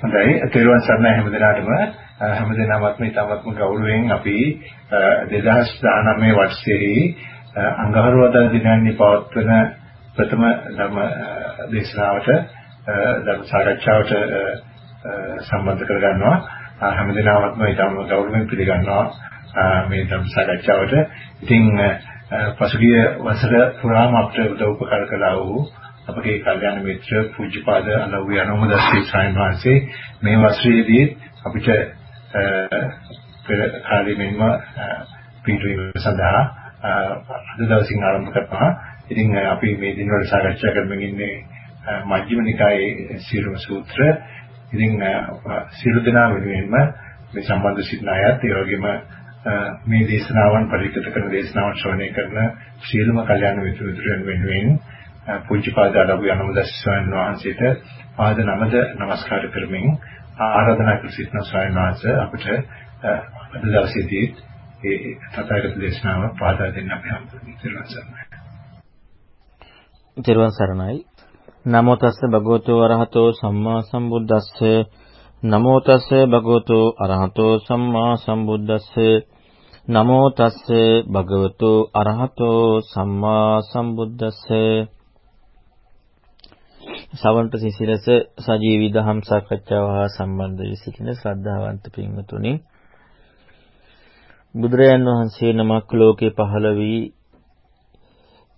හොඳයි. තෙරුවන් සරණයි හැමදෙනාටම. හැමදෙනාමත්ම ඉතාමත්ම ගෞරවයෙන් අපි 2019 වර්ෂයේ අඟහරුවාදා දිනන්නේ පවත්වන ප්‍රථම ධර්ම දේශනාවට ධර්ම සාකච්ඡාවට සම්බන්ධ කරගන්නවා. හැමදෙනාමත්ම ඉතාම ගෞරවයෙන් පිළිගන්නවා මේ ධර්ම සාකච්ඡාවට. ඉතින් පසුගිය වසර පුරාම අපට උදව් උපකාර කළා වූ අපගේ කල්යාණ මිත්‍ර පූජ්‍යපාද අලව්‍ය අනුමදස්සී ස්වාමීන් වහන්සේ මේ වසරේදී අපිට පෙර කාලේ මෙන්ම පිටුවීම සඳහා අද දවසින් ආරම්භ කරනවා. ඉතින් අපි මේ දිනවල සාකච්ඡා කරමින් ඉන්නේ මජ්ක්‍ධිම නිකායේ සීලම සූත්‍ර. ඉතින් සීල දනා වෙනුවෙන්ම මේ සම්බන්ධ සිටින අයත් ඒ වගේම මේ දේශනාවන් පරිකృత කරන දේශනාවන් ශ්‍රවණය කරන සීලම කල්යාණ මිත්‍රයන් වෙනුවෙන් පූජ්‍යපාද අලබු යනමුදස් ස්වාමීන් වහන්සේට පාද නමද নমස්කාර කරමින් ආරාධනා කර සිටින ස්වාමීන් වහන්සේ අපිට අද දවසේදී ඒ තථාගත දේශනාව පාදා දෙන්න අපි හම්බුනේ. ත්‍රිවන් සරණයි. නමෝ තස්ස භගවතු වරහතෝ සම්මා සම්බුද්දස්ස නමෝ තස්ස භගවතු අරහතෝ සම්මා සම්බුද්දස්ස නමෝ තස්ස භගවතු අරහතෝ සම්මා සම්බුද්දස්ස සවන්ත සිසිලස සජීවී දහම් සාකච්ඡාව හා සම්බන්ධ වී සිටින ශ්‍රද්ධාවන්ත පින්වතුනි බුදුරයන් වහන්සේ නමක් ලෝකේ පහළ වී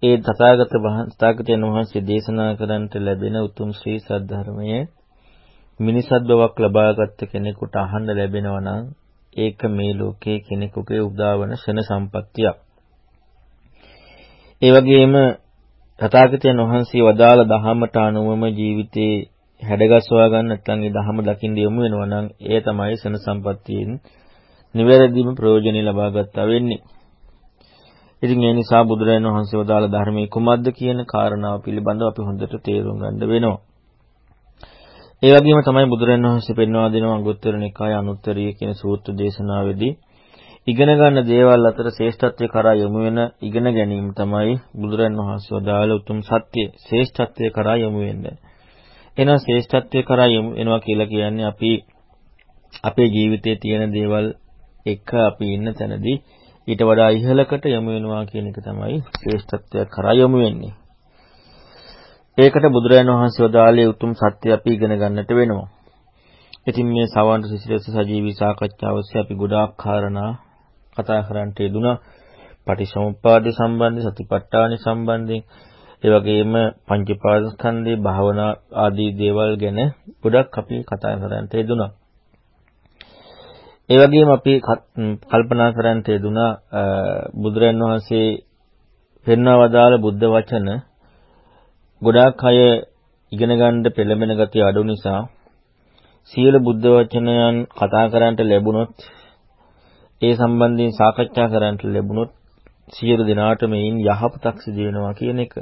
ඒ තථාගත තථාගතයන් වහන්සේ දේශනා කරන්නට ලැබෙන උතුම් ශ්‍රී සද්ධර්මයේ මිනිසත් බවක් ලබාගත් කෙනෙකුට අහන්න ලැබෙනවා නම් ඒක මේ ලෝකයේ කෙනෙකුගේ උදාවන ෂණ සම්පත්තියක්. ඒ වගේම තථාගතයන් වහන්සේ වදාළ දහමට අනුවම ජීවිතේ හැඩගස්වා ගන්න නැත්නම් ඒ දහම දකින්න යොමු වෙනවා නම් ඒ තමයි සන සම්පත්තියෙන් නිවැරදිම ප්‍රයෝජනෙ ලබා ගන්නා වෙන්නේ. ඉතින් ඒ නිසා බුදුරජාණන් වහන්සේ වදාළ ධර්මයේ කුමක්ද කියන කාරණාව පිළිබඳව අපි හොඳට තේරුම් ගන්න වෙනවා. ඒ වගේම තමයි බුදුරජාණන් වහන්සේ පෙන්වා දෙනවා අංගුත්තර නිකාය අනුත්තරීය කියන සූත්‍ර දේශනාවේදී ඉගෙන ගන්න දේවල් අතර ශ්‍රේෂ්ඨත්වයේ කරා යොමු වෙන ඉගෙන ගැනීම තමයි බුදුරන් වහන්සේ වදාළ උතුම් සත්‍ය ශ්‍රේෂ්ඨත්වයේ කරා යොමු වෙන්නේ. එහෙනම් ශ්‍රේෂ්ඨත්වයේ කරා යොමු වෙනවා කියලා කියන්නේ අපි අපේ ජීවිතයේ තියෙන දේවල් එක අපි ඉන්න තැනදී ඊට වඩා ඉහළකට යොමු වෙනවා කියන එක තමයි ශ්‍රේෂ්ඨත්වයක් කරා යොමු වෙන්නේ. ඒකට බුදුරජාණන් වහන්සේ වදාළේ උතුම් සත්‍ය අපි ඉගෙන ගන්නට වෙනවා. ඉතින් මේ සවන්ත සිසිලස සජීවී සාකච්ඡාව ඔස්සේ අපි ගොඩාක් කාරණා කතා කරන්නට යෙදුනා. පටිසමුප්පාද සම්බන්ධ සතිපට්ඨාන සම්බන්ධයෙන් ඒ වගේම පංචපාදස්කන්ධේ භාවනා ආදී දේවල් ගැන ගොඩක් අපි කතා කරන්නට යෙදුනා. ඒ වගේම අපි කල්පනා කරන්නට යෙදුනා බුදුරන් වහන්සේ පෙන්වා වදාළ බුද්ධ වචන ගොඩාක් අය ඉගෙන ගන්න පෙළඹෙන ගතිය අඩු නිසා සියලු බුද්ධ වචනයන් කතා කරන්නට ලැබුණොත් ඒ සම්බන්ධයෙන් සාකච්ඡා කරන්නට ලැබුණොත් සියලු දෙනාට මේන් යහපතක් සිදු වෙනවා කියන එක.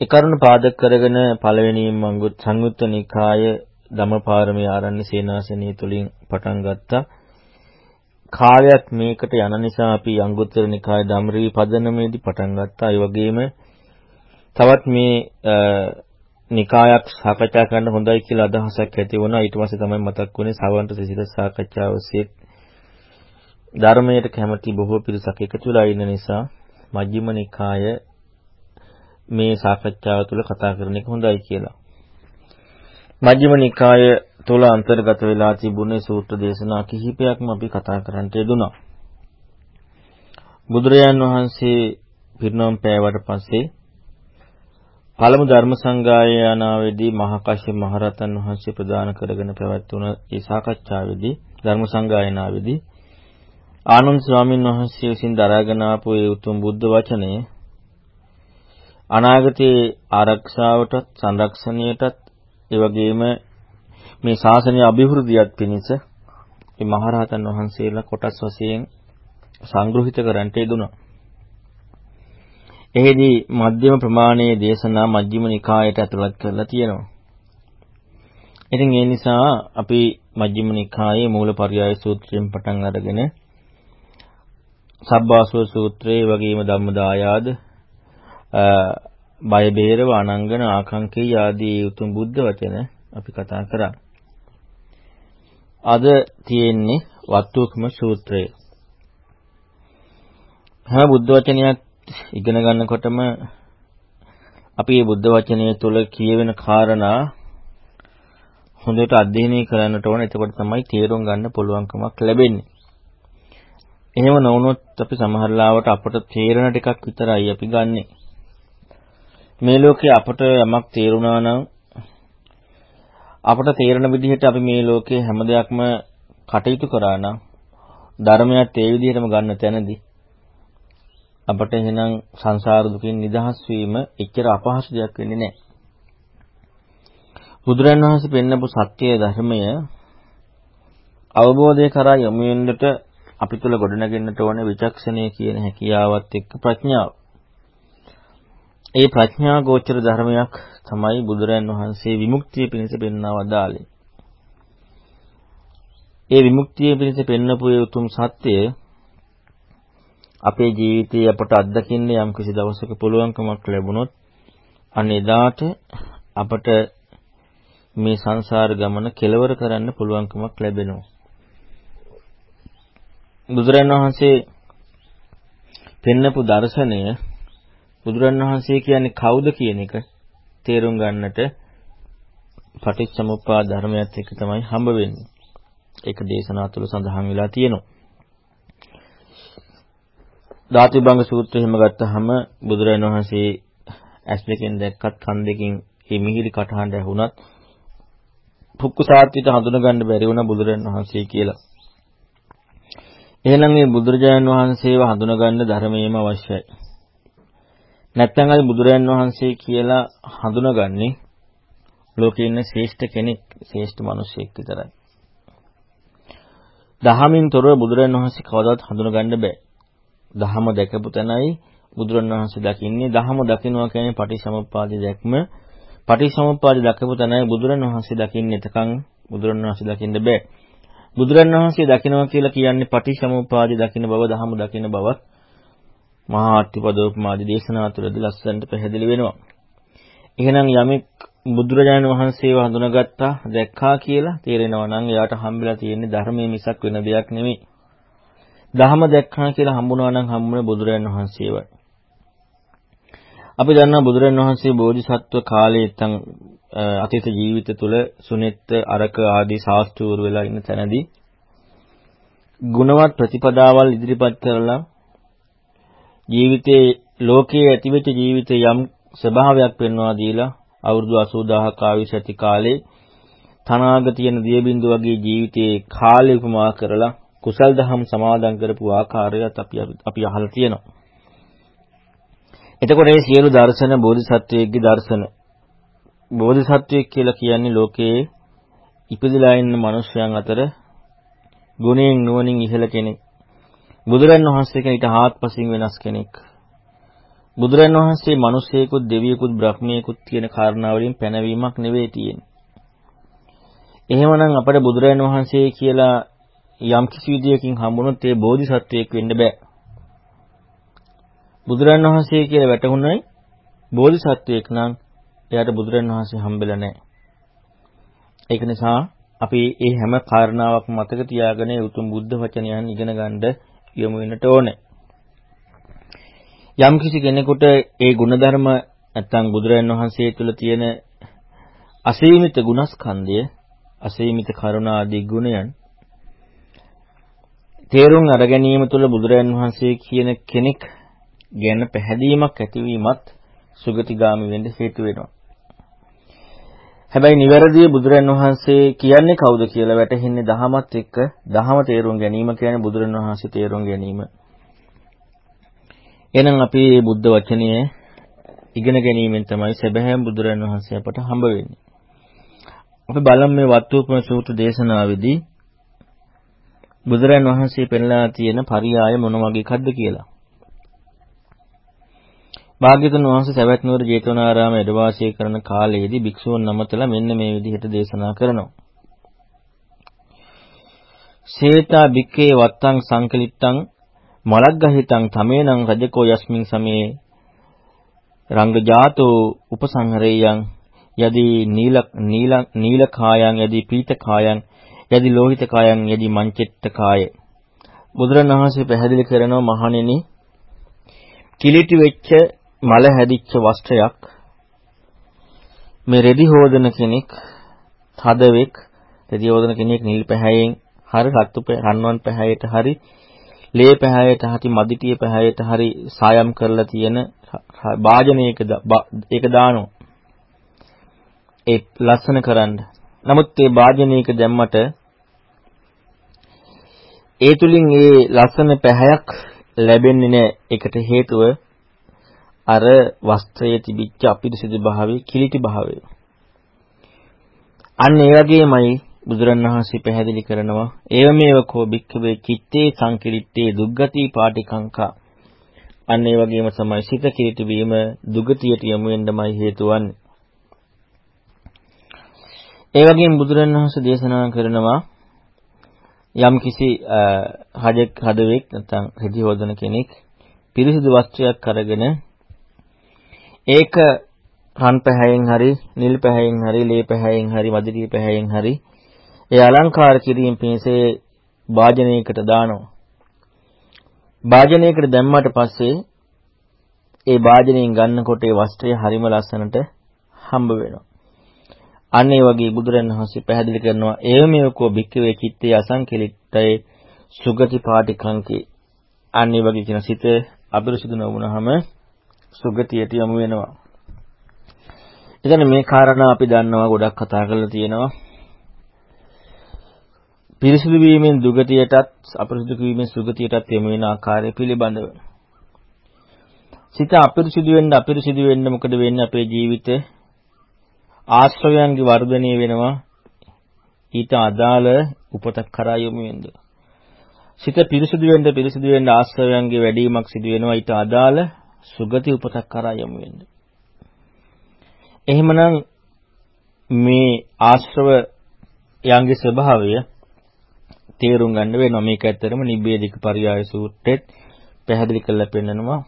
ඒ කරුණ පාදක කරගෙන පළවෙනිම සංයුත්ත නිකාය ධම්මපාරමී ආරණ්‍ය සේනාසනය තුලින් පටන් ගත්තා. කාලයක් මේකට යන නිසා අපි අංගුත්තර නිකාය ධම්රී පදනමේදී පටන් ගත්තා. ඒ වගේම තවත් මේ නිකායක් සාකච්ඡා කරන්න හොඳයි කියලා අදහසක් ඇති වුණා. ඊට පස්සේ තමයි මතක් වුණේ සවන්ත සිසිල සාකච්ඡාව ඔස්සේ ධර්මයට කැමති බොහෝ පිරිසක් එකතු වෙලා ඉන්න නිසා මජ්ක්‍ධිම නිකාය මේ සාකච්ඡාව තුළ කතා කරන එක හොඳයි කියලා. මජ්ක්‍ධිම නිකාය තුළ අන්තර්ගත වෙලා තිබුණේ සූත්‍ර දේශනා කිහිපයක්ම අපි කතා කරන්නට යෙදුණා. බුදුරජාන් වහන්සේ පිරිනොම් පෑවට පස්සේ පළමු ධර්ම සංගායනාවේදී මහා කාශ්‍යප මහරහතන් වහන්සේ ප්‍රදාන කරගෙන පැවැත්වුණ ඒ සාකච්ඡාවේදී ධර්ම සංගායනාවේදී ආනන්ද ස්වාමීන් වහන්සේ විසින් දරාගෙන ආපු ඒ උතුම් බුද්ධ වචනය අනාගතයේ ආරක්ෂාවටත් සංරක්ෂණයටත් ඒ වගේම මේ ශාසනය અભිවෘද්ධියත් පිණිස මේ මහරහතන් වහන්සේලා කොටස් වශයෙන් සංග්‍රහිත කරන්නට යෙදුණා. එෙහිදී මධ්‍යම ප්‍රමාණයේ දේශනා මජ්ක්‍ධිම නිකායට ඇතුළත් කරලා තියෙනවා. ඉතින් ඒ නිසා අපි මජ්ක්‍ධිම නිකායේ මූලපරියාය සූත්‍රයෙන් පටන් අරගෙන සබ්බාසව සූත්‍රයේ වගේම ධම්මදායාද බය බේරව අනංගන ආකංකේ ආදී උතුම් බුද්ධ වචන අපි කතා කරා. අද තියෙන්නේ වත්තුකම සූත්‍රය. හැම බුද්ධ වචනයක් ඉගෙන ගන්නකොටම අපි මේ බුද්ධ වචනය තුළ කියවෙන කාරණා හොඳට අධ්‍යයනය කරන්නට ඕන. එතකොට තමයි තේරුම් ගන්න පුළුවන්කමක් ලැබෙන්නේ. එහෙම නොවුනොත් අපි සමහර ලාවට අපට තේරෙන ටිකක් විතරයි අපි ගන්නෙ. මේ ලෝකේ අපට යමක් තේරුණා නම් අපට තේරෙන විදිහට අපි මේ ලෝකේ හැම දෙයක්ම කටයුතු කරා නම් ධර්මයත් ඒ විදිහටම ගන්න තැනදී අපට එහෙනම් සංසාර දුකින් නිදහස් වීම එච්චර අපහසු දෙයක් වෙන්නේ නැහැ. බුදුරන් වහන්සේ පෙන්නපු සත්‍ය ධර්මය අවබෝධය කරා යොමු වෙන්නට අපි තුල ගොඩනගෙන්නට ඕනේ විචක්ෂණය කියන හැකියාවත් එක්ක ප්‍රඥාව. ඒ ප්‍රඥා ගෝචර ධර්මයක් තමයි බුදුරන් වහන්සේ විමුක්තිය පිණිස පෙන්වා වදාළේ. ඒ විමුක්තිය පිණිස පෙන්වපු උතුම් සත්‍යය අපේ ජීවිතයේ අපට අත්දකින්න යම් කිසි දවසක පුළුවන්කමක් ලැබුණොත් අන්න එදාට අපට මේ සංසාර ගමන කෙලවර කරන්න පුළුවන්කමක් ලැබෙනවා. බුදුරන් වහන්සේ පෙන්නපු දර්ශනය බුදුරන් වහන්සේ කියන්නේ කවුද කියන එක තේරුම් ගන්නට පටිච්චසමුප්පාද ධර්මයත් එක්ක තමයි හම්බ වෙන්නේ. ඒක දේශනා තුළ සඳහන් වෙලා තියෙනවා. ධාතුභංග සූත්‍රය එහෙම ගත්තාම බුදුරජාණන් වහන්සේ ඇස් දෙකෙන් දැක්කත් කන් දෙකෙන් මේ මිහිරි කටහඬ ඇහුණත් පුක්කුසාත්විත හඳුනගන්න බැරි වුණා බුදුරජාණන් වහන්සේ කියලා. එහෙනම් මේ බුදුරජාණන් වහන්සේව හඳුනගන්න ධර්මයේම අවශ්‍යයි. නැත්නම් අද බුදුරජාණන් වහන්සේ කියලා හඳුනගන්නේ ලෝකේ ඉන්න ශ්‍රේෂ්ඨ කෙනෙක්, ශ්‍රේෂ්ඨ මිනිසෙක් විතරයි. දහමින් තොරව බුදුරජාණන් වහන්සේ කවදාවත් හඳුනගන්න බෑ. දහම දැකපු තැනයි බුදුරජාණන් වහන්සේ දකින්නේ. දහම දකින්නවා කියන්නේ පටිසමුප්පාදේ දැක්ම. පටිසමුප්පාදේ දකපු තැනයි බුදුරජාණන් වහන්සේ දකින්නේ. එතකන් බුදුරජාණන් වහන්සේ දකින්න බෑ. බුදුරජාණන් වහන්සේ දකින්නවා කියලා කියන්නේ පටිසමුප්පාදේ දකින්න බව, දහම දකින්න බවත් මහා අට්ටිපදෝපමාදී දේශනා තුළදී ලස්සනට පැහැදිලි වෙනවා. එහෙනම් යමෙක් බුදුරජාණන් වහන්සේව හඳුනාගත්තා දැක්කා කියලා තේරෙනවා නම් එයාට හම්බෙලා තියෙන්නේ ධර්මයේ මිසක් වෙන දෙයක් නෙමෙයි. ධහම දැක්කා කියලා හම්බුණා නම් හම්බුනේ බුදුරජාණන් වහන්සේවයි. අපි දන්නවා බුදුරජාණන් වහන්සේ බෝධිසත්ව කාලේ නැත්නම් අතීත ජීවිත තුළ සුනෙත් අරක ආදී ශාස්ත්‍රූර වෙලා ඉන්න තැනදී ගුණවත් ප්‍රතිපදාවල් ඉදිරිපත් කරලා ජීවිතේ ලෝකයේ ඇතිවෙච්ච ජීවිතේ යම් ස්වභාවයක් පෙන්වා දීලා අවුරුදු 80000ක ආයුෂ ඇති කාලේ තනාග තියෙන දියබින්දු වගේ ජීවිතයේ කාලය උපමා කරලා කුසල් දහම් සමාදන් කරපු ආකාරයත් අපි අපි අහලා තියෙනවා. එතකොට මේ සියලු දර්ශන බෝධිසත්වයේගේ දර්ශන බෝධිසත්වයෙක් කියලා කියන්නේ ලෝකයේ ඉපදිලා ඉන්න මිනිස්යන් අතර ගුණයෙන් නුවණින් ඉහළ කෙනෙක්. බුදුරන් වහන්සේ කෙනෙක්ට හාත්පසින් වෙනස් කෙනෙක්. බුදුරන් වහන්සේ මිනිසෙකුත් දෙවියෙකුත් බ්‍රහ්මියෙකුත් කියන කාරණාවලින් පැනවීමක් නෙවෙයි තියෙන්නේ. එහෙමනම් අපිට බුදුරන් වහන්සේ කියලා යම් කිසි විදියකින් හම්බුනොත් ඒ බෝධිසත්වයෙක් වෙන්න බෑ. බුදුරන් වහන්සේ කියලා වැටහුණයි බෝධිසත්වයෙක් නම් එයාට බුදුරන් වහන්සේ හම්බෙලා නැහැ. ඒක නිසා අපි මේ හැම කාරණාවක් මතක තියාගෙන උතුම් බුද්ධ වචනයන් ඉගෙන ගන්න යොමු වෙන්නට ඕනේ. යම් කිසි කෙනෙකුට ඒ ಗುಣධර්ම නැත්නම් බුදුරජාණන් වහන්සේ තුළ තියෙන අසීමිත ගුණස්කන්ධය අසීමිත කරුණා ආදී ගුණයන් තේරුම් අර ගැනීම තුළ බුදුරජාණන් වහන්සේ කියන කෙනෙක් ගැන පැහැදීමක් ඇතිවීමත් සුගතිගාමි වෙන්න හේතු වෙනවා. හැබැයි නිවැරදිව බුදුරජාණන් වහන්සේ කියන්නේ කවුද කියලා වැටහෙන්නේ දහමත් එක්ක දහම තේරුම් ගැනීම කියන්නේ බුදුරජාණන් වහන්සේ තේරුම් ගැනීම. එහෙනම් අපි මේ බුද්ධ වචනය ඉගෙන ගැනීමෙන් තමයි සැබෑම බුදුරජාණන් වහන්සේ අපට හම්බ වෙන්නේ. අපි බලමු මේ වත්තුපම සූත්‍ර දේශනාවේදී බුදුරජාණන් වහන්සේ පෙන්ලා තියෙන පරියාය මොන වගේ එකක්ද කියලා. භාග්‍යතුන් වහන්සේ සවැත් නුවර ජේතවනාරාම වැඩ වාසය කරන කාලයේදී භික්ෂූන් නමතලා මෙන්න මේ විදිහට දේශනා කරනවා. සේතා භික්ඛේ වත්තං සංකලිට්ටං මලග්ගහිතං තමේනං රජකෝ යස්මින් සමේ රංගජාතෝ උපසංහරේයං යදි නීල නීල නීල කායං යදි පීත කායං යදි ලෝහිත කායං යදි මංචෙට්ට කාය බුදුරණවහන්සේ පැහැදිලි කරනවා මහණෙනි කිලිටි වෙච්ච මල හැදිච්ච වස්ත්‍රයක් මේ රෙදි හොදන කෙනෙක් හදවෙක් රෙදි හොදන කෙනෙක් නිල් පැහැයෙන් හරි රතු රන්වන් පැහැයට හරි ලේ පැහැයට හරි මදිටිය පැහැයට හරි සායම් කරලා තියෙන වාජනයක ඒක දානවා ඒ ලස්සන කරන්න. නමුත් ඒ වාජනයක දැම්මට ඒ තුලින් ඒ ලස්සන පැහැයක් ලැබෙන්නේ නැහැ. ඒකට හේතුව අර වස්ත්‍රයේ තිබිච්ච අපිරිසිදු භාවය, කිලිටි භාවය. අන්න ඒ වගේමයි බුදුරණවහන්සේ පැහැදිලි කරනවා ඒවමේව කෝ භික්ඛවේ චitte සංකිලිට්ඨේ දුග්ගති පාටිකංකා අන්න ඒ වගේම තමයි සිත කිලිටි වීම දුගතියට යමු වෙන්නමයි හේතු වන්නේ ඒ වගේම බුදුරණවහන්සේ දේශනා කරනවා යම් කිසි හදෙක් හදවෙක් නැත්නම් රෙදි හොදන කෙනෙක් පිරිසිදු වස්ත්‍රයක් අරගෙන ඒක රන් පැහැයෙන් හරි නිල් පැහැයෙන් හරි ලේ පැහැයෙන් හරි මදිරිය පැහැයෙන් හරි ඒ අලංකාර කිරීම පිණිසේ වාජනයකට දානවා. වාජනයකට දැම්මට පස්සේ ඒ වාජනයෙන් ගන්නකොට ඒ වස්ත්‍රය හරිම ලස්සනට හම්බ වෙනවා. අන්න ඒ වගේ බුදුරණවහන්සේ පැහැදිලි කරනවා ඒවමෙවකෝ භික්කවේ චිත්තේ අසංකලිට්ඨයේ සුගති පාටිකංකේ අන්න ඒ වගේ කියන සිත අපිරිසුදු නොවුනහම සුගතියට යමු වෙනවා. එතන මේ කාරණා අපි දන්නවා ගොඩක් කතා කරලා තියෙනවා. පිරිසිදු වීමෙන් දුගතියටත් අපිරිසිදු වීමෙන් සුගතියටත් යොමු වෙන ආකාරය පිළිබඳව. සිත අපිරිසිදු වෙන්න අපිරිසිදු වෙන්න මොකද වෙන්නේ අපේ ජීවිතේ? ආශ්‍රවයන්ගේ වර්ධනය වෙනවා. ඊට අදාළ උපතක් කරා යොමු වෙන්න. සිත පිරිසිදු වෙන්න පිරිසිදු වෙන්න ආශ්‍රවයන්ගේ වැඩිවීමක් සිදු වෙනවා. ඊට අදාළ සුගති උපතක් කරා යොමු වෙන්න. එහෙමනම් මේ ආශ්‍රව යන්ගේ ස්වභාවය තේරුම් ගන්න වෙනවා. මේක ඇත්තරම නිබ්බේධික පරියාය සූත්‍රෙත් පැහැදිලි කරලා පෙන්නනවා.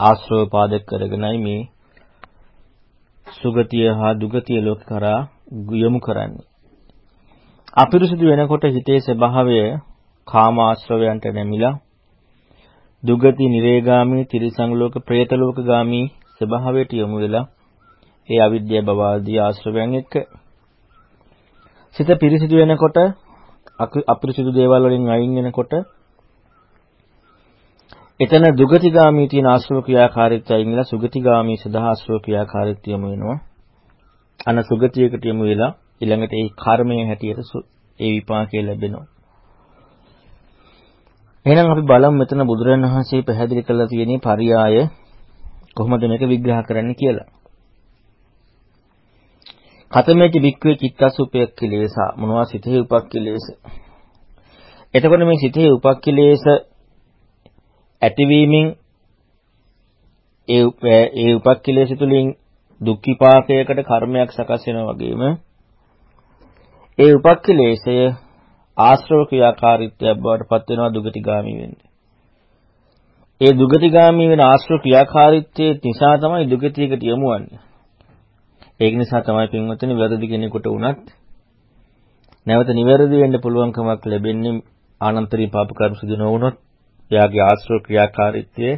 ආශ්‍රව පාදක කරගෙනයි මේ සුගතිය හා දුගතිය ලෝක කරා යොමු කරන්නේ. අපිරිසුදු වෙනකොට හිතේ ස්වභාවය කාම ආශ්‍රවයන්ට නැමිලා දුගති නිරේගාමී තිරිසං ලෝක പ്രേත ලෝක ගාමී ස්වභාවයට යොමු වෙලා ඒ අවිද්‍යාව භව ආදී ආශ්‍රවයන් එක්ක සිත පිරිසිදු වෙනකොට අපිරිසිදු දේවල් වලින් අයින් වෙනකොට එතන දුගතිගාමී තියෙන ආශ්‍රව ක්‍රියාකාරීත්වය අයින් වෙලා සුගතිගාමී සදා ආශ්‍රව ක්‍රියාකාරීත්වය යමු වෙනවා. අන සුගතියකට යමු වෙලා ඊළඟට ඒ කර්මයේ හැටියට ඒ විපාකය ලැබෙනවා. එහෙනම් අපි බලමු මෙතන බුදුරජාණන් වහන්සේ පැහැදිලි කරලා තියෙන පරියාය කොහොමද මේක විග්‍රහ කරන්න කියලා. කතමේච වික්ඛවේ චිත්තස් උපේක්ඛිලේසා මොනවා සිතේ උපක්ඛිලේස එතකොට මේ සිතේ උපක්ඛිලේස ඇතිවීමෙන් ඒ ඒ උපක්ඛිලේස තුලින් දුක් විපාකයකට කර්මයක් සකස් වෙනා වගේම ඒ උපක්ඛිලේශය ආශ්‍රව ක්‍රියාකාරීත්වයක් බවට පත් වෙනවා දුගතිගාමී වෙන්නේ. ඒ දුගතිගාමී වෙන ආශ්‍රව ක්‍රියාකාරීත්වයේ නිසා තමයි දුගතියකට යොමු වන්නේ. ඒක නිසා තමයි පින්වත්නි වැරදි කෙනෙකුට වුණත් නැවත නිවැරදි වෙන්න පුළුවන්කමක් ලැබෙන්නේ ආනන්තරී පාප කර්ම සිදු නොවුනොත් එයාගේ ආශ්‍රව ක්‍රියාකාරීත්වය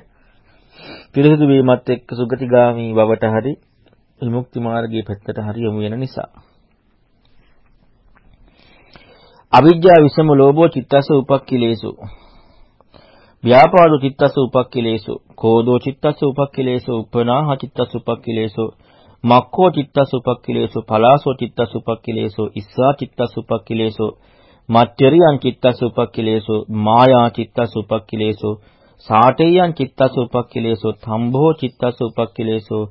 පිරිසිදු වීමත් එක්ක සුගතිගාමී බවට හරි විමුක්ති මාර්ගයේ පැත්තට හරි යොමු වෙන නිසා. අවිජ්ජා විසම ලෝභෝ චිත්තස උපක්ඛිලේසු ව්‍යාපාදෝ චිත්තස උපක්ඛිලේසු කෝධෝ චිත්තස උපක්ඛිලේසු උපනාහ චිත්තස උපක්ඛිලේසු මක්ඛෝ චිත්තසුපක්ඛිලේසෝ පලාසෝ චිත්තසුපක්ඛිලේසෝ ඉස්සා චිත්තසුපක්ඛිලේසෝ මච්චරියං චිත්තසුපක්ඛිලේසෝ මායා චිත්තසුපක්ඛිලේසෝ සාඨේයං චිත්තසුපක්ඛිලේසෝ තම්භෝ චිත්තසුපක්ඛිලේසෝ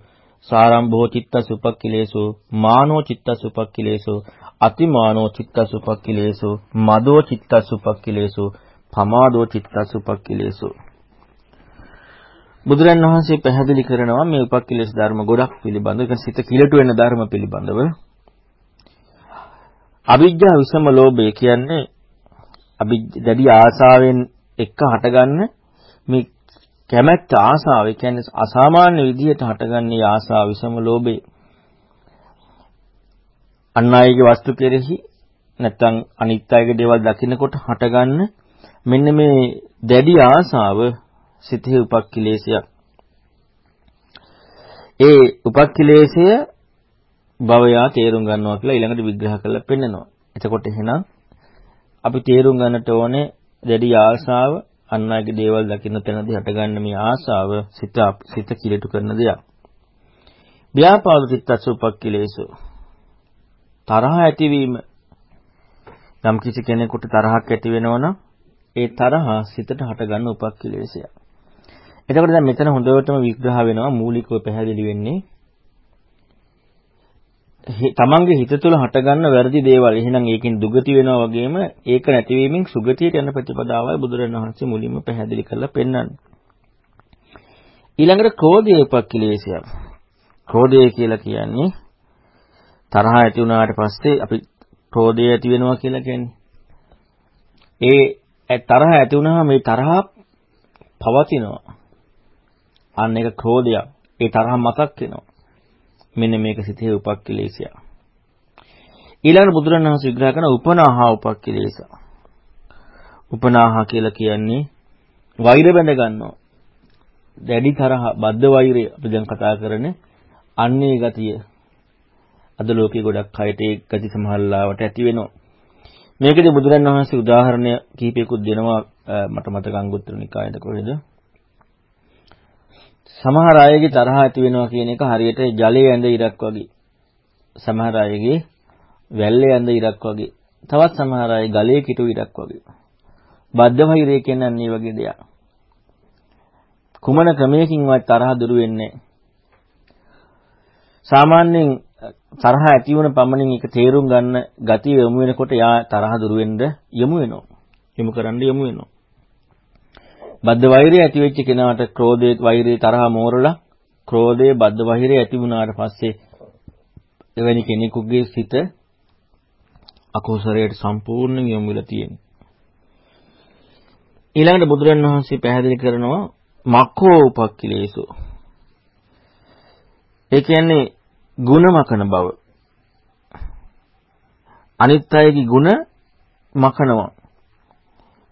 සාරම්භෝ චිත්තසුපක්ඛිලේසෝ මානෝ චිත්තසුපක්ඛිලේසෝ අතිමානෝ චිත්තසුපක්ඛිලේසෝ මදෝ චිත්තසුපක්ඛිලේසෝ පමාදෝ චිත්තසුපක්ඛිලේසෝ. බුදුරන් වහන්සේ පැහැදිලි කරනවා මේ උපක්ඛිලේශ ධර්ම ගොඩක් පිළිබඳව ඒක සිත කිලටු වෙන ධර්ම පිළිබඳව. අවිජ්ජා විසම ලෝභය කියන්නේ අවිජ්ජ දැඩි ආසාවෙන් එක්ක හටගන්න මේ කැමැත්ත ආසාව. ඒ කියන්නේ අසාමාන්‍ය විදිහට හටගන්නේ ආසාව විසම ලෝභය. අන් අයගේ වස්තු කෙරෙහි නැත්නම් අනිත් අයගේ දේවල් දකිනකොට හටගන්න මෙන්න මේ දැඩි ආසාව සිතේ උපක්ඛිලේශයක්. ඒ උපක්ඛිලේශය භවයා තේරුම් ගන්නවා කියලා ඊළඟට විග්‍රහ කරලා පෙන්නනවා. එතකොට එහෙනම් අපි තේරුම් ගන්නට ඕනේ දැඩි ආසාව අන් අයගේ දේවල් දකින්න තැනදී හටගන්න මේ ආසාව සිත සිත කිලටු කරන දෙයක්. ව්‍යාපාද චිත්තස් උපක්ඛිලේශ තරහ ඇතිවීම යම් කිසි කෙනෙකුට තරහක් ඇති වෙනවනම් ඒ තරහ සිතට හටගන්න උපක්ඛිලේශයක්. එතකොට දැන් මෙතන හොඳටම විග්‍රහ වෙනවා මූලිකව පැහැදිලි වෙන්නේ තමන්ගේ හිත තුළ හටගන්න වැරදි දේවල් එහෙනම් ඒකෙන් දුගති වෙනවා වගේම ඒක නැතිවීමෙන් සුගතියට යන ප්‍රතිපදාවයි බුදුරණන් වහන්සේ මුලින්ම පැහැදිලි කරලා පෙන්වන්නේ. ඊළඟට ක්‍රෝධය උපක්ඛිලේශයක්. ක්‍රෝධය කියලා කියන්නේ තරහ ඇති වුණාට පස්සේ අපි ක්‍රෝධය ඇති වෙනවා කියලා කියන්නේ. ඒ තරහ ඇති වුණාම මේ තරහ පවතිනවා. අන්න ඒක ක්‍රෝධයක්. ඒ තරහ මතක් වෙනවා. මෙන්න මේක සිතේ උපක්ඛිලේශය. ඊළඟ බුදුරණවහන්සේ විග්‍රහ කරන උපනාහා උපක්ඛිලේශ. උපනාහා කියලා කියන්නේ වෛර බැඳ ගන්නවා. දැඩි තරහ, බද්ධ වෛරය අපි දැන් කතා කරන්නේ අන්නේ ගතිය. අද ලෝකේ ගොඩක් අයට ඒ ගති සමහරලාවට ඇති වෙනවා. මේකදී බුදුරණවහන්සේ උදාහරණ කීපයකුත් දෙනවා මට මතක අංගුත්තර නිකායේද කොහෙද? සමහර අයගේ තරහ ඇති වෙනවා කියන එක හරියට ජලයේ ඇඳ ඉරක් වගේ. සමහර අයගේ වැල්ලේ ඇඳ ඉරක් වගේ. තවත් සමහර අය ගලේ කිටු ඉරක් වගේ. බද්ධ වෛරය කියන්නේ අන්නේ වගේ දෙයක්. කුමන ක්‍රමයකින්වත් තරහ දුරු වෙන්නේ සාමාන්‍යයෙන් තරහ ඇති වුණ පමණින් ඒක තේරුම් ගන්න ගතිය යොමු වෙනකොට යා තරහ දුරු වෙන්න යොමු වෙනවා. යොමු කරන්න යොමු වෙනවා. බද්ධ වෛරය ඇති වෙච්ච කෙනාට ක්‍රෝධයේ වෛරයේ තරහ මෝරලා ක්‍රෝධයේ බද්ධ වෛරය ඇති වුණාට පස්සේ එවැනි කෙනෙකුගේ සිත අකුසලයට සම්පූර්ණයෙන් යොමු වෙලා තියෙනවා. ඊළඟට බුදුරන් වහන්සේ පැහැදිලි කරනවා මක්ඛෝ උපක්ඛිලේසු. ඒ කියන්නේ ಗುಣ මකන බව. අනිත් අයගේ ಗುಣ මකනවා.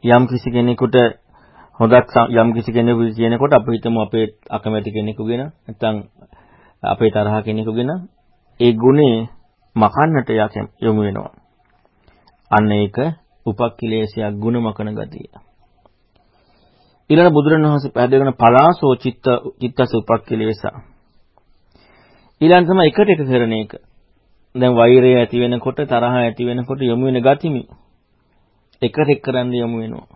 යම් කිසි කෙනෙකුට හොඳක් යම් කිසි කෙනෙකු කියනකොට අපි හිතමු අපේ අකමැති කෙනෙකුගෙන නැත්නම් අපේ තරහ කෙනෙකුගෙන ඒ ගුණේ මකන්නට යොමු වෙනවා. අන්න ඒක උපක්ඛිලේශයක් ගුණ මකන ගතිය. ඊළඟ බුදුරණවහන්සේ පැහැදිලි කරන පලාසෝ චිත්ත චිත්තස උපක්ඛිලේශ. ඊළඟ තමයි එකට එක කරන එක. දැන් වෛරය ඇති වෙනකොට තරහ ඇති වෙනකොට යොමු වෙන ගතිමි. එකට එක් කරන්න යොමු වෙනවා.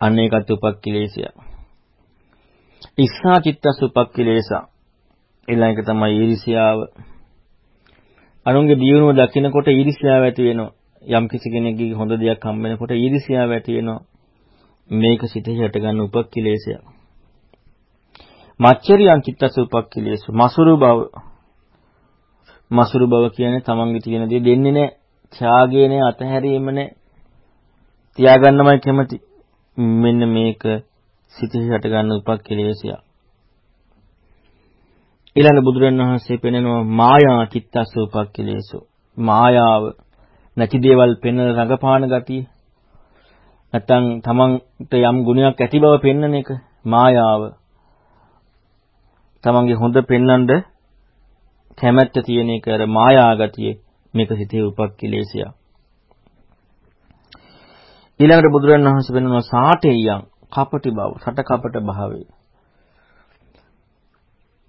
අන්න ඒකත් උපක්ඛිලේශය. ඉස්සා චිත්තස් උපක්ඛිලේශ. ඊළඟ එක තමයි ඊර්ෂ්‍යාව. අනුන්ගේ දියුණුව දකිනකොට ඊර්ෂ්‍යාව ඇති වෙනවා. යම් කිසි කෙනෙක්ගේ හොඳ දෙයක් හම්බ වෙනකොට ඊර්ෂ්‍යාව ඇති වෙනවා. මේක සිතේ හට ගන්න උපක්ඛිලේශය. මච්චරියං චිත්තස් උපක්ඛිලේශ. මසුරු බව. මසුරු බව කියන්නේ තමන්ගේ තියෙන දේ දෙන්නේ නැහැ. ත්‍යාගය නැහැ, අතහැරීම නැහැ. තියාගන්නමයි කැමති. මෙන්න මේක සිතෙහි හට ගන්න උපක්ඛලේශය. ඊළඟ බුදුරන් වහන්සේ පෙන්වනවා මායා චිත්තස්ස උපක්ඛලේශෝ. මායාව නැති දේවල් පෙන්වන රඟපාන ගතිය. නැත්තම් තමන්ට යම් ගුණයක් ඇති බව පෙන්වන එක මායාව. තමන්ගේ හොඳ පෙන්වන්න කැමැත්ත තියෙන එක අර මායා ගතිය මේක සිතේ උපක්ඛලේශයක්. ඊළඟට බුදුරන් වහන්සේ පෙන්වනවා සාටේයන් කපටි බව, රට කපට භාවය.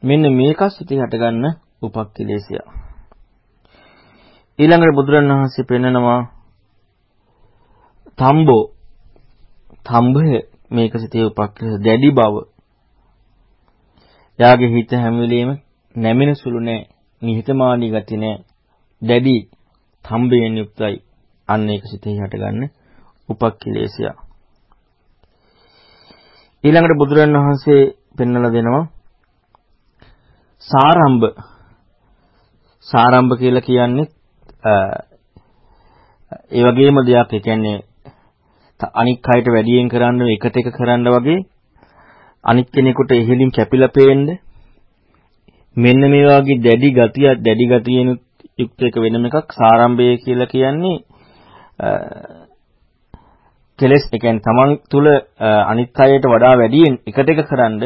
මෙන්න මේක සිටි හටගන්න උපක්ඛිලේශය. ඊළඟට බුදුරන් වහන්සේ පෙන්වනවා තම්බෝ තම්බය මේක සිටේ උපක්ඛිලේශ දැඩි බව. යාගේ හිත හැම වෙලෙම නැමෙන සුළු නෑ, නිහතමානී ගති නෑ, දැඩි තම්බයෙන් යුක්තයි. අන්න ඒක සිතේ හටගන්න උපක්ඛිලේශය. ඊළඟට බුදුරන් වහන්සේ පෙන්වලා දෙනවා සාරම්භ සාරම්භ කියලා කියන්නේ ඒ වගේම දෙයක් ඒ කියන්නේ අනික් අයට වැඩියෙන් කරන්න එකට එක කරන්න වගේ අනිත් කෙනෙකුට ඉහළින් කැපිලා පේන්න මෙන්න මේ වගේ දැඩි ගතිය දැඩි ගතියෙනුත් යුක්ත එක වෙනම එකක් සාරම්භය කියලා කියන්නේ කෙලස් ඒ කියන්නේ තමන් තුල අනිත් අයට වඩා වැඩියෙන් එකට එක කරන්න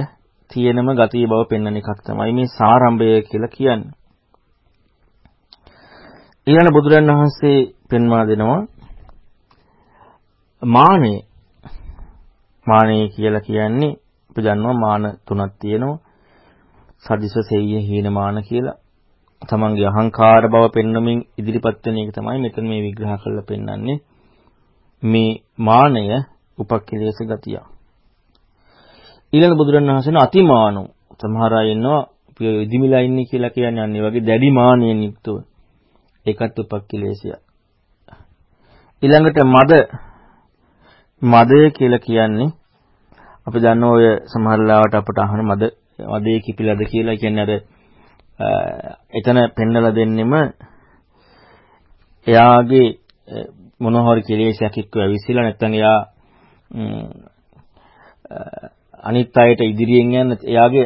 තියෙනම ගතිය බව පෙන්වන එකක් තමයි මේ සාරම්භය කියලා කියන්නේ. ඊළඟ බුදුරන් වහන්සේ පෙන්වා දෙනවා මානෙ මානෙ කියලා කියන්නේ අපි දන්නවා මාන තුනක් තියෙනවා. සදිස සෙය්‍ය හීනමාන කියලා. තමන්ගේ අහංකාර බව පෙන්වමින් ඉදිරිපත් වෙන එක තමයි මෙතන මේ විග්‍රහ කරලා පෙන්වන්නේ. මේ මානය උපක්ඛිලේශ ගතිය. ඊළඟ බුදුරණවහන්සේ අතිමානෝ සමහර අය ඉන්නවා ඉදිමිලා ඉන්නේ කියලා කියන්නේ අන්නේ වගේ දැඩි මානයෙන් යුක්තව. ඒකත් උපක්ඛිලේශය. ඊළඟට මද මදය කියලා කියන්නේ අපි දන්න ඔය සමහර ලාවට අපට අහන මද මදේ කිපිලාද කියලා කියන්නේ අර එතන පෙන්නලා දෙන්නෙම එයාගේ මොන හරි කෙලෙසයක් එක්ක ඇවිස්සලා නැත්නම් එයා අනිත් අයට ඉදිරියෙන් යන එයාගේ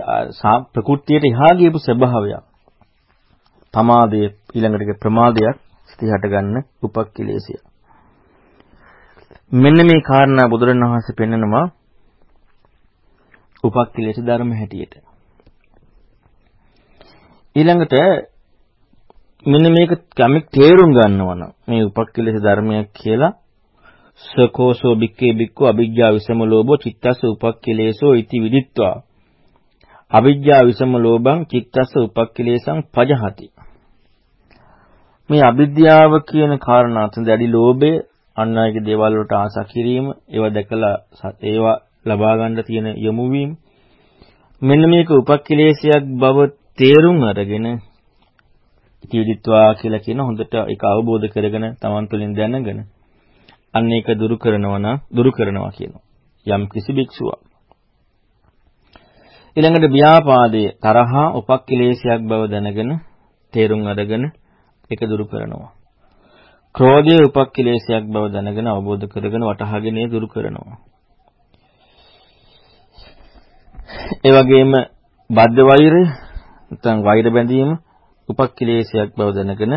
ප්‍රകൃතියට එහා ගියපු ස්වභාවයක්. තමාදයේ ඊළඟට ප්‍රමාදයක් සිටහට ගන්න උපක්ඛිලේශය මෙන්න මේ කාරණා බුදුරණවහන්සේ පෙන්නනවා උපක්ඛිලේශ ධර්ම හැටියට. ඊළඟට මෙන්න මේක කමෙක් තේරුම් ගන්නවනම් මේ උපක්ඛිලේශ ධර්මයක් කියලා සකෝසෝ බික්කේ බික්කෝ අවිජ්ජා විසම ලෝභෝ චිත්තස්ස උපක්ඛිලේසෝ ඉති විදිත්වා. අවිජ්ජා විසම ලෝභං චිත්තස්ස උපක්ඛිලේසං පජහති. මේ අවිද්‍යාව කියන කාරණා තුන දැඩි ලෝභය අන් අයගේ දේවල් වලට ආසා කිරීම ඒවා දැකලා ඒවා ලබා ගන්න තියෙන යොමු වීම මෙන්න මේක උපක්ඛිලේශයක් බව තේරුම් අරගෙන ඉතිවිදිත්වා කියලා කියන හොඳට ඒක අවබෝධ කරගෙන Taman තුළින් දැනගෙන අන්න ඒක දුරු කරනවා නම් දුරු කරනවා කියනවා. යම් කිසි භික්ෂුවක්. ඊළඟට ව්‍යාපාදයේ තරහා උපක්ඛිලේශයක් බව දැනගෙන තේරුම් අරගෙන ඒක දුරු කරනවා. ක්‍රෝධයේ උපක්ඛිලේශයක් බව දැනගෙන අවබෝධ කරගෙන වටහාගෙන දුරු කරනවා. ඒ වගේම බද්ධ වෛරය නැත්නම් වෛර බැඳීම උපක්ඛිලේශයක් බව දැනගෙන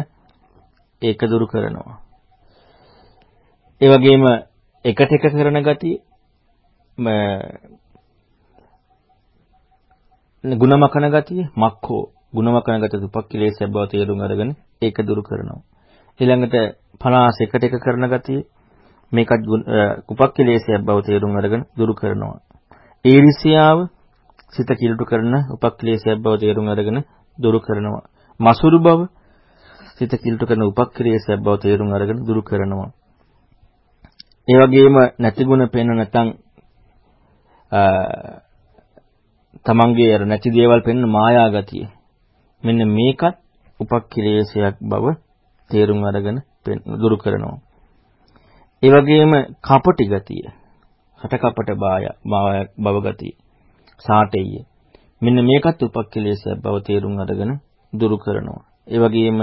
ඒක දුරු කරනවා. ඒ වගේම එකට එක කරන ගතිය ගුණමකන ගතිය මක්ඛෝ ගුණමකන ගතිය උපක්ඛිලේශයක් බව තේරුම් අරගෙන ඒක දුරු කරනවා. ඊළඟට 50 එකට එක කරන ගතිය මේකත් උපක්ඛිලේශයක් බව තේරුම් අරගෙන දුරු කරනවා. ඊර්ෂියාව සිත කිලුට කරන උපක්ලේශයක් බව තේරුම් අරගෙන දුරු කරනවා. මසුරු බව සිත කිලුට කරන උපක්ලේශයක් බව තේරුම් අරගෙන දුරු කරනවා. ඒ වගේම නැති ගුණ පේන නැත්නම් තමන්ගේ අර නැති දේවල් පෙන්න මායා ගතිය. මෙන්න මේකත් උපක්ඛිලේශයක් බව තේරුම් අරගෙන දුරු කරනවා. ඒ වගේම කපටි ගතිය. හට කපට බාය බව ගතිය. සාටෙය්‍ය. මෙන්න මේකත් උපක්ඛලේශයක් බව තේරුම් අරගෙන දුරු කරනවා. ඒ වගේම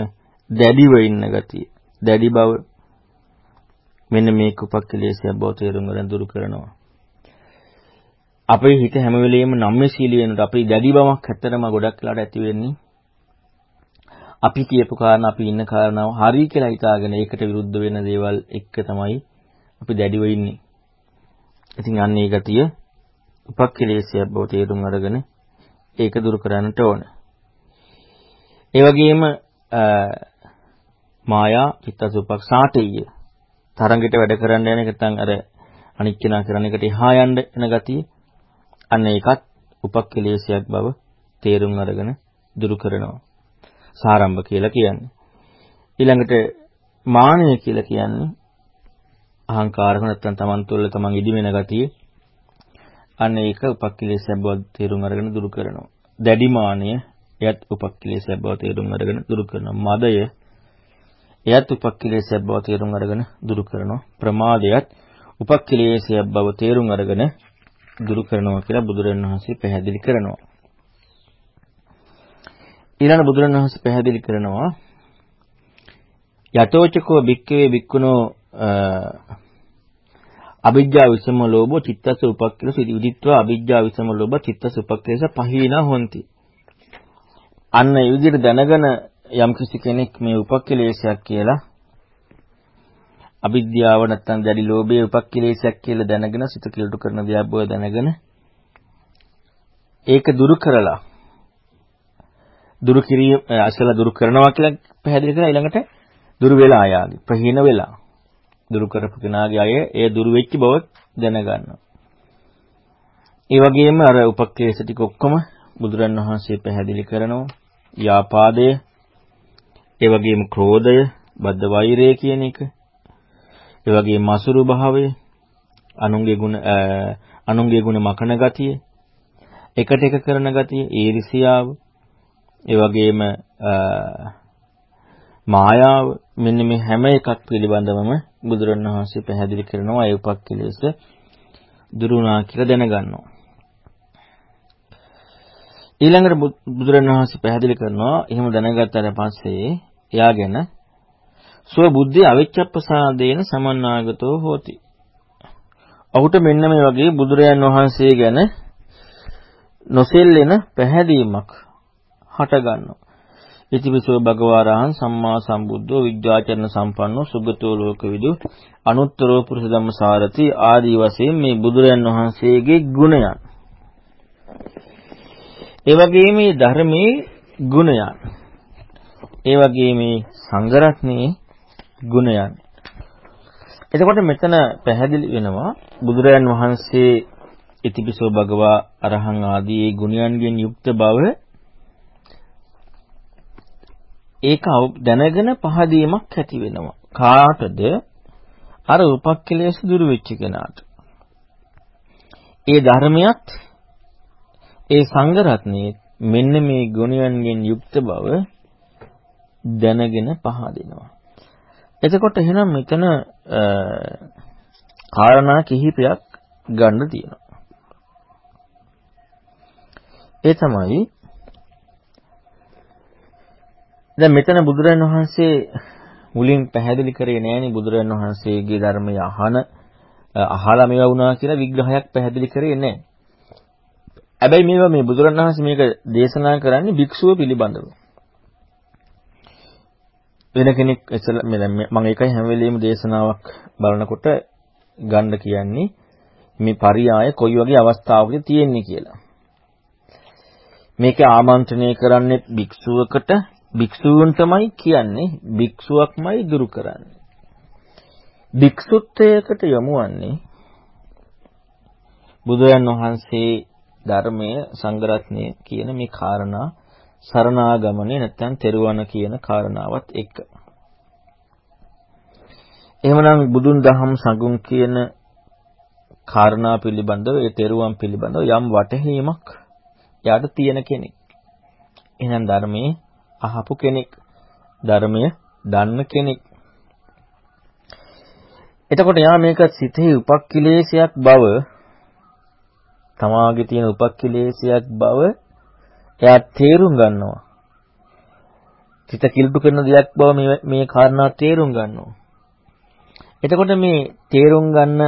දැඩිව ඉන්න ගතිය. දැඩි බව මෙන්න මේක උපක්ඛලේශයක් බව තේරුම් ගන්න දුරු කරනවා. අපේ හිත හැම වෙලෙම නම්‍යශීලී වෙනකොට අපේ දැඩි බවක් ඇත්තටම ගොඩක් වෙලාට ඇති වෙන්නේ අපි කියපු කාරණා අපි ඉන්න කාරණාව හරි කියලා හිතාගෙන ඒකට විරුද්ධ වෙන දේවල් එක්ක තමයි අපි දැඩිව ඉන්නේ. ඉතින් අන්න ඒ ගතිය උපක්ඛලේශයක් බව තේරුම් අරගෙන ඒක දුරු කරන්නට ඕන. ඒ වගේම මායා චිත්තසුපක් සාටෙය තරංගෙට වැඩ කරන්න යන එක නැත්නම් අර අනික් කෙනා කරන එකට එහා යන්න එන ගතිය අන්න ඒකත් උපක්ඛලේශයක් බව තේරුම් අරගෙන දුරු කරනවා. සාරම්භ කියලා කියන්නේ. ඊළඟට මානය කියලා කියන්නේ අහංකාරක නැත්නම් Taman තුළ Taman ඉදිමෙන ගතිය අන්න ඒක උපක්ඛිලේශය බව තේරුම් අරගෙන දුරු කරනවා. දැඩිමානය එයත් උපක්ඛිලේශය බව තේරුම් අරගෙන දුරු කරනවා. මදය එයත් උපක්ඛිලේශය බව තේරුම් අරගෙන දුරු කරනවා. ප්‍රමාදයත් උපක්ඛිලේශය බව තේරුම් අරගෙන දුරු කරනවා කියලා බුදුරණවහන්සේ පැහැදිලි කරනවා. ඊළඟ බුදුරණවහන්සේ පැහැදිලි කරනවා යතෝචකෝ භික්කවේ භික්කුණෝ අවිජ්ජා විසම ලෝභෝ චිත්තස උපක්ඛලස විදිත්වා අවිජ්ජා විසම ලෝභ චිත්තස උපක්ඛලස පහීනා හොಂತಿ. අන්න ඒ විදිහට දැනගෙන යම්කිසි කෙනෙක් මේ උපක්ඛලේශයක් කියලා අවිද්‍යාව නැත්තම් දැඩි ලෝභයේ උපක්ඛලේශයක් කියලා දැනගෙන සිත කිලුට කරන දෙයක් බව දැනගෙන ඒක දුරු කරලා දුරු කිරීම අසල දුරු කරනවා කියලා පැහැදිලි කරලා ඊළඟට දුරු වෙලා ආයාදි ප්‍රහීන වෙලා දුරු කරපු කෙනාගේ අය ඒ දුරු වෙච්ච බව දැනගන්නවා. ඒ වගේම අර උපක්ලේශ ටික ඔක්කොම බුදුරන් වහන්සේ පැහැදිලි කරනවා. ව්‍යාපාදය, ඒ වගේම ක්‍රෝධය, බද්ධ වෛරය කියන එක, ඒ වගේම අසුරු භාවය, අනුන්ගේ ගුණ අනුන්ගේ ගුණ මකන ගතිය, එකට එක කරන ගතිය, ඊර්ෂියාව, ඒ වගේම මායාව මෙන්න මේ හැම එකක් පිළිබඳවම බුදුරණවහන්සේ පැහැදිලි කරනවා ඒ උපක්ඛලේශ දුරුණා කියලා දැනගන්නවා. ඊළඟට බුදුරණවහන්සේ පැහැදිලි කරනවා එහෙම දැනගත්තාට පස්සේ එයාගෙන සුව බුද්ධි අවිච්ඡප්පසාදේන සමන්නාගතෝ හෝති. ඔහුට මෙන්න මේ වගේ බුදුරයන් වහන්සේ ගැන නොසෙල්ලෙන පැහැදීමක් හට ගන්නවා. ඉතිවිසෝ භගවාරහං සම්මා සම්බුද්ධෝ විද්‍යාචරණ සම්පන්නෝ සුගතෝ ලෝකවිදු අනුත්තරෝ පුරුෂ ධම්මසාරති ආදී වශයෙන් මේ බුදුරයන් වහන්සේගේ ගුණයන්. ඒ වගේම මේ ධර්මයේ ගුණයන්. ඒ වගේම මේ සංඝරත්නයේ ගුණයන්. එතකොට මෙතන පැහැදිලි වෙනවා බුදුරයන් වහන්සේ ඉතිපිසෝ භගවා අරහං ආදී ඒ ගුණයන්ගෙන් යුක්ත බව ඒක දැනගෙන පහදීමක් ඇති වෙනවා. කාටද? අර උපක්ඛලේශ දුරු වෙච්ච කෙනාට. ඒ ධර්මයක් ඒ සංඝ රත්නයේ මෙන්න මේ ගුණයන්ගෙන් යුක්ත බව දැනගෙන පහදිනවා. එතකොට එහෙනම් මෙතන කාරණා කිහිපයක් ගන්න තියෙනවා. ඒ තමයි දැන් මෙතන බුදුරන් වහන්සේ මුලින් පැහැදිලි කරේ නෑනේ බුදුරන් වහන්සේගේ ධර්මය අහන අහලා මේවා වුණා කියලා විග්‍රහයක් පැහැදිලි කරේ නෑ. හැබැයි මේවා මේ බුදුරන් වහන්සේ මේක දේශනා කරන්නේ භික්ෂුව පිළිබඳව. වෙන කෙනෙක් එසල මම ඒකයි හැම වෙලෙම දේශනාවක් බලනකොට ගන්න කියන්නේ මේ පරියාය කොයි වගේ අවස්ථාවකද තියෙන්නේ කියලා. මේක ආමන්ත්‍රණය කරන්නේ භික්ෂුවකට භික්ෂූන්ටමයි කියන්නේ භික්ෂුවක්මයි දුරු කරන්නේ. භික්ෂුත්වයකට යොමුවන්නේ බුදුරන් වහන්සේ ධර්මයේ සංගරත්නය කියන මේ කාරණා සරණාගමනේ නැත්නම් තෙරුවන කියන කාරණාවත් එක්ක. එහෙමනම් බුදුන් දහම් සඟුන් කියන කාරණා පිළිබඳව ඒ තෙරුවන් පිළිබඳව යම් වටහීමක් යාට තියෙන කෙනෙක්. එහෙනම් ධර්මයේ අහපු කෙනෙක්. ධර්මය දන්න කෙනෙක්. එතකොට යා මේක සිතේ උපක්ඛිලේශයක් බව තමාගේ තියෙන උපක්ඛිලේශයක් බව එයා තේරුම් ගන්නවා. සිත කිලුට කරන දෙයක් බව මේ මේ කාරණා තේරුම් ගන්නවා. එතකොට මේ තේරුම් ගන්න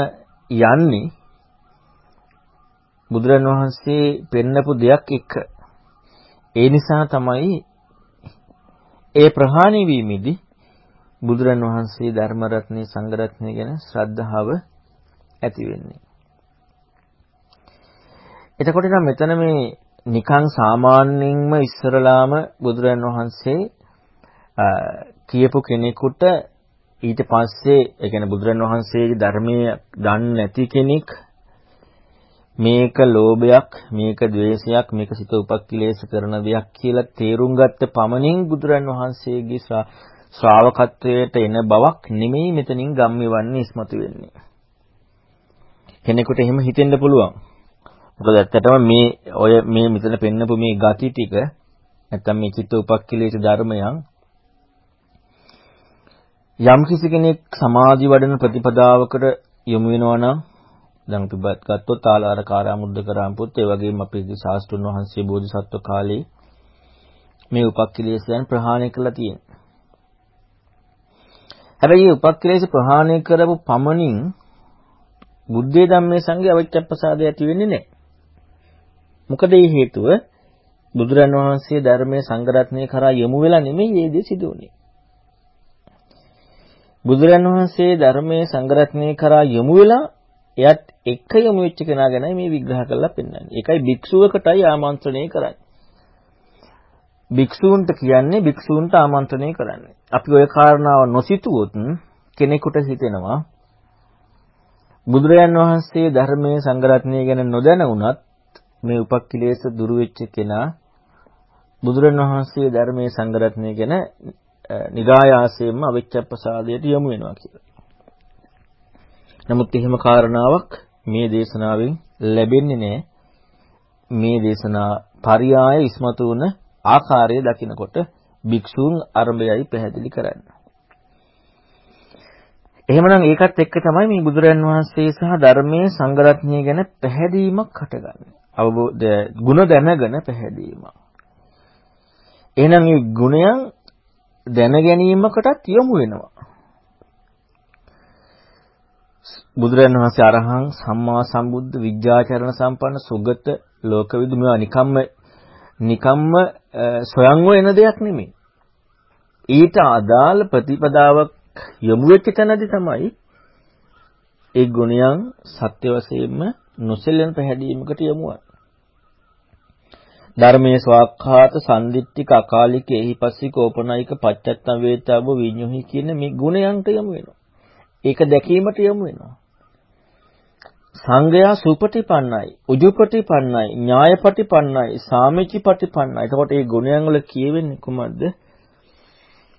යන්නේ බුදුරන් වහන්සේ පෙන්නපු දෙයක් එක්ක. ඒ නිසා තමයි ඒ ප්‍රහාණය වීමේදී බුදුරන් වහන්සේ ධර්ම රත්නේ සංඝ රත්නේ ගැන ශ්‍රද්ධාව ඇති වෙන්නේ. එතකොට නම් මෙතන මේ නිකං සාමාන්‍යයෙන්ම ඉස්සරලාම බුදුරන් වහන්සේ කියපු කෙනෙකුට ඊට පස්සේ ඒ කියන්නේ බුදුරන් වහන්සේගේ ධර්මයේ දන්නේ නැති කෙනෙක් මේක ලෝභයක් මේක ద్వේෂයක් මේක සිත උපක්ඛිලේශ කරන දෙයක් කියලා තේරුම් ගත්ත පමණින් බුදුරන් වහන්සේගේ ශ්‍රාවකත්වයට එන බවක් නෙමෙයි මෙතනින් ගම්මිවන්නේ ඉස්මතු වෙන්නේ. කෙනෙකුට එහෙම හිතෙන්න පුළුවන්. මොකද ඇත්තටම මේ ඔය මේ මෙතන පෙන්නපු මේ ගති ටික නැත්තම් මේ චිත්ත උපක්ඛිලේශ ධර්මයන් යම් කිසි කෙනෙක් සමාධි වඩන ප්‍රතිපදාවකට යොමු වෙනවා නම් දැන් අපි ගත්තොත් ආලාරකාරා මුද්දකරාම්පුත් ඒ වගේම අපේ ශාස්ත්‍රුන් වහන්සේ බෝධිසත්ව කාලේ මේ උපක්ඛිලේශයන් ප්‍රහාණය කළා තියෙනවා. හැබැයි මේ උපක්ඛිලේශ ප්‍රහාණය කරපු පමණින් බුද්ධේ ධම්මේ සංඝේ අවිච්ඡප්පසාදය ඇති වෙන්නේ නැහැ. මොකද ඒ හේතුව බුදුරන් වහන්සේ ධර්මයේ සංගරත්නය කරා යොමු වෙලා නෙමෙයි මේ දේ සිදු වුනේ. බුදුරන් වහන්සේ ධර්මයේ සංගරත්නය කරා යොමු වෙලා එයත් එක්ක යොමු වෙච්ච කෙනා ගැනයි මේ විග්‍රහ කරලා පෙන්වන්නේ. ඒකයි භික්ෂුවකටයි ආමන්ත්‍රණය කරන්නේ. භික්ෂූන්ට කියන්නේ භික්ෂූන්ට ආමන්ත්‍රණය කරන්නේ. අපි ওই කාරණාව නොසිතුවොත් කෙනෙකුට හිතෙනවා බුදුරයන් වහන්සේ ධර්මයේ සංගරත්නය ගැන නොදැන වුණත් මේ උපක්ඛිලේශ දුරු වෙච්ච කෙනා බුදුරන් වහන්සේ ධර්මයේ සංගරත්නය ගැන නිගායාසයෙන්ම අවිච්ඡප්පසාදයට යොමු වෙනවා කියලා. නමුත් එහෙම කාරණාවක් මේ දේශනාවෙන් ලැබෙන්නේ නැහැ. මේ දේශනා පරියාය ඉස්මතු වුණ ආකාරය දකිනකොට භික්ෂූන් අරඹයයි පැහැදිලි කරන්නේ. එහෙමනම් ඒකත් එක්ක තමයි මේ බුදුරන් වහන්සේ සහ ධර්මයේ සංගරත්නය ගැන පැහැදීමක් හටගන්නේ. අවබෝධ ගුණ දැනගෙන පැහැදීමක්. එහෙනම් මේ ගුණයන් දැන ගැනීමකටත් යොමු වෙනවා. බුදුරන් වහන්සේ අරහං සම්මා සම්බුද්ධ විද්‍යාචරණ සම්පන්න සුගත ලෝකවිදු මේවා නිකම්ම නිකම්ම සොයන්ව එන දෙයක් නෙමෙයි. ඊට අදාළ ප්‍රතිපදාවක් යොමු වෙච්ච තැනදී තමයි ඒ ගුණයන් සත්‍ය වශයෙන්ම නොසෙල්ලෙන පැහැදීමකට යොමුවන්නේ. ධර්මයේ ස්වාක්ඛාත සම්දිත්තික අකාලික එහිපස්සී කෝපනායික පච්චත්තම් වේතබ්බ විඤ්ඤුහි කියන මේ ගුණයන්ට යොමු වෙනවා. ඒක දැකීමට යොමු වෙනවා. සංගයා සුපටිපන්නයි, උජුපටිපන්නයි, ඥායපටිපන්නයි, සාමිචිපටිපන්නයි. එතකොට මේ ගුණයන් වල කියවෙන්නේ කුමක්ද?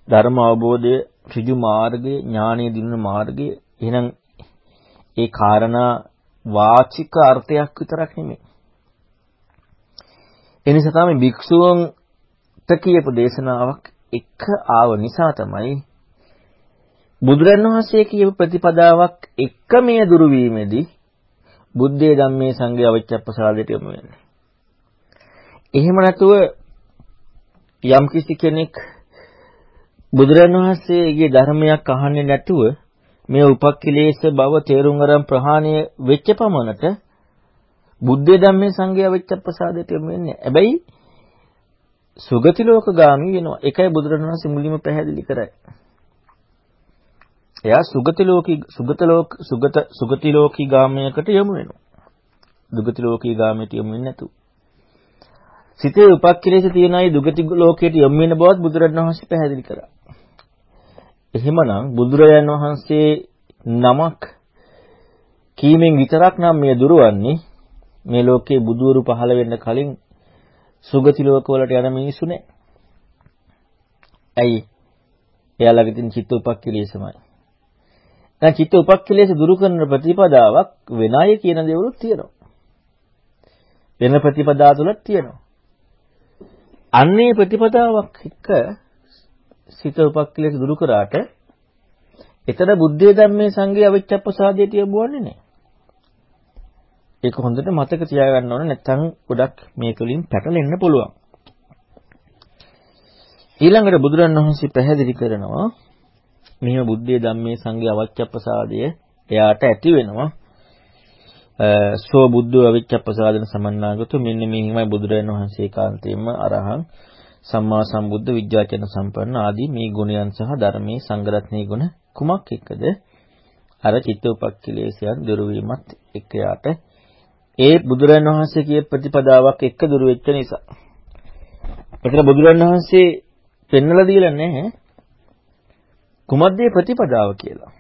ධර්ම අවබෝධය, ඍජු මාර්ගය, ඥානීය දිනුන මාර්ගය. එහෙනම් ඒ කාරණා වාචික අර්ථයක් විතරක් නෙමෙයි. එනිසා තමයි භික්ෂුවන්ට කියපු දේශනාවක් එක ආව නිසා තමයි බුදුරන් වහන්සේ කියපු ප්‍රතිපදාවක් එක මේ දුරු වීමේදී බුද්ධයේ ධම්මේ සංඝයේ අවිච්ඡප්පසාදයට යොමු වෙන්නේ. එහෙම නැතුව යම්කිසි කෙනෙක් බුදුරන් වහන්සේගේ ධර්මයක් අහන්නේ නැතුව මේ උපක්ඛිලේශ බව තේරුම් අරන් ප්‍රහාණය වෙච්ච පමණට බුද්ධයේ ධම්මේ සංඝයේ අවිච්ඡප්පසාදයට යොමු වෙන්නේ. හැබැයි සුගති ලෝකගාමි වෙනවා. ඒකයි බුදුරන් වහන්සේ මුලින්ම පැහැදිලි කරන්නේ. එයා සුගති ලෝකී සුගත ලෝක සුගත සුගති ලෝකී ගාමයකට යමු වෙනවා. දුගති ලෝකී ගාමයට යමු වෙන්නේ නැතු. සිතේ උපක්ඛලේශ තියන අය දුගති ලෝකයට යමු වෙන බවත් බුදුරජාණන් වහන්සේ පැහැදිලි කරා. එහෙමනම් බුදුරජාණන් වහන්සේ නමක් කීමෙන් විතරක් නම් මේ දුරවන්නේ මේ ලෝකේ බුදුවරු පහළ වෙන්න කලින් සුගති ලෝකවලට යන මිනිස්සු නෑ. ඇයි? එයාලගේ තියෙන චිත්ත උපක්ඛලේශමයි. දැන් චිත්ත උපක්ඛලේශ දුරු කරන ප්‍රතිපදාවක් වෙන අය කියන දේවලුත් තියෙනවා. වෙන ප්‍රතිපදා තුලක් තියෙනවා. අන්නේ ප්‍රතිපදාවක් එක්ක සිත උපක්ඛලේශ දුරු කරාට එතන බුද්ධය ධම්මේ සංගේ අවිච්ඡප්පසාදයට යොමුවන්නේ නැහැ. ඒක හොඳට මතක තියාගන්න ඕනේ නැත්නම් ගොඩක් මේ තුලින් පැටලෙන්න පුළුවන්. ඊළඟට බුදුරණවහන්සේ පැහැදිලි කරනවා මෙහෙම බුද්ධයේ ධම්මේ සංඝයේ අවච්ඡප්පසාදය එයාට ඇති වෙනවා. සෝ බුද්ධ අවච්ඡප්පසාදන සමන්නාගතු. මෙන්න මෙහිමයි බුදුරජාණන් වහන්සේ කාන්තේම අරහං. සම්මා සම්බුද්ධ විද්‍යාචන සම්පන්න ආදී මේ ගුණයන් සහ ධර්මයේ සංගරත්නී ගුණ කුමක් එක්කද? අර චිත්ත උපක්ඛිලේශයන් දුරු වීමත් එක්ක යාට. ඒ බුදුරජාණන් වහන්සේ කිය ප්‍රතිපදාවක් එක්ක දුරු වෙච්ච නිසා. ඒතර බුදුරජාණන් වහන්සේ පෙන්වලා දීලා නැහැ. කුමද්ද ප්‍රතිපදාව කියලා.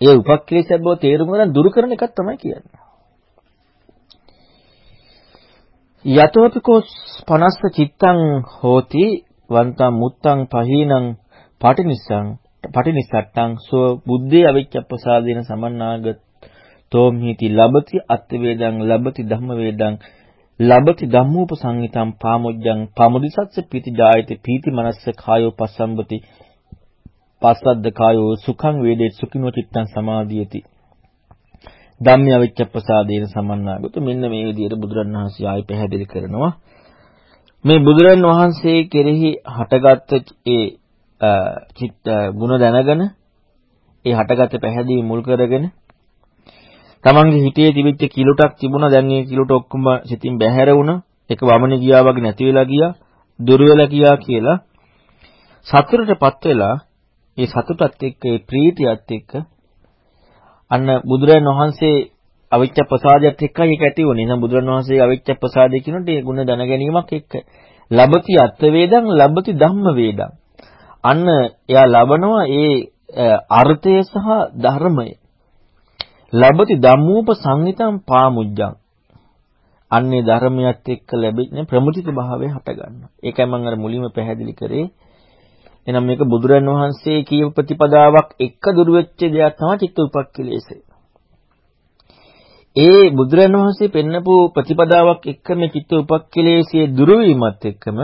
ඒ උපක්ලේශය බව තේරුම් ගන්න දුරු කරන එකක් තමයි කියන්නේ. යතෝපිකෝ 50 චිත්තං හෝති වන්තං මුත්තං පහීනං පටිනිස්සං පටිනිස්සට්ටං සෝ බුද්ධේ අවිච්ඡප්පසාදේන සමන්නාගත තෝම්හිති ලබති අත්වේදං ලබති ධම්ම වේදං ලබති ධම්මෝපසංහිතං පාමුජ්ජං පාමුදිසස්ස පීති ජායති පීති මනස්ස කායෝ පස්සම්බති පස්සද්ද කායෝ සුඛං වේදේ සුඛිනෝ චිත්තං සමාධියති. ධම්මය විච්ඡ ප්‍රසාදේන සමන්නාගත මෙන්න මේ විදිහට බුදුරණවහන්සේ ආයි පැහැදිලි කරනවා. මේ බුදුරන් වහන්සේ කෙරෙහි හටගත් ඒ චිත්ත ගුණ දැනගෙන ඒ හටගත් පැහැදිලි මුල් කරගෙන තමන්ගේ හිතේ තිබිච්ච කිලුටක් තිබුණා දැන් ඒ කිලුට ඔක්කොම සිතින් බැහැර වුණා ඒක වමනේ ගියා වගේ නැති වෙලා ගියා, දුර වෙලා ගියා කියලා සතුටටපත් වෙලා ඒ සතුටත් එක්ක ඒ ප්‍රීතියත් එක්ක අන්න බුදුරජාණන් වහන්සේ අවිච්ඡ ප්‍රසාදයට එක්කයි ඒක ඇති වුනේ. එහෙනම් බුදුරජාණන් වහන්සේ අවිච්ඡ ප්‍රසාදය කියනකොට ඒ ගුණ දැන ගැනීමක් එක්ක. ලබති අත්ථ වේදං ලබති ධම්ම වේදං. අන්න එයා ලබනවා ඒ අර්ථය සහ ධර්මය. ලබති ධම්මූප සංහිතං පාමුජ්ජං. අන්නේ ධර්මයත් එක්ක ලැබෙන ප්‍රමුදිත භාවය හට ගන්නවා. ඒකයි මම අර මුලින්ම පැහැදිලි කරේ. එහෙනම් මේක බුදුරන් වහන්සේ කියපු ප්‍රතිපදාවක් එක්ක දුරු වෙච්ච දෙයක් තමයි චිත්ත උපක්ඛලේශය. ඒ බුදුරන් වහන්සේ පෙන්නපු ප්‍රතිපදාවක් එක්ක මේ චිත්ත උපක්ඛලේශයේ දුරු වීමත් එක්කම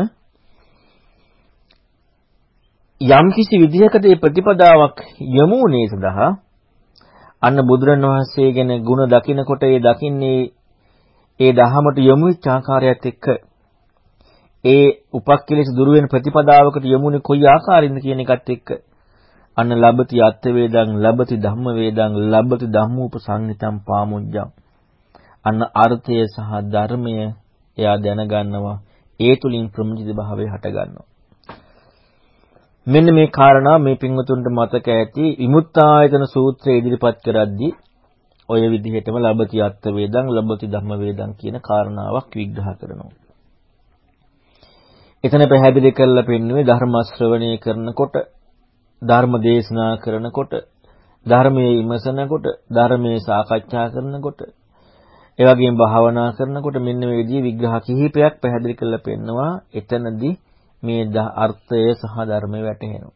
යම්කිසි විදිහකට මේ ප්‍රතිපදාවක් යමුනේ සඳහා අන්න බුදුරන් වහන්සේ ගැන ಗುಣ දකිනකොට ඒ දකින්නේ ඒ දහමට යොමු වෙච්ච ආකාරයත් එක්ක ඒ උපක්ඛලේශ දුරු වෙන ප්‍රතිපදාවකට යමුනේ කොයි ආකාරින්ද කියන එකත් එක්ක. අන්න ලබති අත්ථ වේදං ලබති ධම්ම වේදං ලබති ධම්මෝපසංහිතං පාමුජ්ජං අන්න අර්ථය සහ ධර්මය එයා දැනගන්නවා. ඒ තුලින් ප්‍රමුජිත භාවය හට ගන්නවා මෙන්න මේ කාරණා මේ පින්වතුන්ට මතක ඇති විමුක්තායතන සූත්‍රය ඉදිරිපත් කරද්දී ඔය විදිහටම ලබති අත්ථ වේදං ලබති ධම්ම වේදං කියන කාරණාවක් විග්‍රහ කරනවා. එතන පැහැදිලි කරලා පෙන්වුවේ ධර්ම ශ්‍රවණය කරනකොට ධර්ම දේශනා කරනකොට ධර්මයේ විමසනකොට ධර්මයේ සාකච්ඡා කරනකොට ඒ වගේම භාවනා කරනකොට මෙන්න මේ විදිහේ විග්‍රහ කිහිපයක් පැහැදිලි කරලා පෙන්නවා. එතනදී මේ අර්ථය සහ ධර්මය වැටහෙනවා.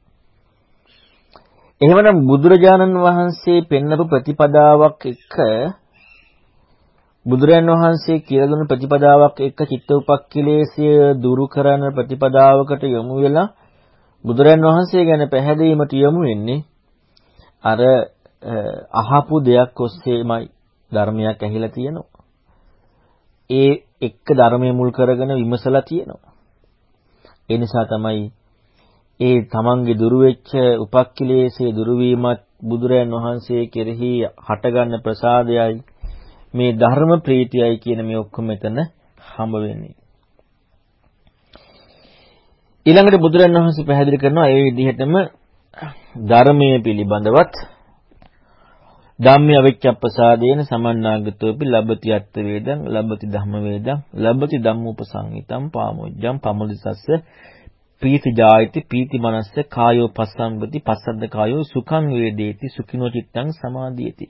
එහෙමනම් බුදුරජාණන් වහන්සේ පෙන්වපු ප්‍රතිපදාවක් එක්ක බුදුරයන් වහන්සේ කියලා දුන්න ප්‍රතිපදාවක් එක්ක චිත්ත උපක්ඛිලේශය දුරු කරන ප්‍රතිපදාවකට යොමු වෙලා බුදුරයන් වහන්සේ ගැන පැහැදීමට යොමු වෙන්නේ අර අහපු දෙයක් ඔස්සේමයි ධර්මයක් ඇහිලා තියෙනවා. ඒ එක්ක ධර්මයේ මුල් කරගෙන විමසලා තියෙනවා. ඒ නිසා තමයි ඒ තමන්ගේ දුරු වෙච්ච උපක්ඛිලේශයේ දුරු වීමත් බුදුරයන් වහන්සේ කෙරෙහි හටගන්න ප්‍රසාදයයි මේ ධර්ම ප්‍රීතියයි කියන මේ ඔක්කොම මෙතන හම්බ වෙන්නේ. ඊළඟට බුදුරණවහන්සේ පැහැදිලි කරනවා ඒ විදිහටම ධර්මයේ පිළිබඳවත් ධම්මිය අවිච්ඡප්පසාදේන සමන්නාගතෝපි ලබති අත්ථ වේදං ලබති ධම්ම වේදං ලබති ධම්මෝපසංහිතං පාමොජ්ජං පමුදිසස්ස පීති ජායති පීති මනස්ස කායෝ පස්සම්බති පස්සද්ද කායෝ සුඛං වේදේති සුඛිනෝ චිත්තං සමාධියති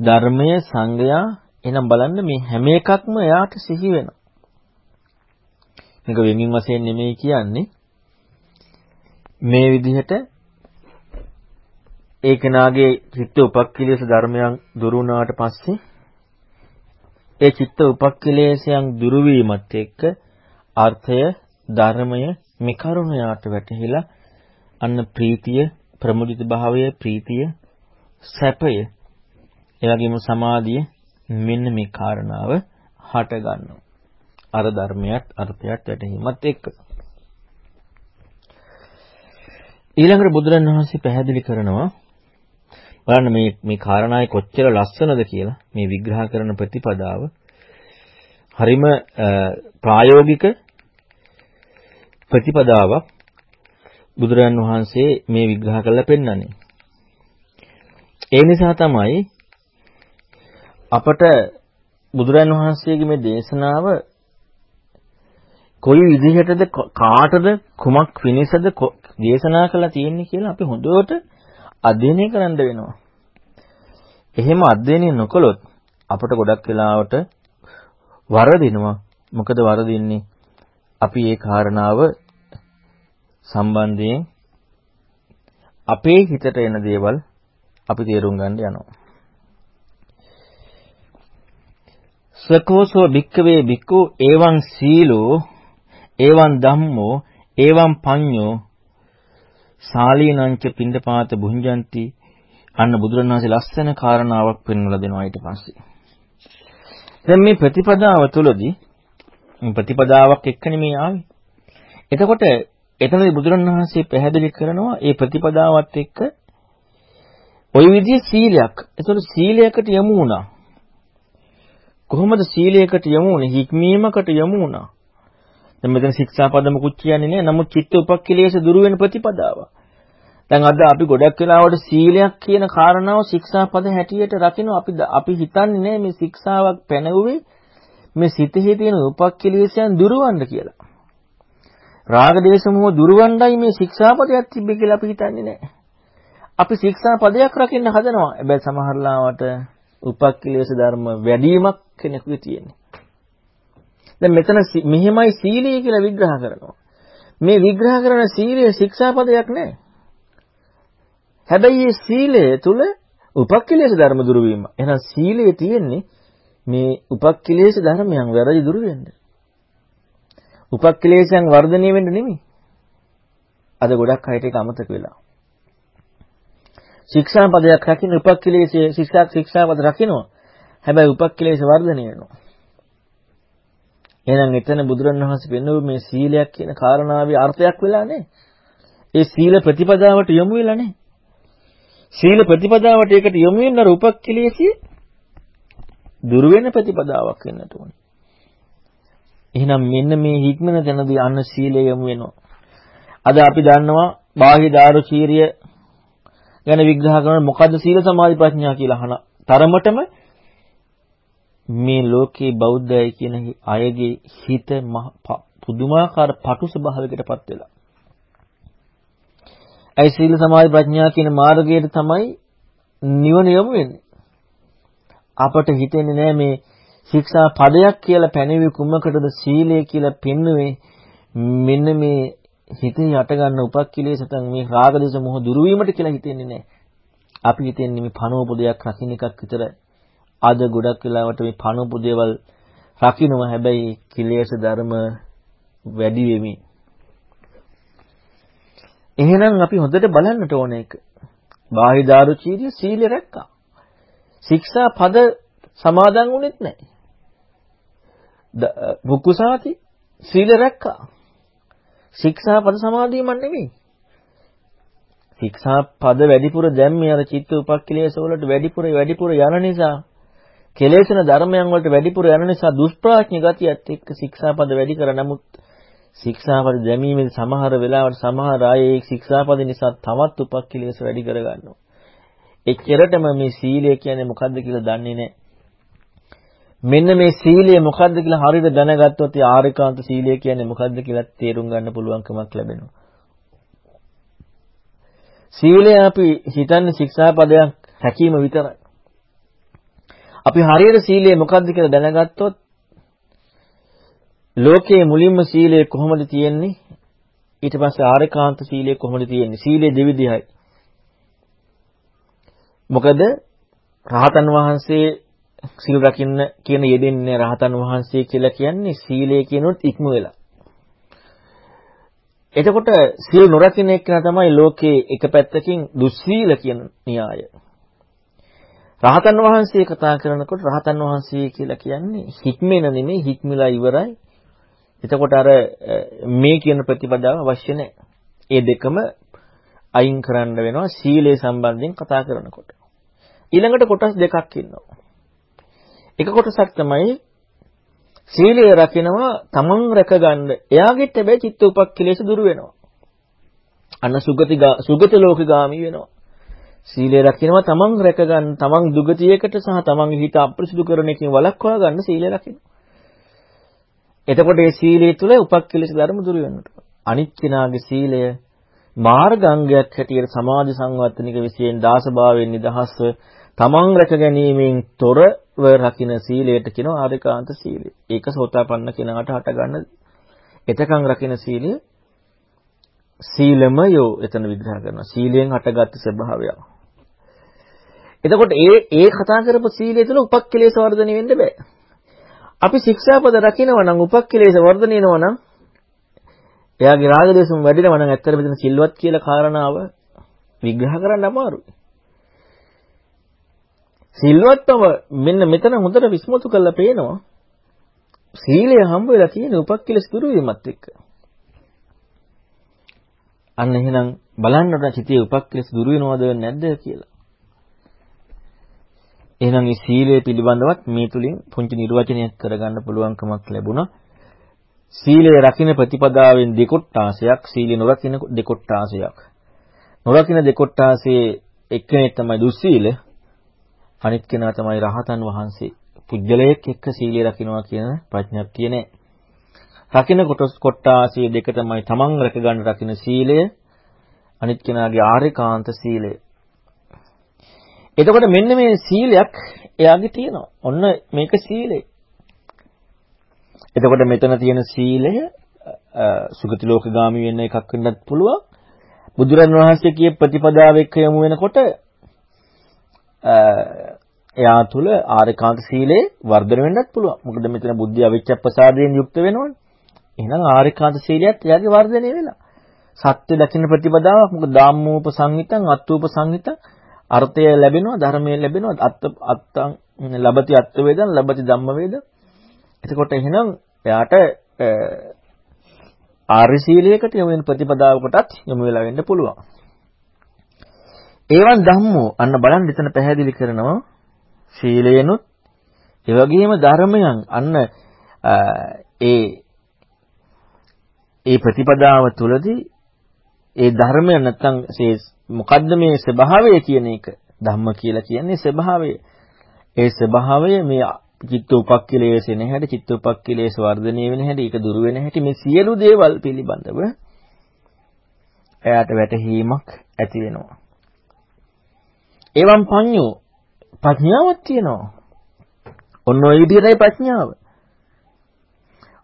ධර්මය සංගයා එහෙනම් බලන්න මේ හැම එකක්ම එයාට සිහි වෙනවා. මේක වෙනින් වශයෙන් නෙමෙයි කියන්නේ. මේ විදිහට ඒ කෙනාගේ චිත්ත උපක්ඛිලේශ ධර්මයන් දුරු වුණාට පස්සේ ඒ චිත්ත උපක්ඛිලේශයන් දුරු වීමත් එක්ක අර්ථය ධර්මය මේ කරුණයාට වැටහිලා අන්න ප්‍රීතිය ප්‍රමුදිත භාවය ප්‍රීතිය සැපය ඒ වගේම සමාධිය මෙන්න මේ කාරණාව හට ගන්නවා. අර ධර්මයක් අර්ථයක් වැටහීමත් එක්ක. ඊළඟට බුදුරණවහන්සේ පැහැදිලි කරනවා බලන්න මේ මේ කාරණායි කොච්චර ලස්සනද කියලා මේ විග්‍රහ කරන ප්‍රතිපදාව හරිම ප්‍රායෝගික ප්‍රතිපදාවක් බුදුරජාන් වහන්සේ මේ විග්‍රහ කරලා පෙන්නන්නේ. ඒ නිසා තමයි අපට බුදුරන් වහන්සේගේ මේ දේශනාව කොයි විදිහටද කාටද කුමක් පිණිසද දේශනා කළා තියෙන්නේ කියලා අපි හොඳට අධ්‍යයනය කරන්න වෙනවා. එහෙම අධ්‍යයනය නොකළොත් අපට ගොඩක් වෙලාවට වරදිනවා. මොකද වරදින්නේ අපි ඒ කාරණාව සම්බන්ධයෙන් අපේ හිතට එන දේවල් අපි තේරුම් ගන්න යනවා. සකෝසෝ භික්කවේ භික්කු එවං සීලෝ එවං ධම්මෝ එවං පඤ්ඤෝ සාලීනංච පින්දපාත භුංජಂತಿ අන්න බුදුරණවහන්සේ ලස්සන කාරණාවක් පෙන්වලා දෙනවා ඊට පස්සේ. දැන් මේ ප්‍රතිපදාව තුළදී ප්‍රතිපදාවක් එක්කනේ මේ ආවේ. එතකොට එතනදී බුදුරණවහන්සේ පැහැදිලි කරනවා මේ ප්‍රතිපදාවත් එක්ක ওই විදිහේ සීලයක්. ඒතකොට සීලයකට යමු වුණා. කොහොමද සීලයකට යමු වුනේ? හික්මීමකට යමු වුණා. දැන් මෙතන ශික්ෂාපද මුකුත් කියන්නේ නෑ. නමුත් චිත්ත උපක්ඛලේශ දුරු වෙන ප්‍රතිපදාව. දැන් අද අපි ගොඩක් වෙලාවට සීලයක් කියන කාරණාව ශික්ෂාපද හැටියට රකින්න අපි අපි හිතන්නේ නෑ මේ ශික්ෂාවක් පැනවුවේ මේ සිතෙහි තියෙන උපක්ඛලේශයන් දුරවන්න කියලා. රාග දේශ මොහ දුරවන්නයි මේ ශික්ෂාපදයක් තිබ්බේ කියලා අපි හිතන්නේ නෑ. අපි ශික්ෂාපදයක් රකින්න හදනවා. හැබැයි සමහර ලාවට උපක්ඛලේශ ධර්ම වැඩිවීමක් කෙනෙකුගේ තියෙන්නේ. දැන් මෙතන මෙහෙමයි සීලය කියලා විග්‍රහ කරනවා. මේ විග්‍රහ කරන සීලය ශික්ෂාපදයක් නෑ. හැබැයි මේ සීලය තුල උපක්ඛලේශ ධර්ම දුරු වීම. එහෙනම් සීලයේ තියෙන්නේ මේ උපක්ඛලේශ ධර්මයන් වැරදි දුරු වෙන්න. උපක්ඛලේශයන් වර්ධනය වෙන්න නෙමෙයි. අද ගොඩක් අයට ඒක අමතක වෙලා. ශික්ෂාපදයක් රකින්න උපක්ඛලේශයේ ශික්ෂා ශික්ෂාපද රකින්නවා. හැබැයි උපක්ඛලේශ වර්ධනය වෙනවා. එහෙනම් එතන බුදුරණවහන්සේ පෙන්වුවේ මේ සීලයක් කියන කාරණාවේ අර්ථයක් වෙලා නැහැ. ඒ සීල ප්‍රතිපදාවට යොමු වෙලා නැහැ. සීල ප්‍රතිපදාවට ඒකට යොමු වෙන අර උපක්ඛලේශී දුර වෙන ප්‍රතිපදාවක් වෙන්නට ඕනේ. එහෙනම් මෙන්න මේ හික්මන තැනදී අන්න සීලය යොමු වෙනවා. අද අපි දන්නවා බාහ්‍ය දාරුචීරිය ගැන විග්‍රහ කරන මොකද්ද සීල සමාධි ප්‍රඥා කියලා අහන තරමටම මේ ලෝකේ බෞද්ධය කියන අයගේ හිත පුදුමාකාර පටු ස්වභාවයකටපත් වෙලා. ඒ සීල සමාධි ප්‍රඥා කියන මාර්ගයට තමයි නිවන යොමු වෙන්නේ. අපට හිතෙන්නේ නෑ මේ ශික්ෂා පදයක් කියලා පැනෙවි කුමකටද සීලය කියලා පෙන්වුවේ මෙන්න මේ හිතේ යට ගන්න උපක්ඛිලේසතන් මේ රාග දේශ මොහ දුරු වීමට කියලා හිතෙන්නේ නැහැ. අපි හිතන්නේ මේ පණෝප දෙයක් රකින්න එකක් විතරයි. අද ගොඩක් වෙලාවට මේ පණෝප දේවල් රකින්නවා හැබැයි කිලේශ ධර්ම වැඩි වෙමින්. එහෙනම් අපි හොඳට බලන්නට ඕන එක. බාහිදාරුචීරිය සීලය රැක්කා. ශික්ෂා පද සමාදන් වුණෙත් නැහැ. මුකුසාති සීල රැක්කා. ශික්ෂා පද සමාදීමක් නෙමෙයි. ශික්ෂා පද වැඩිපුර දැම්මේ අර චිත්ත උපක්ඛලේශ වලට වැඩිපුර වැඩිපුර යන නිසා කෙලෙසන ධර්මයන් වලට වැඩිපුර යන නිසා දුෂ්ප්‍රඥ ගතියත් එක්ක ශික්ෂා පද වැඩි කර නමුත් ශික්ෂා පද දැමීමෙන් සමහර වෙලාවට සමහර අය ඒ ශික්ෂා පද නිසා තවත් උපක්ඛලේශ වැඩි කර ගන්නවා. එච්චරටම මේ සීලය කියන්නේ මොකද්ද කියලා දන්නේ නැහැ. මෙන්න මේ සීලය මොකද්ද කියලා හරියට දැනගත්තොත් ඒ ආරිකාන්ත සීලය කියන්නේ මොකද්ද කියලා තේරුම් ගන්න පුළුවන්කමක් ලැබෙනවා. සීලය අපි හිතන්නේ ශික්ෂාපදයක් රැකීම විතරයි. අපි හරියට සීලය මොකද්ද කියලා දැනගත්තොත් ලෝකයේ මුලින්ම සීලය කොහොමද තියෙන්නේ? ඊට පස්සේ ආරිකාන්ත සීලය කොහොමද තියෙන්නේ? සීලය දෙවිධයයි. මොකද රහතන් වහන්සේ සීල් රකින්න කියන යෙදෙන්නේ රහතන් වහන්සේ කියලා කියන්නේ සීලය කියනොත් ඉක්ම වෙලා. එතකොට සීල් නොරකින්න එක්කන තමයි ලෝකේ එක පැත්තකින් දුස්සීල කියන න්‍යාය. රහතන් වහන්සේ කතා කරනකොට රහතන් වහන්සේ කියලා කියන්නේ හික්මෙන නෙමෙයි හික්මිලා ඉවරයි. එතකොට අර මේ කියන ප්‍රතිපදාව අවශ්‍ය නැහැ. ඒ දෙකම අයින් කරන්න වෙනවා සීලය සම්බන්ධයෙන් කතා කරනකොට. ඊළඟට කොටස් දෙකක් ඉන්නවා. එක කොටසක් තමයි සීලය රකිනවා තමන් රැකගන්න. එයාගෙත් හැබැයි චිත්ත උපක්ඛලේශ දුරු වෙනවා. අන්න සුගති සුගත ලෝකගාමි වෙනවා. සීලය රකිනවා තමන් රැකගන්න තමන් දුගතියකට සහ තමන්ගේ හිත අප්‍රසිදු කරන එකකින් වළක්වා ගන්න සීලය රකිනවා. එතකොට මේ සීලය තුළ උපක්ඛලේශ ධර්ම දුරු වෙනවා. අනිත් කෙනාගේ සීලය මාර්ගාංගයක් හැටියට සමාධි සංවර්ධනික විශේෂයෙන් දාසභාවයෙන් නිදහස්ව තමන් රැක ගැනීමෙන් තොරව රකින්න සීලයට කියනවා ආරිකාන්ත සීලය. ඒක සෝතාපන්න කෙනාට හටගන්න එතකන් රකින්න සීලය සීලමයෝ එතන විග්‍රහ කරනවා. සීලයෙන් හටගත් ස්වභාවය. එතකොට ඒ ඒ කතා කරපු සීලය තුළ උපක්ඛලේශ වර්ධනය වෙන්න බෑ. අපි ශික්ෂාපද රකින්නවා නම් උපක්ඛලේශ වර්ධනය වෙනවා නම් එයාගේ රාග දේශම වැඩිනවා නම් ඇත්තට මෙතන සිල්වත් කියලා කාරණාව විග්‍රහ කරන්න අමාරුයි. සිල්වත්වම මෙන්න මෙතන හොඳට විශ්මතු කරලා පේනවා. සීලය හම්බ වෙලා තියෙන උපක්කලස් දුරු වීමත් එක්ක. අන්න එහෙනම් බලන්න ඕන චිතේ උපක්කලස් දුරු වෙනවද නැද්ද කියලා. එහෙනම් මේ සීලය පිළිබඳවත් මේ තුලින් පුංචි නිර්වචනයක් කරගන්න පුළුවන්කමක් ලැබුණා. සීලය රකින්න ප්‍රතිපදාවෙන් දෙකොට්ටාසයක්, සීලය නොරකින්න දෙකොට්ටාසයක්. නොරකින්න දෙකොට්ටාසයේ එක්කෙනෙක් තමයි දුස්සීල, අනිත් කෙනා තමයි රහතන් වහන්සේ. පුජ්‍යලයක් එක්ක සීලය රකින්නවා කියන ප්‍රඥප්තිය නෑ. රකින්න කොටස් කොට්ටාසයේ දෙක තමයි තමන් රැකගන්න රකින්න සීලය, අනිත් කෙනාගේ ආර්යකාන්ත සීලය. එතකොට මෙන්න මේ සීලයක් එයාගේ තියෙනවා. ඔන්න මේක සීලය. එතකොට මෙතන තියෙන සීලය සුගති ලෝකගාමි වෙන්න එකක් වෙන්නත් පුළුවන්. බුදුරන් වහන්සේ කිය ප්‍රතිපදාව එක්ක යමු වෙනකොට එයා තුල ආරේකාන්ත සීලේ වර්ධනය වෙන්නත් පුළුවන්. මොකද මෙතන බුද්ධිය අවිච්ඡප්පසාදයෙන් යුක්ත වෙනවනේ. එහෙනම් ආරේකාන්ත සීලයත් එයාගේ වර්ධනය වෙලා. සත්‍ය දකින්න ප්‍රතිපදාවක් මොකද ධම්මෝප සංහිතං අත්ූප සංහිතං අර්ථය ලැබෙනවා ධර්මය ලැබෙනවා අත්ත අත්තං ලබති අත්ත වේදන් ලබති ධම්ම වේද එතකොට එහෙනම් එයාට ආර්ය සීලයකට යොමු වෙන ප්‍රතිපදාවකටත් යොමු වෙලා වෙන්න පුළුවන් ඒවන් ධම්මෝ අන්න බලන්න එතන පැහැදිලි කරනවා සීලයනොත් ඒ වගේම ධර්මයන් අන්න ඒ ඒ ප්‍රතිපදාව තුළදී ඒ ධර්මය නැත්තම් මොකද්ද මේ ස්වභාවය කියන එක ධම්ම කියලා කියන්නේ ස්වභාවය. ඒ ස්වභාවය මේ චිත්ත උපක්ඛිලේශ වෙන හැටි චිත්ත උපක්ඛිලේශ වර්ධනය වෙන හැටි ඒක දුර වෙන හැටි මේ සියලු දේවල් පිළිබඳව එයාට වැටහීමක් ඇති වෙනවා. එවම් පඤ්ඤෝ ප්‍රඥාවක් තියෙනවා. ඔන්න ඔය විදිහටයි ප්‍රඥාව.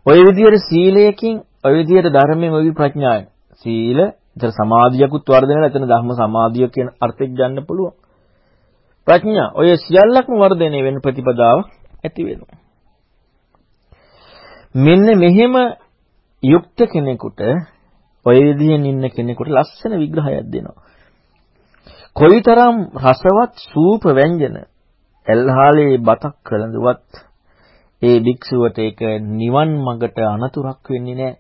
ඔය විදිහට සීලයකින් ඔය විදිහට ධර්මයෙන් ඔය ප්‍රඥාව. සීල එතන සමාධියකුත් වර්ධනය වෙලා එතන ධම්ම සමාධිය කියන අර්ථයක් ගන්න පුළුවන්. ප්‍රඥා ඔය සියල්ලක්ම වර්ධනය වෙන ප්‍රතිපදාව ඇති වෙනවා. මෙන්න මෙහෙම යුක්ත කෙනෙකුට ඔය විදිහෙන් ඉන්න කෙනෙකුට ලස්සන විග්‍රහයක් දෙනවා. කොයිතරම් රසවත් සූප ව්‍යංජන එල්හාලේ බතක් කළඳුවත් ඒ භික්ෂුවට ඒක නිවන් මඟට අනතුරක් වෙන්නේ නැහැ.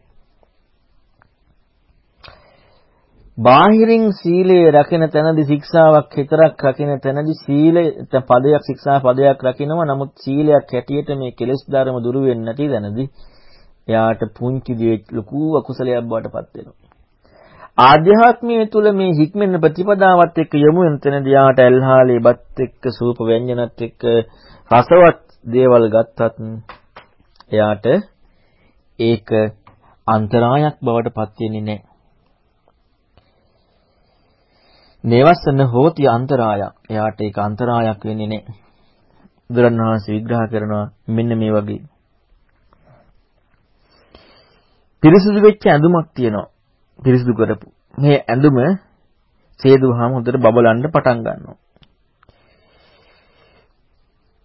බාහිරින් සීලයේ රකින තැනදී ශික්ෂාවක් විතරක් රකින තැනදී සීලය පදයක් ශික්ෂා පදයක් රකිනවා නමුත් සීලයක් හැටියට මේ කෙලෙස් ධර්ම දුරු වෙන්නේ නැති තැනදී එයාට පුංචි දේ ලොකු අකුසලයක් බවට පත් වෙනවා. ආධ්‍යාත්මයේ තුල මේ හික්මෙන ප්‍රතිපදාවත් එක්ක යමු වෙන තැනදී යාට ඇල්හාලේ බත් එක්ක සූප ව්‍යංජනත් එක්ක රසවත් දේවල් ගත්තත් එයාට ඒක අන්තරායක් බවට පත් වෙන්නේ නැහැ. නේවස්සන හෝති අන්තරායක්. එයාට ඒක අන්තරායක් වෙන්නේ නැහැ. බුදුරණවහන්සේ විග්‍රහ කරනවා මෙන්න මේ වගේ. පිරිසුදු වෙච්ච ඇඳුමක් තියෙනවා. පිරිසුදු කරපු. මේ ඇඳුම සේදුවාම හොඳට බබලන්න පටන් ගන්නවා.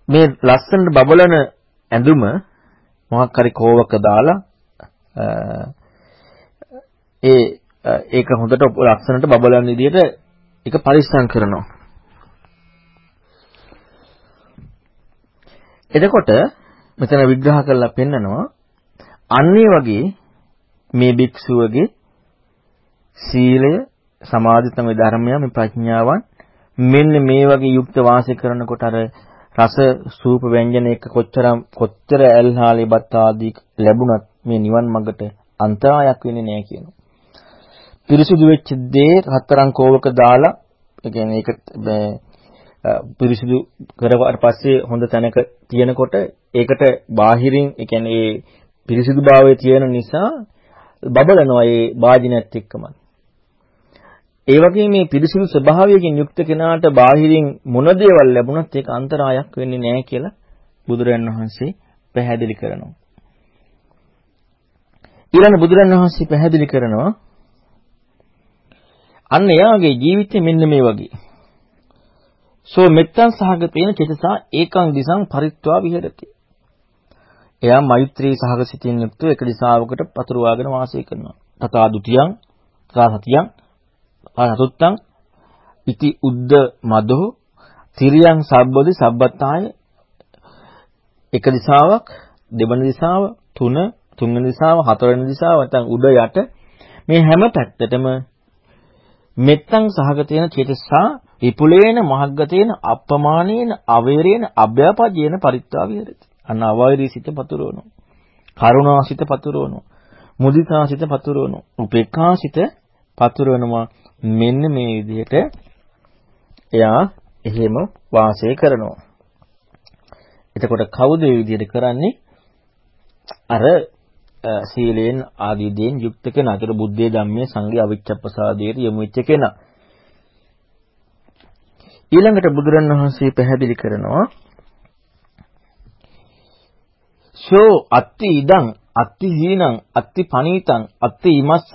මේ ලස්සනට බබලන ඇඳුම මොකක් හරි කෝවක දාලා ඒ ඒක හොඳට ලස්සනට බබලන විදිහට ඒක පරිස්සම් කරනවා. එතකොට මෙතන විග්‍රහ කරලා පෙන්නනවා අන්නේ වගේ මේ භික්ෂුවගේ සීලය සමාධිතම ධර්මය මේ ප්‍රඥාවන් මෙන්න මේ වගේ යුක්ත වාසය කරනකොට අර රස සූප ව්‍යංජන එක කොච්චර කොච්චර ඇල්හාලේ බත් ආදී ලැබුණත් මේ නිවන් මඟට අන්තරායක් වෙන්නේ නැහැ කියනවා. පිරිසුදු වෙච්ච දේ හතරන් කෝවක දාලා ඒ කියන්නේ ඒක පිරිසුදු කරවට පස්සේ හොඳ තැනක තියෙනකොට ඒකට බාහිරින් ඒ කියන්නේ ඒ පිරිසිදුභාවය තියෙන නිසා බබලනවා ඒ වාජිනයත් එක්කම. ඒ වගේ මේ පිරිසිදු ස්වභාවයකින් යුක්ත කෙනාට බාහිරින් මොන දේවල් ලැබුණත් ඒක අන්තරායක් වෙන්නේ නැහැ කියලා බුදුරජාණන් වහන්සේ පැහැදිලි කරනවා. ඊළඟ බුදුරජාණන් වහන්සේ පැහැදිලි කරනවා අන්න එයාගේ ජීවිතය මෙන්න මේ වගේ. සෝ මෙත්තන් සහගතේන චිතසා ඒකං දිසං පරිත්වා විහෙරති. එයා මෛත්‍රී සහගසිතින් යුක්තව එක දිශාවකට පතුරවාගෙන වාසය කරනවා. තථා ဒ ුතියං තථා සතියං තථා චතුත්තං ඉති උද්ද මදෝ තිරියං සබ්බදි සබ්බත්තාය එක දිශාවක් දෙවන දිශාව තුන තුන්වෙනි දිශාව හතරවෙනි දිශාව නැත්නම් උඩ යට මේ හැම පැත්තටම මෙත්තං සහගතේන චේතසා ඉපුලේන මහග්ගතේන අප්පමානේන අවේරේන අභ්‍යාපජේන පරිත්තා විහෙරති. අන්න අවෛරී සිත පතුරවනවා. කරුණාසිත පතුරවනවා. මුදිතාසිත පතුරවනවා. උපේක්ඛාසිත පතුරවනවා. මෙන්න මේ විදිහට එයා එහෙම වාසය කරනවා. එතකොට කවුද මේ විදිහට කරන්නේ? අර සීලෙන් ආදී දේන් යුක්ත කෙනා. අතර බුද්ධයේ ධම්මයේ සංඝයේ අවිච්ඡප්පසාදයේ යොමු වෙච්ච කෙනා. ඊළඟට බුදුරණවහන්සේ පැහැදිලි කරනවා සෝ අත්ති ඉදං අත්ති හීනං අත්ති පනීතං අත්ති ඉමස්ස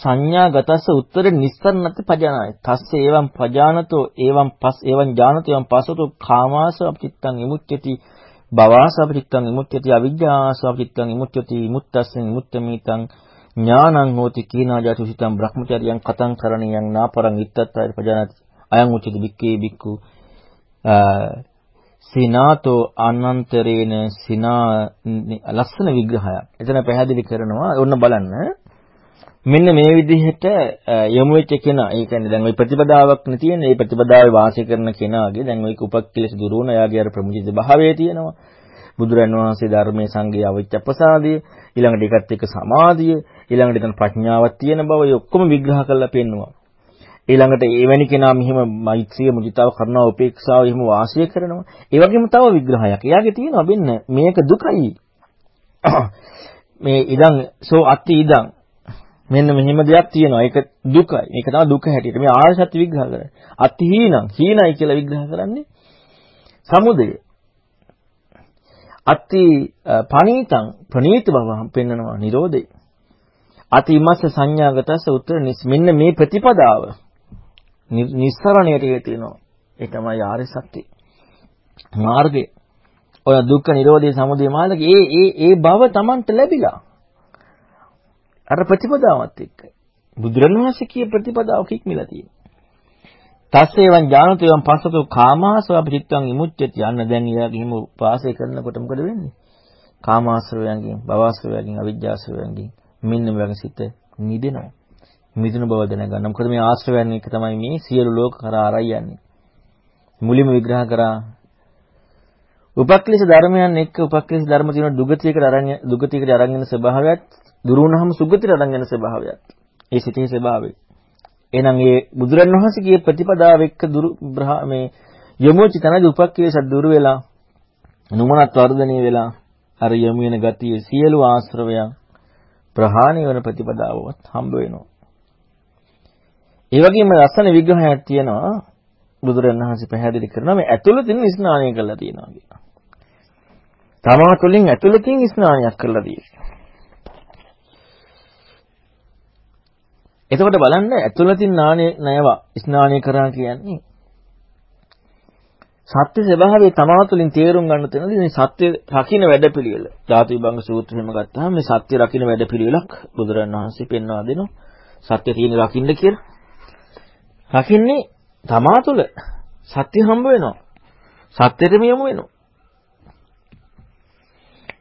සංඥාගතස්ස උත්තර නිස්සරණත් පජානාය. තස්ස එවං පජානතෝ එවං පස් එවං ඥානතෝ එවං පසතෝ කාමාස අපචිත්තං විමුච්ඡති භවාස අපචිත්තං විමුච්ඡති අවිජ්ජාස අපචිත්තං විමුච්ඡති මුත්තස්සෙන් මුත්තමීතං ඥානං හෝති කීනාජාතු සිතං බ්‍රහ්මචර්යං කතං කරණියං නාපරං ඉත්තත්තාය පජානාති අයං උච්චති බික්කේ බික්කු සිනාතෝ අනන්තරේන සිනා ලස්සන විග්‍රහයක්. එතන පැහැදිලි කරනවා ඔන්න බලන්න. මෙන්න මේ විදිහට යොමු වෙච්ච කෙනා, ඒ කියන්නේ දැන් ওই ප්‍රතිපදාවක් නේ තියෙන්නේ. මේ ප්‍රතිපදාවේ වාසය කරන කෙනාගේ දැන් ওই උපක්ඛිලස දුරු වුණ එයාගේ අර ප්‍රමුජිත භාවය තියෙනවා. බුදුරන් වහන්සේ ධර්මයේ සංගේ අවිච්ඡ ප්‍රසාදිය, ඊළඟට ඒකත් එක්ක සමාධිය, ඊළඟට එතන ප්‍රඥාවක් තියෙන බව ඔය ඔක්කොම විග්‍රහ කරලා පෙන්නවා. ඊළඟට එවැනි කෙනා මෙහිම මෛත්‍රිය මුදිතාව කරුණාව උපේක්ෂාව එහෙම වාසය කරනවා. ඒ වගේම තව විග්‍රහයක්. එයාගේ තියෙනවා මෙන්න මේක දුකයි. මේ ඉදන් සෝ අත්ති ඉදන් මෙන්න මෙහෙම දෙයක් තියෙනවා. ඒක දුකයි. මේක තමයි දුක හැටියට. මේ ආර්ය සත්‍ය විග්‍රහ කරන්නේ. අත්ති හීනං හීනයි කියලා විග්‍රහ කරන්නේ සමුදය. අත්ති පනීතං ප්‍රනීත බව පෙන්වනවා නිරෝධය. අතිමස්ස සංඥාගතස්ස උත්තර මෙන්න මේ ප්‍රතිපදාව නිස්සරණයට තියෙනවා. ඒ තමයි ආර්ය සත්‍ය. මාර්ගය. ඔය දුක්ඛ නිරෝධය සමුදය මාර්ගය ඒ ඒ ඒ බව Tamanට ලැබිලා. අර ප්‍රතිපදාවත් එක්ක. බුදුරණවහන්සේ කිය ප්‍රතිපදාව කික්මිලා තියෙනවා. තස්සේවන් ඥානතේවන් පස්සතෝ කාමාසව පිටිත්වං විමුච්ඡති යන්න දැන් ඊයාගේ හිම වාසය කරනකොට මොකද වෙන්නේ? කාමාශ්‍රවයන්ගෙන්, භවශ්‍රවයන්ගෙන්, අවිජ්ජාශ්‍රවයන්ගෙන් මෙන්න මේ වගේ සිත නිදෙනවා. මිදුණු බව දැනගන්න. මොකද මේ ආශ්‍රවයන් එක තමයි මේ සියලු ලෝක කරා ආරයි යන්නේ. මුලින්ම විග්‍රහ කරා උපක්ලේශ ධර්මයන් එක්ක උපක්ලේශ ධර්ම තියෙන දුගතියකට අරන් දුගතියකට අරන් යන ස්වභාවයත් දුරු වුණාම සුගතියට අරන් යන ස්වභාවයත් ඒ සිතේ ස්වභාවය. එහෙනම් මේ බුදුරණවහන්සේගේ ප්‍රතිපදාව එක්ක දුරු මේ යමුච තනදී උපක්ලේශ දුරු වෙලා නුමනත් වර්ධනය වෙලා අර යමු වෙන ගතිය සියලු ආශ්‍රවයන් ප්‍රහාණය වෙන ප්‍රතිපදාවවත් හම්බ වෙනවා. ඒ වගේම ලස්සන විග්‍රහයක් තියෙනවා බුදුරණවහන්සේ පැහැදිලි කරනවා මේ ඇතුළතින් ස්නානය කරලා තියෙනවා කියලා. තමා තුළින් ඇතුළතින් ස්නානයක් කරලා තියෙනවා. එතකොට බලන්න ඇතුළතින් නානේ නයවා ස්නානය කරා කියන්නේ සත්‍ය ස්වභාවය තමා තුළින් තේරුම් ගන්න තැනදී මේ සත්‍ය රකින්න වැඩපිළිවෙල. ධාතු විභංග සූත්‍රෙම ගත්තාම මේ සත්‍ය රකින්න වැඩපිළිවෙලක් බුදුරණවහන්සේ පෙන්වා දෙනවා. සත්‍ය තියෙන රකින්න කියලා. රකින්නේ තමා තුළ සත්‍ය හම්බ වෙනවා. සත්‍යෙටම යමු වෙනවා.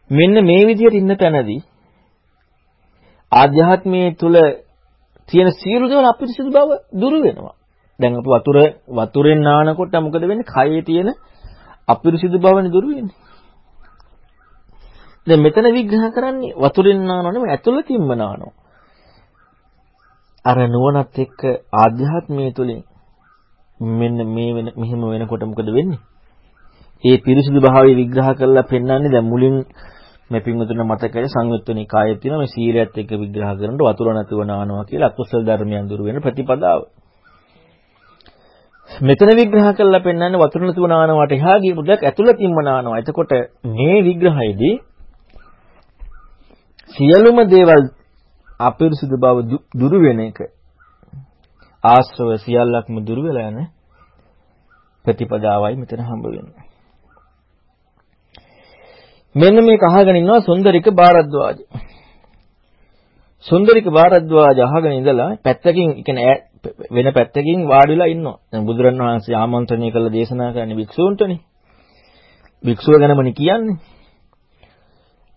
මෙන්න මේ විදිහට ඉන්න තැනදී ආධ්‍යාත්මයේ තුල තියෙන සියලු දේවල් අපිරිසිදු බව දුරු වෙනවා. දැන් අපි වතුර වතුරෙන් නානකොට මොකද වෙන්නේ? කයේ තියෙන අපිරිසිදු බවනේ දුරු වෙන්නේ. දැන් මෙතන විග්‍රහ කරන්නේ වතුරෙන් නානව නෙමෙයි ඇතුළතින්ම නානවා. අර නුවණත් එක්ක ආධ්‍යාත්මයේ තුලින් මෙන්න මේ වෙන මෙහෙම වෙනකොට මොකද වෙන්නේ? ඒ පිරිසිදු භාවය විග්‍රහ කරලා පෙන්වන්නේ දැන් මුලින් මේ පින්වතුන මතකයේ සංයුත්තනේ කායේ තියෙන මේ සීලයත් එක්ක විග්‍රහ කරනකොට වතුර නැතුව නානවා කියලා අකුසල ධර්මයන් දුරු වෙන ප්‍රතිපදාව. මෙතන විග්‍රහ කරලා පෙන්වන්නේ වතුර නැතුව නානවාට එහා ගියපු දෙයක් ඇතුළතින්ම නානවා. එතකොට මේ විග්‍රහයේදී සියලුම දේවල් අපිරිසුදු බව දුරු වෙන එක ආශ්‍රව සියල්ලක්ම දුරු වෙලා යන ප්‍රතිපදාවයි මෙතන හම්බ වෙන්නේ. මෙන්න මේක අහගෙන ඉන්නවා සුන්දරික බාරද්වාජ. සුන්දරික බාරද්වාජ අහගෙන ඉඳලා පැත්තකින් කියන්නේ වෙන පැත්තකින් වාඩි වෙලා ඉන්නවා. දැන් බුදුරණවහන්සේ ආමන්ත්‍රණය කළ දේශනා කරන්නේ භික්ෂූන්ටනේ. භික්ෂුව ගැනමනේ කියන්නේ.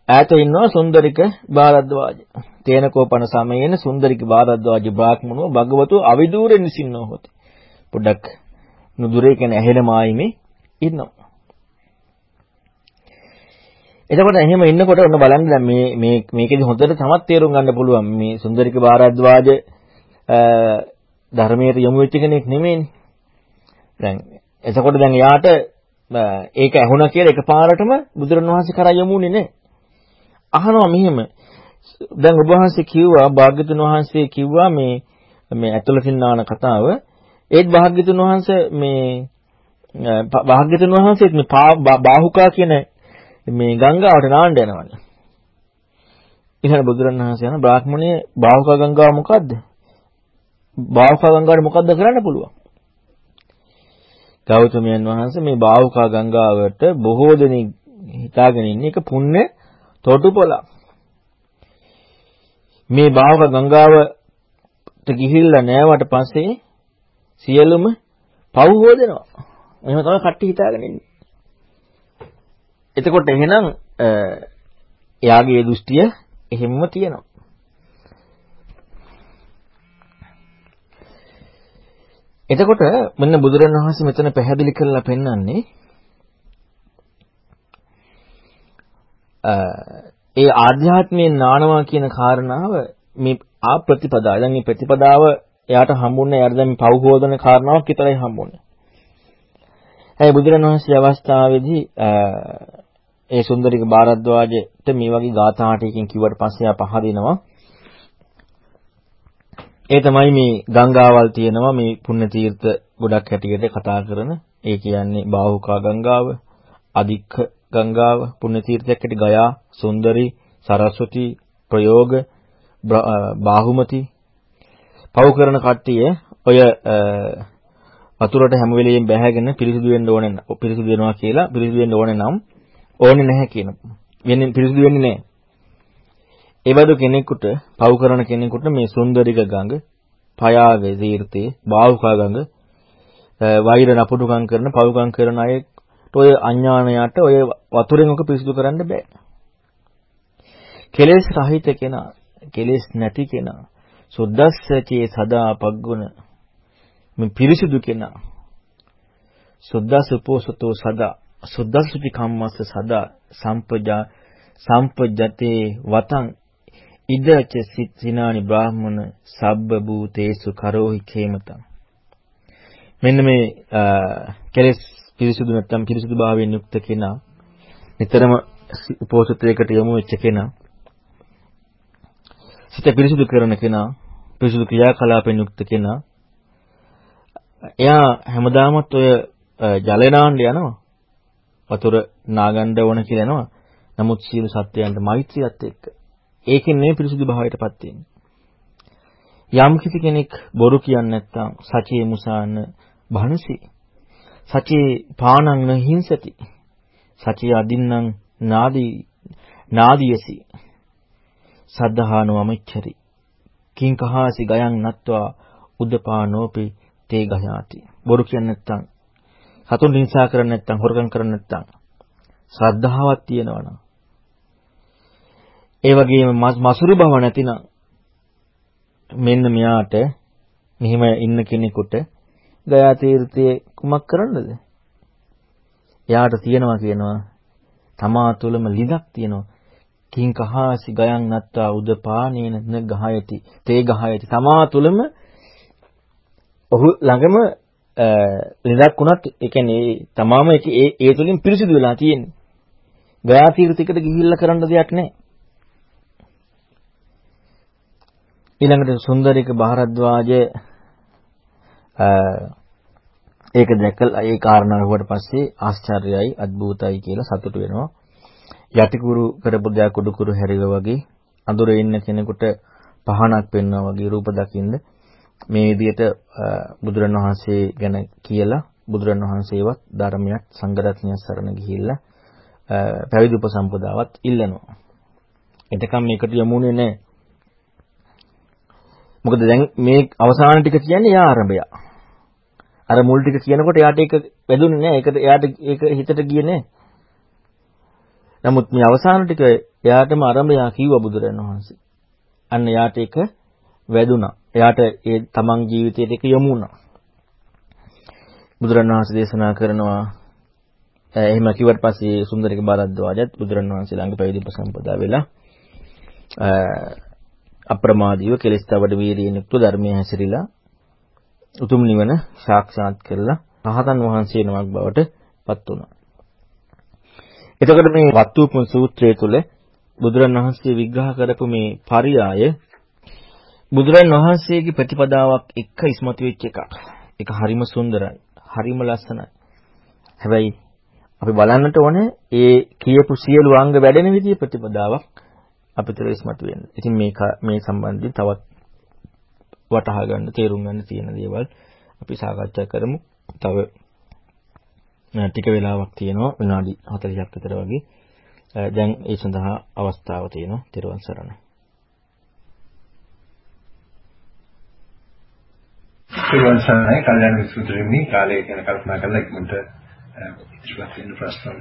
ඈත ඉන්නවා සුන්දරික බාරද්වාජ. තේනකෝපන සමයේන සුන්දරික බාරද්වාජ බ්‍රාහ්මණෝ භගවතු අවිදූරෙන් නිසින්නෝ හොති. පොඩ්ඩක් නුදුරේ කියන්නේ ඇහෙන මායිමේ ඉන්නවා. එතකොට එහෙම ඉන්නකොට ඔන්න බලන්න දැන් මේ මේ මේකෙදි හොඳට තමත් තේරුම් ගන්න පුළුවන් මේ සුන්දරික බාරද්වාජ ධර්මයට යොමු වෙච්ච කෙනෙක් නෙමෙයිනේ. දැන් එතකොට දැන් යාට ඒක ඇහුණා කියලා එකපාරටම බුදුරණවහන්සේ කරා යමුනේ නේ. අහනවා මෙහෙම. දැන් ඔබ වහන්සේ කිව්වා භාග්‍යතුන් වහන්සේ කිව්වා මේ මේ ඇතුළතින් නාන කතාව. ඒත් භාග්‍යතුන් වහන්සේ මේ භාග්‍යතුන් වහන්සේත් මේ බාහුකා කියන මේ ගංගාවට නාන්න යනවනේ. ඊළඟ බුදුරණවහන්සේ යන බ්‍රාහ්මණයේ බාහුකා ගංගාව මොකද්ද? බාහුකා ගංගාවට මොකද්ද කරන්න පුළුවන්? ගෞතමයන් වහන්සේ මේ බාහුකා ගංගාවට බොහෝ දෙනෙක් හිතාගෙන ඉන්නේ ඒක පුණ්‍ය තොටුපොළක්. මේ බාහුකා ගංගාවට ගිහිල්ලා නෑවට පස්සේ සියලුම පව් හොදනවා. එහෙම තමයි කට්ටිය හිතාගෙන ඉන්නේ. එතකොට එහෙනම් එයාගේ දෘෂ්ටිය එහෙමම තියෙනවා. එතකොට මෙන්න බුදුරණවහන්සේ මෙතන පැහැදිලි කරලා පෙන්වන්නේ ඒ ආධ්‍යාත්මයෙන් නානවා කියන කාරණාව මේ ආ ප්‍රතිපදාව. දැන් මේ ප්‍රතිපදාව එයාට හම්බුන්නේ එයාට දැන් පව් හොදන කාරණාවක් විතරයි හම්බුන්නේ. ඒ බුදුරණවහන්සේ අවස්ථාවේදී ඒ සුන්දරික බාරද්වාජට මේ වගේ ගාථා ටිකකින් කිව්වට පස්සේ ආ පහදිනවා. ඒ තමයි මේ ගංගාවල් තියෙනවා මේ පුණ්‍ය තීර්ථ ගොඩක් හැටියට කතා කරන. ඒ කියන්නේ බාහුකා ගංගාව, අධික්ක ගංගාව, පුණ්‍ය තීර්ථයක් හැටි ගයා, සුන්දරි, සරස්වති, ප්‍රයෝග, බාහුමති. පව් කරන කට්ටිය ඔය වතුරට හැම වෙලෙම බැහැගෙන පිරිසිදු වෙන්න ඕනේ පිරිසිදු වෙනවා කියලා පිරිසිදු වෙන්න ඕනේ නම් ඕනේ නැහැ කියන. වෙන්නේ පිරිසිදු වෙන්නේ නැහැ. ඒ බඳු කෙනෙකුට පව් කරන කෙනෙකුට මේ සුන්දරික ගඟ, පයාගේ තීර්ථේ, බාහුකා ගඟ, වෛර නපුඩුකම් කරන පව්කම් කරන අයට ඔය අඥානයට ඔය වතුරෙන් ඔක පිරිසිදු කරන්න බෑ. කෙලෙස් රහිත කෙනා, කෙලෙස් නැති කෙනා, සුද්දස්සචේ සදා පග්ගුණ මේ පිරිසිදු කෙනා සුද්දසුපෝසතෝ සදා සුද්දසුති කම්මස්ස සදා සම්පජා සම්පජතේ වතං ඉදච සිනානි බ්‍රාහ්මණ සබ්බ භූතේසු කරෝහි කේමතං මෙන්න මේ කෙලෙස් පිරිසුදු නැත්නම් පිරිසුදු භාවයෙන් යුක්ත කෙනා නිතරම උපෝසතයකට යොමු වෙච්ච කෙනා සිත පිරිසුදු කරන කෙනා පිරිසුදු ක්‍රියාකලාපෙන් යුක්ත කෙනා එයා හැමදාමත් ඔය ජලේ නාන්න යනවා. වතුර නාගන්න ඕන කියලා යනවා නමුත් සියලු සත්වයන්ට මෛත්‍රියත් එක්ක ඒකෙන් මේ පිරිසුදු භාවයටපත් වෙන්නේ. යම් කිසි කෙනෙක් බොරු කියන්නේ නැත්නම් සචේ මුසාන භනසි. සචේ පානං නහිංසති. සචේ අදින්නම් නාදී නාදීයසි. සද්ධානෝ අමිච්ඡරි. කිං කහාසි ගයන් නත්වා උදපානෝපි තේ ගයාති. බොරු කියන්නේ නැත්නම් සතුන් හිංසා කරන්නේ නැත්නම් හොරකම් කරන්නේ නැත්නම් ශ්‍රද්ධාවක් තියෙනවනම් ඒ වගේම මසුරු බව නැතිනම් මෙන්න මෙයාට මෙහිම ඉන්න කෙනෙකුට ගයා තීර්ථයේ කුමක් කරන්නද? එයාට තියනවා කියනවා තමා තුළම ලිඳක් තියෙනවා. කිං කහාසි ගයන් නත්තා උදපානේන න ගහයති තේ ගහයති තමා තුළම ඔහු ළඟම ලිඳක් වුණත් ඒ කියන්නේ තමාම ඒ ඒ තුලින් පිරිසිදු වෙලා තියෙන්නේ. ගයා තීර්ථයකට ගිහිල්ලා කරන්න දෙයක් නැහැ. ඊළඟට සුන්දරික බහරද්වාජ ඒක දැකලා ඒ කාරණා හුවට පස්සේ ආශ්චර්යයි අద్භූතයි කියලා සතුටු වෙනවා. යටිකුරු කරපු දෙයක් උඩුකුරු හැරිව වගේ අඳුරේ ඉන්න කෙනෙකුට පහනක් පෙන්වනවා වගේ රූප දකින්ද මේ විදිහට බුදුරණවහන්සේ ගැන කියලා බුදුරණවහන්සේවත් ධර්මයක් සංඝරත්නය සරණ ගිහිල්ලා පැවිදි උපසම්පදාවත් ඉල්ලනවා. එතකම් මේකට යමුනේ නැහැ. මොකද දැන් මේ අවසාන ටික කියන්නේ යා ආරම්භය. අර මුල් ටික කියනකොට යාට ඒක වැදුනේ නැහැ. ඒකට යාට ඒක හිතට ගියේ නැහැ. නමුත් මේ අවසාන ටික එයාටම ආරම්භය කිව්වා බුදුරජාණන් වහන්සේ. අන්න යාට ඒක වැදුනා. එයාට ඒ තමන් ජීවිතයට ඒක යොමු වුණා. බුදුරණවහන්සේ දේශනා කරනවා එහෙම කිව්වට පස්සේ සුන්දරික බාරද්වාජත් බුදුරණවහන්සේ ළඟ පැවිදි උපසම්පදා වෙලා අප්‍රමාදීව කෙලස් තවඩ වීරියෙන් යුක්ත ධර්මයේ හැසිරීලා උතුම් නිවන සාක්ෂාත් කරලා රහතන් වහන්සේ නමක් බවට පත් වුණා. එතකොට මේ වත්තුපුන් සූත්‍රය තුල බුදුරණවහන්සේ විග්‍රහ කරපු මේ පරියාය බුදුරන් වහන්සේගේ ප්‍රතිපදාවක් එක්ක ඉස්මතු වෙච්ච එකක්. ඒක හරිම සුන්දරයි. හරිම ලස්සනයි. හැබැයි අපි බලන්නට ඕනේ ඒ කියපු සියලු අංග වැඩෙන විදිය ප්‍රතිපදාවක් අපිට ඉස්මතු වෙන්න. ඉතින් මේක මේ සම්බන්ධයෙන් තවත් වටහා ගන්න, තේරුම් ගන්න තියෙන දේවල් අපි සාකච්ඡා කරමු. තව ටික වෙලාවක් තියෙනවා විනාඩි 40ක් විතර වගේ. දැන් ඒ සඳහා අවස්ථාව තියෙනවා. ත්‍රිවන් සරණයි. ත්‍රිවන් සරණයි. කල්යනා විසුද්ධිමි කාලය ගැන කල්පනා කරලා ඉක්මනට ඉතිරිපත් වෙන ප්‍රශ්න.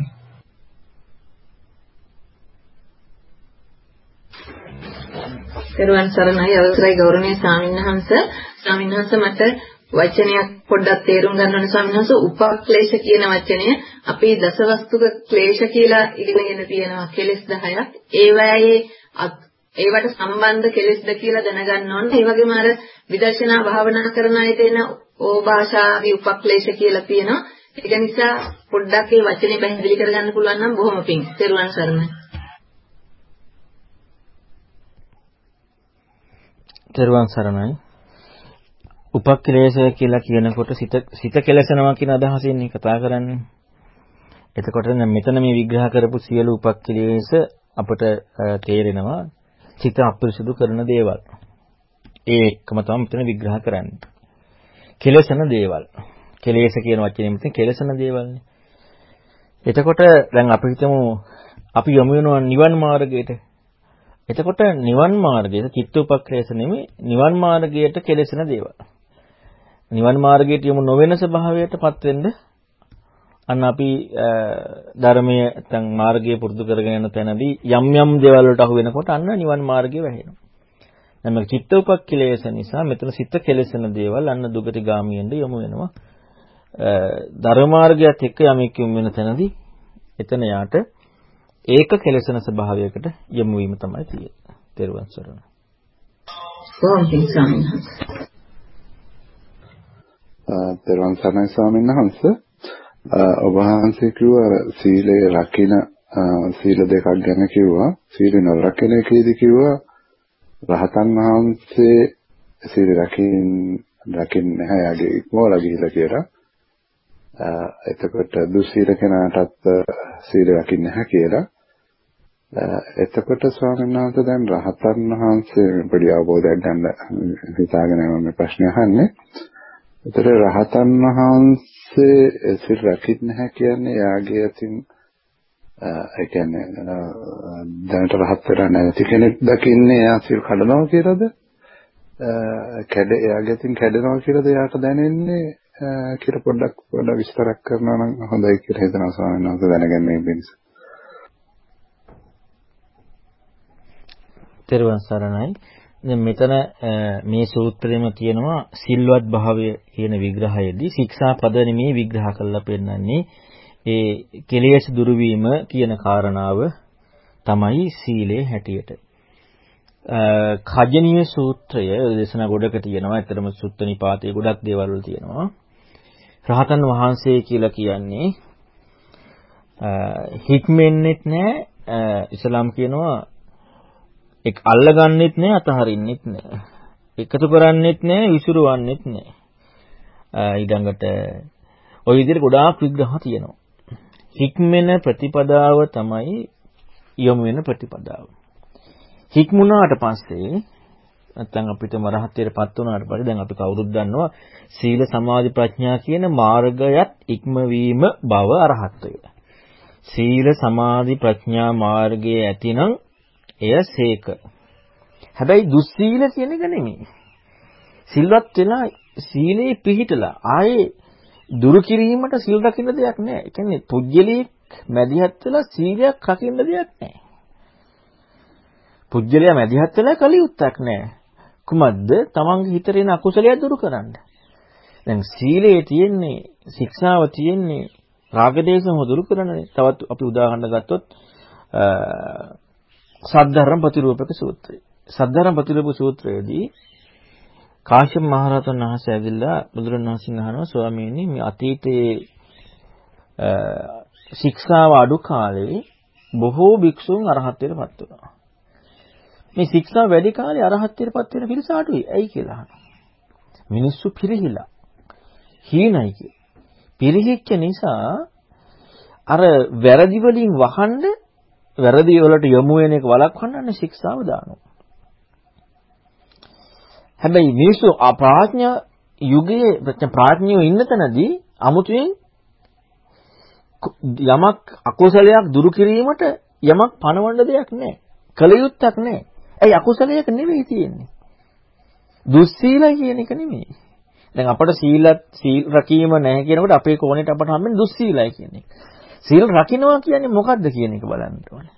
ත්‍රිවන් සරණයි. අවසරයි ගෞරවනීය ස්වාමින්වහන්ස ස්වාමින්වහන්ස මට වචනයක් පොඩ්ඩක් තේරුම් ගන්න ඕනේ. ස්වාමින්වහන්ස උපක්ලේශ කියන වචනය අපි දසවස්තුක ක්ලේශ කියලා ඉගෙනගෙන තියෙනවා. කෙලස් 10ක් ඒවැයේ ඒවට සම්බන්ධ කෙලෙස්ද කියලා දැනගන්න ඕනේ. ඒ වගේම අර විදර්ශනා භාවනා කරන අයට එන ඕභාෂාවි උපක්ලේශ කියලා තියෙනවා. ඒක නිසා පොඩ්ඩක් ඒ වචනේ පැහැදිලි කරගන්න පුළුවන් නම් බොහොම පිං. තෙරුවන් සරණයි. තෙරුවන් සරණයි. උපක්ලේශය කියලා කියනකොට සිත සිත කෙලසනවා කියන අදහසින් කතා කරන්නේ. එතකොට මෙතන මේ විග්‍රහ කරපු සියලු උපක්ලේශ අපට තේරෙනවා සිත අපිරිසුදු කරන දේවල්. ඒ එකම තමයි මෙතන විග්‍රහ කරන්නේ. කෙලසන දේවල්. කෙලෙස කියන වචනේ මෙතන කෙලසන දේවල්නේ. එතකොට දැන් අපි හිතමු අපි යමු වෙනවා නිවන් මාර්ගයට. එතකොට නිවන් මාර්ගයේ චිත්තෝපක්‍රේෂ නෙමෙයි නිවන් මාර්ගයට කෙලසන දේවල්. නිවන් මාර්ගයට යමු නොවන ස්වභාවයටපත් වෙන්න අන්න අපි ධර්මයේ නැත්නම් මාර්ගයේ පුරුදු කරගෙන යන තැනදී යම් යම් දේවල් වලට අහු වෙනකොට අන්න නිවන් මාර්ගය වැහෙනවා. දැන් මේ චිත්ත උපක්ඛලේශ නිසා මෙතන සිත කෙලෙසන දේවල් අන්න දුගති ගාමියෙන්ද යමු වෙනවා. ධර්ම මාර්ගයත් එක්ක යමෙක් යොමු වෙන තැනදී එතන යාට ඒක කෙලෙසන ස්වභාවයකට යොමු වීම තමයි තියෙන්නේ. තෙරුවන් සරණයි. තෙරුවන් සරණයි ස්වාමීන් වහන්සේ ඔබ වහන්සේ කිව්වා සීලය රකින සීල දෙකක් ගැන කිව්වා. සීල නොරකින එකේදී කිව්වා රහතන් වහන්සේ සීල රකින් රකින්නේ නැහැ යගේ ඉක්මවලා ගිහිලා කියලා. එතකොට දුස්සීල කෙනාටත් සීල රකින්නේ නැහැ කියලා. එතකොට ස්වාමීන් වහන්සේ දැන් රහතන් වහන්සේ පොඩි අවබෝධයක් ගන්න හිතාගෙන මම ප්‍රශ්න අහන්නේ. එතකොට රහතන් වහන්සේ සිල් රකින්න නැහැ කියන්නේ යාගේ අතින් ඒ කියන්නේ දැනට රහත් වෙලා නැති කෙනෙක් දකින්නේ එයා සිල් කඩනවා කියලාද? කැඩ එයාගේ අතින් කැඩෙනවා කියලාද එයාට දැනෙන්නේ කියලා පොඩ්ඩක් පොඩ්ඩක් විස්තරයක් කරනවා නම් හොඳයි කියලා හිතනවා ස්වාමීන් වහන්සේ දැනගන්නේ වෙනස. තෙරුවන් සරණයි. දැන් මෙතන මේ සූත්‍රයේම කියනවා සිල්වත් භාවය කියන විග්‍රහයේදී ශික්ෂා පද නෙමේ විග්‍රහ කරලා පෙන්නන්නේ ඒ කෙලෙස් දුරු කියන කාරණාව තමයි සීලේ හැටියට. කජනීය සූත්‍රය දේශනා ගොඩක තියෙනවා. ඇත්තටම සුත්ත නිපාතයේ ගොඩක් දේවල් වල තියෙනවා. රහතන් වහන්සේ කියලා කියන්නේ හික්මෙන්නෙත් නැහැ. ඉස්ලාම් කියනවා ඒක අල්ලගන්නෙත් නෑ අතහරින්නෙත් නෑ. එකතු කරන්නෙත් නෑ විසිරුවන්නෙත් නෑ. ඊළඟට ওই විදිහට ගොඩාක් විග්‍රහ තියෙනවා. හික්මෙන ප්‍රතිපදාව තමයි යොමු වෙන ප්‍රතිපදාව. හික්මුණාට පස්සේ නැත්නම් අපිට මරහත්ත්වයටපත් වුණාට පස්සේ දැන් අපි කවුරුත් දන්නවා සීල සමාධි ප්‍රඥා කියන මාර්ගයත් ඉක්මවීම බව අරහත්ත්වය. සීල සමාධි ප්‍රඥා මාර්ගයේ ඇතිනම් එය සේක. හැබැයි දුස්සීල කියන එක නෙමෙයි. සිල්වත් වෙලා සීලේ පිහිටලා ආයේ දුරු කිරීමට සිල් රකින්න දෙයක් නැහැ. ඒ කියන්නේ පුජ්‍යලීක් මැදිහත් වෙලා සීලයක් රකින්න දෙයක් නැහැ. පුජ්‍යලයා මැදිහත් වෙලා කලියුත්තක් නැහැ. කුමක්ද? තමන්ගේ හිතේ එන අකුසලය දුරු කරන්න. දැන් සීලයේ තියෙන්නේ ශික්ෂාව තියෙන්නේ රාගදේශම දුරු කරනනේ. තවත් අපි උදාහරණ ගත්තොත් සද්ධර්ම ප්‍රතිරූපක සූත්‍රය. සද්ධර්ම ප්‍රතිරූපක සූත්‍රයේදී කාශ්‍යප මහ රහතන් වහන්සේ ඇවිල්ලා බුදුරණවහන්සේ අහනවා ස්වාමීනි මේ අතීතයේ ශික්ෂාව අඩු කාලේ බොහෝ භික්ෂුන් අරහත්ත්වයට පත් වුණා. මේ ශික්ෂා වැඩි කාලේ අරහත්ත්වයට පත් වෙන පිරිස අඩුයි. ඇයි කියලා අහනවා. මිනිස්සු පිරිහිලා. හීනයි කිය. පිරිහිච්ච නිසා අර වැරදි වලින් වහන්න වැරදි වලට යොමු වෙන එක වළක්වන්න ශික්ෂාව දානවා. හැබැයි මිනිස්සු අප්‍රඥා යුගයේ ප්‍රඥාඥයෝ ඉන්න තැනදී අමුතුවෙන් යමක් අකුසලයක් දුරු කිරීමට යමක් පණවන්න දෙයක් නැහැ. කල යුත්තක් නැහැ. ඇයි අකුසලයක නෙවෙයි තියෙන්නේ. දුස්සීලයි කියන එක නෙමෙයි. දැන් අපට සීලත් සීල් රකීම නැහැ කියනකොට අපේ කෝණයට අපට හම්බෙන්නේ දුස්සීලයි කියන්නේ. සීල් රකින්නවා කියන්නේ මොකද්ද කියන එක බලන්න ඕනේ.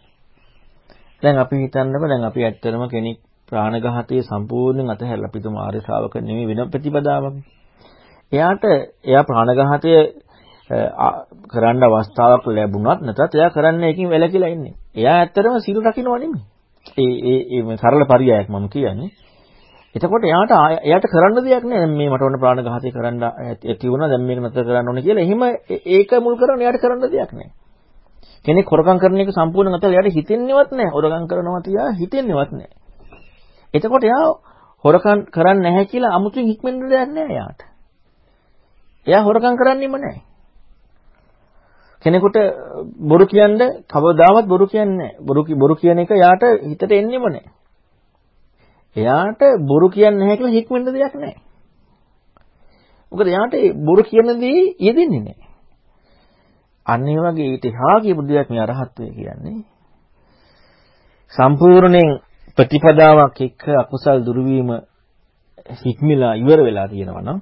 දැන් අපි හිතන්නකො දැන් අපි ඇත්තටම කෙනෙක් ප්‍රාණඝාතයේ සම්පූර්ණයෙන් අතහැරලා පිටු මාර්ය ශ්‍රාවක නෙමෙයි වෙන ප්‍රතිපදාවක්. එයාට එයා ප්‍රාණඝාතය කරන්න අවස්ථාවක් ලැබුණත් නැතත් එයා කරන්නේ එකකින් වැළකීලා ඉන්නේ. එයා ඇත්තටම සීල් රකින්නව නෙමෙයි. ඒ ඒ මේ සරල පරියායක් මම කියන්නේ. එතකොට එයාට එයාට කරන්න දෙයක් නෑ. මේ මට ඕන ප්‍රාණඝාතය කරන්න ඇති වුණා. දැන් මේක නැතර කරන්න ඕනේ කියලා. එහෙම ඒක මුල් කරගෙන එයාට කරන්න දෙයක් නෑ. කෙනෙක් හොරකම් කරන එක සම්පූර්ණ නැතල එයාට හිතෙන්නේවත් නෑ. හොරකම් කරනවා තියා හිතෙන්නේවත් නෑ. එතකොට එයා හොරකම් කරන්නේ නැහැ කියලා අමුතුවෙන් හික්මෙන්න දෙයක් නෑ එයාට. එයා හොරකම් කරන්නේම නෑ. කෙනෙකුට බොරු කියන්න කවදාවත් බොරු කියන්නේ නැහැ. බොරු බොරු කියන එක යාට හිතට එන්නේම නැහැ. එයාට බොරු කියන්නේ නැහැ කියලා හික්මෙන්න දෙයක් නැහැ. මොකද එයාට බොරු කියන දේ යෙදෙන්නේ නැහැ. අන්න ඒ වගේ ඊට හා කියපු දෙයක් මේ අරහත්ත්වය කියන්නේ. සම්පූර්ණයෙන් ප්‍රතිපදාවක් එක්ක අකුසල් දුරු වීම හික්මිලා ඉවර වෙලා තියෙනවා නම්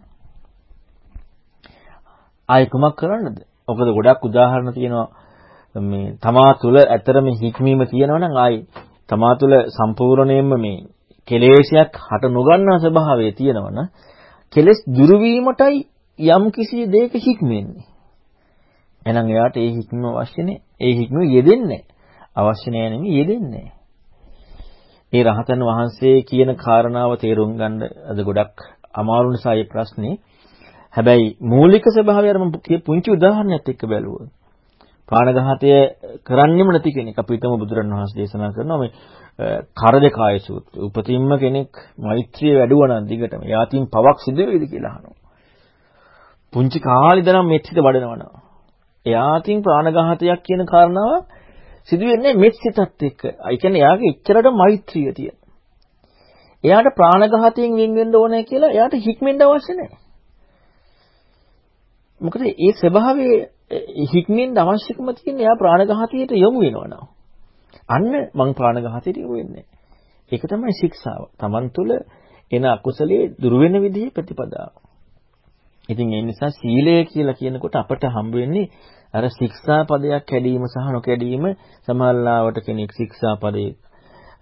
ආයෙ කුමක් කරන්නද? මොකද ගොඩක් උදාහරණ තියෙනවා මේ තමා තුළ ඇතරම හික්මීම තියෙනවා නම් ආයි තමා තුළ සම්පූර්ණයෙන්ම මේ කෙලෙසයක් හට නොගන්නා ස්වභාවය තියෙනවනම් කෙලස් දුරු වීමටයි යම් කිසි දෙයක හික්මෙන්නේ. එහෙනම් එයාට ඒ හික්ම අවශ්‍ය නැහැ. ඒ හික්ම යෙදෙන්නේ අවශ්‍ය නැහැ නෙමෙයි යෙදෙන්නේ. ඒ රහතන් වහන්සේ කියන කාරණාව තේරුම් ගන්න අද ගොඩක් අමාරු නිසා මේ ප්‍රශ්නේ හැබැයි මූලික ස්වභාවය අර මම පුංචි උදාහරණයක් එක්ක බැලුවොත් ප්‍රාණඝාතය කරන්නෙම නැති කෙනෙක් අපි හිතමු බුදුරණවහන්සේ දේශනා කරනවා මේ කරදකාය සූත්‍රය. උපතින්ම කෙනෙක් මෛත්‍රිය වැඩුවා නම් දිගටම යාතින් පවක් සිදු වේවිද කියලා අහනවා. පුංචි කාලේ ඉඳන් මෙත් හිත වඩනවනවා. එයාතින් ප්‍රාණඝාතයක් කියන කාරණාව සිදු වෙන්නේ මෙත් සිතත් එක්ක. ඒ කියන්නේ එයාගේ ඉච්ඡරට මෛත්‍රිය තියෙන. එයාට ප්‍රාණඝාතයෙන් වෙන් වෙන්න ඕනේ කියලා එයාට හික්මෙන්න අවශ්‍ය නැහැ. මොකද ඒ ස්වභාවයේ හික්මෙන් අවශ්‍යකම තියෙන එයා ප්‍රාණඝාතයට යොමු වෙනවා අන්න මං ප්‍රාණඝාතයට යොමු වෙන්නේ. ඒක තමයි ශික්ෂාව. Taman තුල එන අකුසලයේ දුර වෙන විදිහේ ප්‍රතිපදාව. ඉතින් ඒ නිසා සීලය කියලා කියනකොට අපට හම්බ වෙන්නේ අර ශික්ෂා පදයක් කැඩීම සහ නොකැඩීම සමහරලාවට කෙනෙක් ශික්ෂා පදේ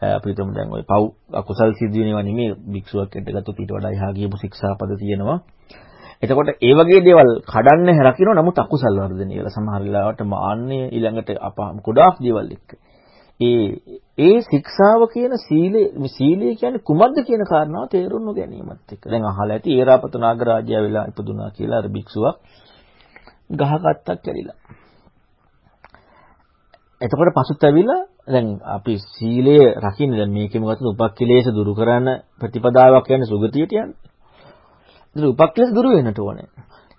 අපි හිතමු දැන් ওই පව් අකුසල් සිදු වෙනවා නෙමෙයි භික්ෂුවක් එක්කගත්තොත් ඊට වඩා එහා ගියපු ශික්ෂා පද තියෙනවා එතකොට ඒ වගේ දේවල් කඩන්න රකින්න නමුත් අකුසල් වර්ධනය කියලා සමහර වෙලාවට මාන්නය ඊළඟට අප ගොඩාක් දේවල් එක්ක. ඒ ඒ ශික්ෂාව කියන සීලේ මේ සීලය කියන්නේ කුමක්ද කියන කාරණාව තේරුම් නොගැනීමත් එක්ක. දැන් අහලා ඇති ඒරාපත නාගරාජය වෙලා ඉපදුනා කියලා අර භික්ෂුවක් ගහකට්ටක් කැරිලා. එතකොට පසුත් ඇවිල්ලා දැන් අපි සීලය රකින්න දැන් මේකෙම ගත්තොත් උපක්ඛිලේශ දුරු කරන ප්‍රතිපදාවක් කියන්නේ සුගතියට යන්නේ. ඒක උපක්ලේශ දුරු වෙන්නට ඕනේ.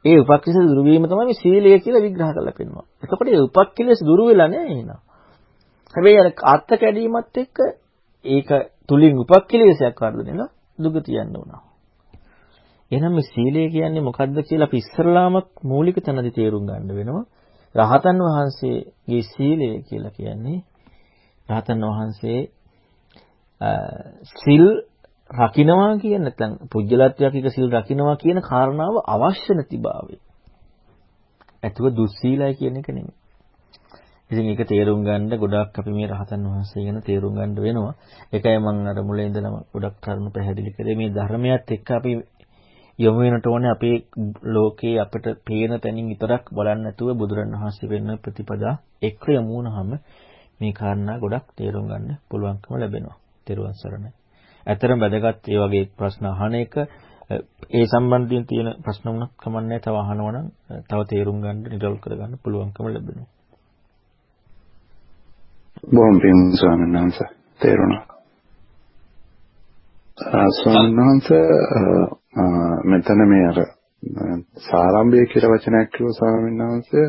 ඒ උපක්ලේශ දුරු වීම තමයි මේ සීලය කියලා විග්‍රහ කරලා පෙන්නනවා. එතකොට ඒ උපක්ලේශ දුරු වෙලා නැහැ එහෙනම්. හැබැයි අර අත්ත කැඩීමත් එක්ක ඒක තුලින් උපක්ලේශයක් වර්ධනයලා දුගතිය යන්න උනා. එහෙනම් මේ සීලය කියන්නේ මොකද්ද කියලා අපි ඉස්සරලාම මූලික තැනදී තේරුම් ගන්න වෙනවා. රහතන් වහන්සේගේ සීලය කියලා කියන්නේ රහතන් වහන්සේ සිල් රකින්නවා කියන නැත්නම් පුජ්‍යලත්වයක් එක සිල් රකින්නවා කියන කාරණාව අවශ්‍ය නැතිභාවය. ඇතුව දුස්සීලයි කියන එක නෙමෙයි. ඉතින් ඒක තේරුම් ගන්න ගොඩක් අපි මේ රහතන් වහන්සේ ගැන තේරුම් ගන්න වෙනවා. ඒකයි මම අර මුලින් ඉඳලම ගොඩක් කරුණු පැහැදිලි කරේ මේ ධර්මයත් එක්ක අපි යොමු වෙනට ඕනේ අපේ ලෝකේ අපිට පේන තැනින් විතරක් බලන්න නැතුව බුදුරණවහන්සේ වෙන්න ප්‍රතිපදා එක්ක යමු වුණාම මේ කාරණා ගොඩක් තේරුම් ගන්න පුළුවන්කම ලැබෙනවා. තෙරුවන් සරණයි. ඇතරම වැදගත් ඒ වගේ ප්‍රශ්න අහන එක ඒ සම්බන්ධයෙන් තියෙන ප්‍රශ්න වුණත් කමන්නේ තව අහනවා නම් තව තේරුම් ගන්න නිරවුල් කරගන්න පුළුවන්කම ලැබෙනවා. බොහොම පින් ස්වාමීන් වහන්සේ තේරුණා. ස්වාමීන් වහන්සේ මෙතන මේ අර සාරම්භය කියලා වචනයක් කිව්ව ස්වාමීන් වහන්සේ.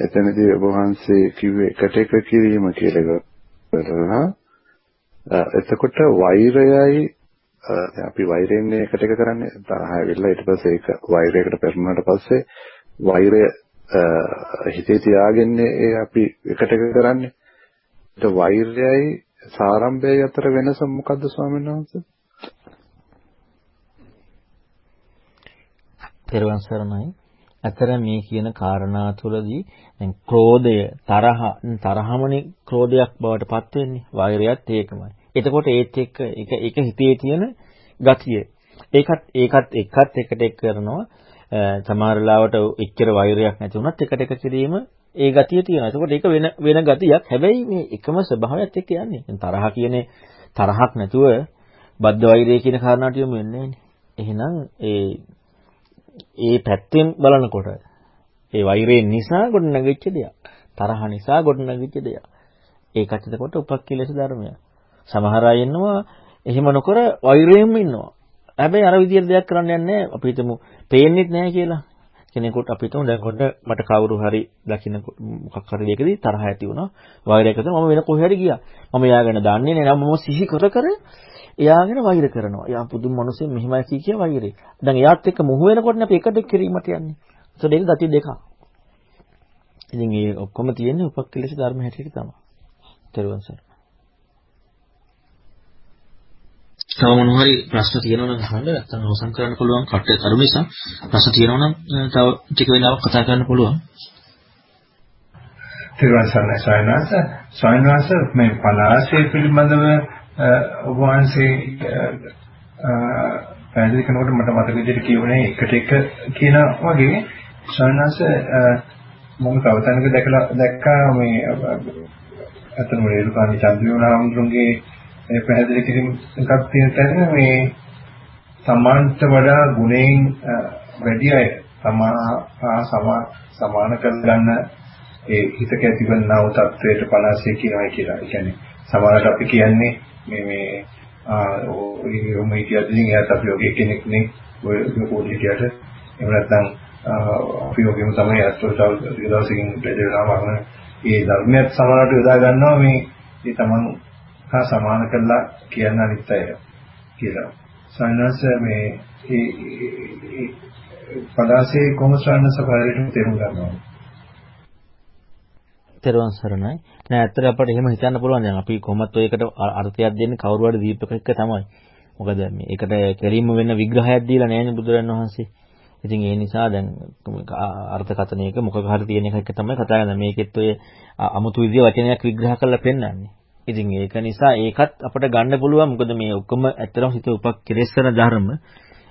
එතනදී ඔබ වහන්සේ කිව්වේ එකට එක කිරීම කියලා කරලා එතකොට වෛරයයි අපි වෛරයෙන් එකට එක කරන්නේ තරහ ඇවිල්ලා ඊට පස්සේ ඒක වෛරයකට පෙරමුණාට පස්සේ වෛරය හිතේ තියාගෙන ඒ අපි එකට එක කරන්නේ. ඒ වෛරයයි සාරම්භයයි අතර වෙනස මොකද්ද ස්වාමීන් වහන්සේ? පෙරවන් සරණයි. අතර මේ කියන කාරණා තුළදී දැන් ක්‍රෝධය තරහ තරහමනේ ක්‍රෝධයක් බවට පත් වෙන්නේ වෛරයත් ඒකමයි. එතකොට ඒත් එක්ක ඒක ඒක හිතේ තියෙන ගතිය. ඒකත් ඒකත් එකත් එකට එක් කරනවා. සමහර ලාවට එච්චර වෛරයක් නැති වුණත් එකට එක කිරීම ඒ ගතිය තියෙනවා. එතකොට ඒක වෙන වෙන ගතියක්. හැබැයි මේ එකම ස්වභාවයත් එක්ක යන්නේ. තරහ කියන්නේ තරහක් නැතුව බද්ධ වෛරය කියන කාරණාට යොමු වෙන්නේ එහෙනම් ඒ ඒ පැත්තෙන් බලනකොට ඒ වෛරයෙන් නිසා ගොඩනැගිච්ච දෙයක්. තරහ නිසා ගොඩනැගිච්ච දෙයක්. ඒකත් එතකොට උපක්ඛිලේශ ධර්මයක්. සමහර අය ඉන්නවා එහෙම නොකර වෛරයෙන්ම ඉන්නවා. හැබැයි අර විදියට දෙයක් කරන්න යන්නේ අපි හිතමු පේන්නේත් නැහැ කියලා. කෙනෙකුට අපි හිතමු දැන් කොට මට කවුරු හරි දකින්න මොකක් හරි දෙයකදී තරහ ඇති වුණා. වෛරයක් ඇති මම වෙන කොහේ හරි ගියා. මම එයාගෙන දන්නේ නැහැ. මම සිහි කර කර එයාගෙන වෛර කරනවා. එයා පුදුම මිනිස්සු මෙහිමයි කී කිය වෛරේ. දැන් එයාත් එක්ක මුහු වෙනකොටනේ අපි එකට කිරීමට යන්නේ. ඒක දෙක ගති දෙකක්. ඉතින් මේ ඔක්කොම තියෙන්නේ උපක්ලේශ ධර්ම හැටියට තමයි. තෙරුවන් සරණයි. තව මොන හරි ප්‍රශ්න තියෙනවා නම් අහන්න නැත්නම් අවසන් කරන්න පුළුවන් කට්ටිය තරු නිසා ප්‍රශ්න තියෙනවා නම් තව ටික වෙලාවක් කතා කරන්න පුළුවන්. තිරුවන් සරණයි සයනාස සයනාස මේ පලාසේ පිළිබඳව ඔබ වහන්සේ පැහැදිලි කරනකොට මට මතක විදිහට කියුනේ එකට එක කියන වගේ සයනාස මම තව තැනක දැකලා දැක්කා මේ අතන රේරුකාණී චන්ද්‍රයෝනාම්තුන්ගේ මේ පැහැදිලි කිරීම එකක් තියෙන තැන මේ සමාන්ත වඩා ගුණයෙන් වැඩි අය සමා සමාන කරගන්න ඒ හිතක ඇතිවන්නා වූ තත්වයට පලාසේ කියනවා කියලා. ඒ කියන්නේ සමහරවිට අපි කියන්නේ මේ මේ ආ ඔය මේ කියද්දී එයාත් අපි ඔගේ කෙනෙක් නේ ඔය පොඩි කියට එහෙම නැත්නම් අපි ඔගෙම තමයි අත්වල තව දවසකින් දෙදෙනාම ඒ ධර්මයක් සමහරවිට යොදා ගන්නවා මේ ඒ තමන් හා සමාන කරලා කියන්න අනිත් අය කියලා. සයනස මේ ඒ පදාසේ කොහොම සයනස පරිරට තේරුම් ගන්නවා. තෙරුවන් සරණයි. නෑ ඇත්තට අපිට එහෙම හිතන්න පුළුවන් දැන් අපි කොහොමත් ඔයකට අර්ථයක් දෙන්නේ කවුරු හරි දීපක එක තමයි. මොකද මේ ඒකට කෙලින්ම වෙන විග්‍රහයක් දීලා නෑනේ බුදුරජාණන් වහන්සේ. ඉතින් ඒ නිසා දැන් අර්ථකථනයක මොකක් හරි තියෙන එක තමයි කතා කරන්නේ. මේකෙත් ඔය අමුතු විදිය වචනයක් විග්‍රහ කරලා පෙන්නන්නේ. ඉතින් ඒක නිසා ඒකත් අපිට ගන්න පුළුවන් මොකද මේ ඔක්කොම ඇත්තටම හිත උපක්‍රේෂණ ධර්ම.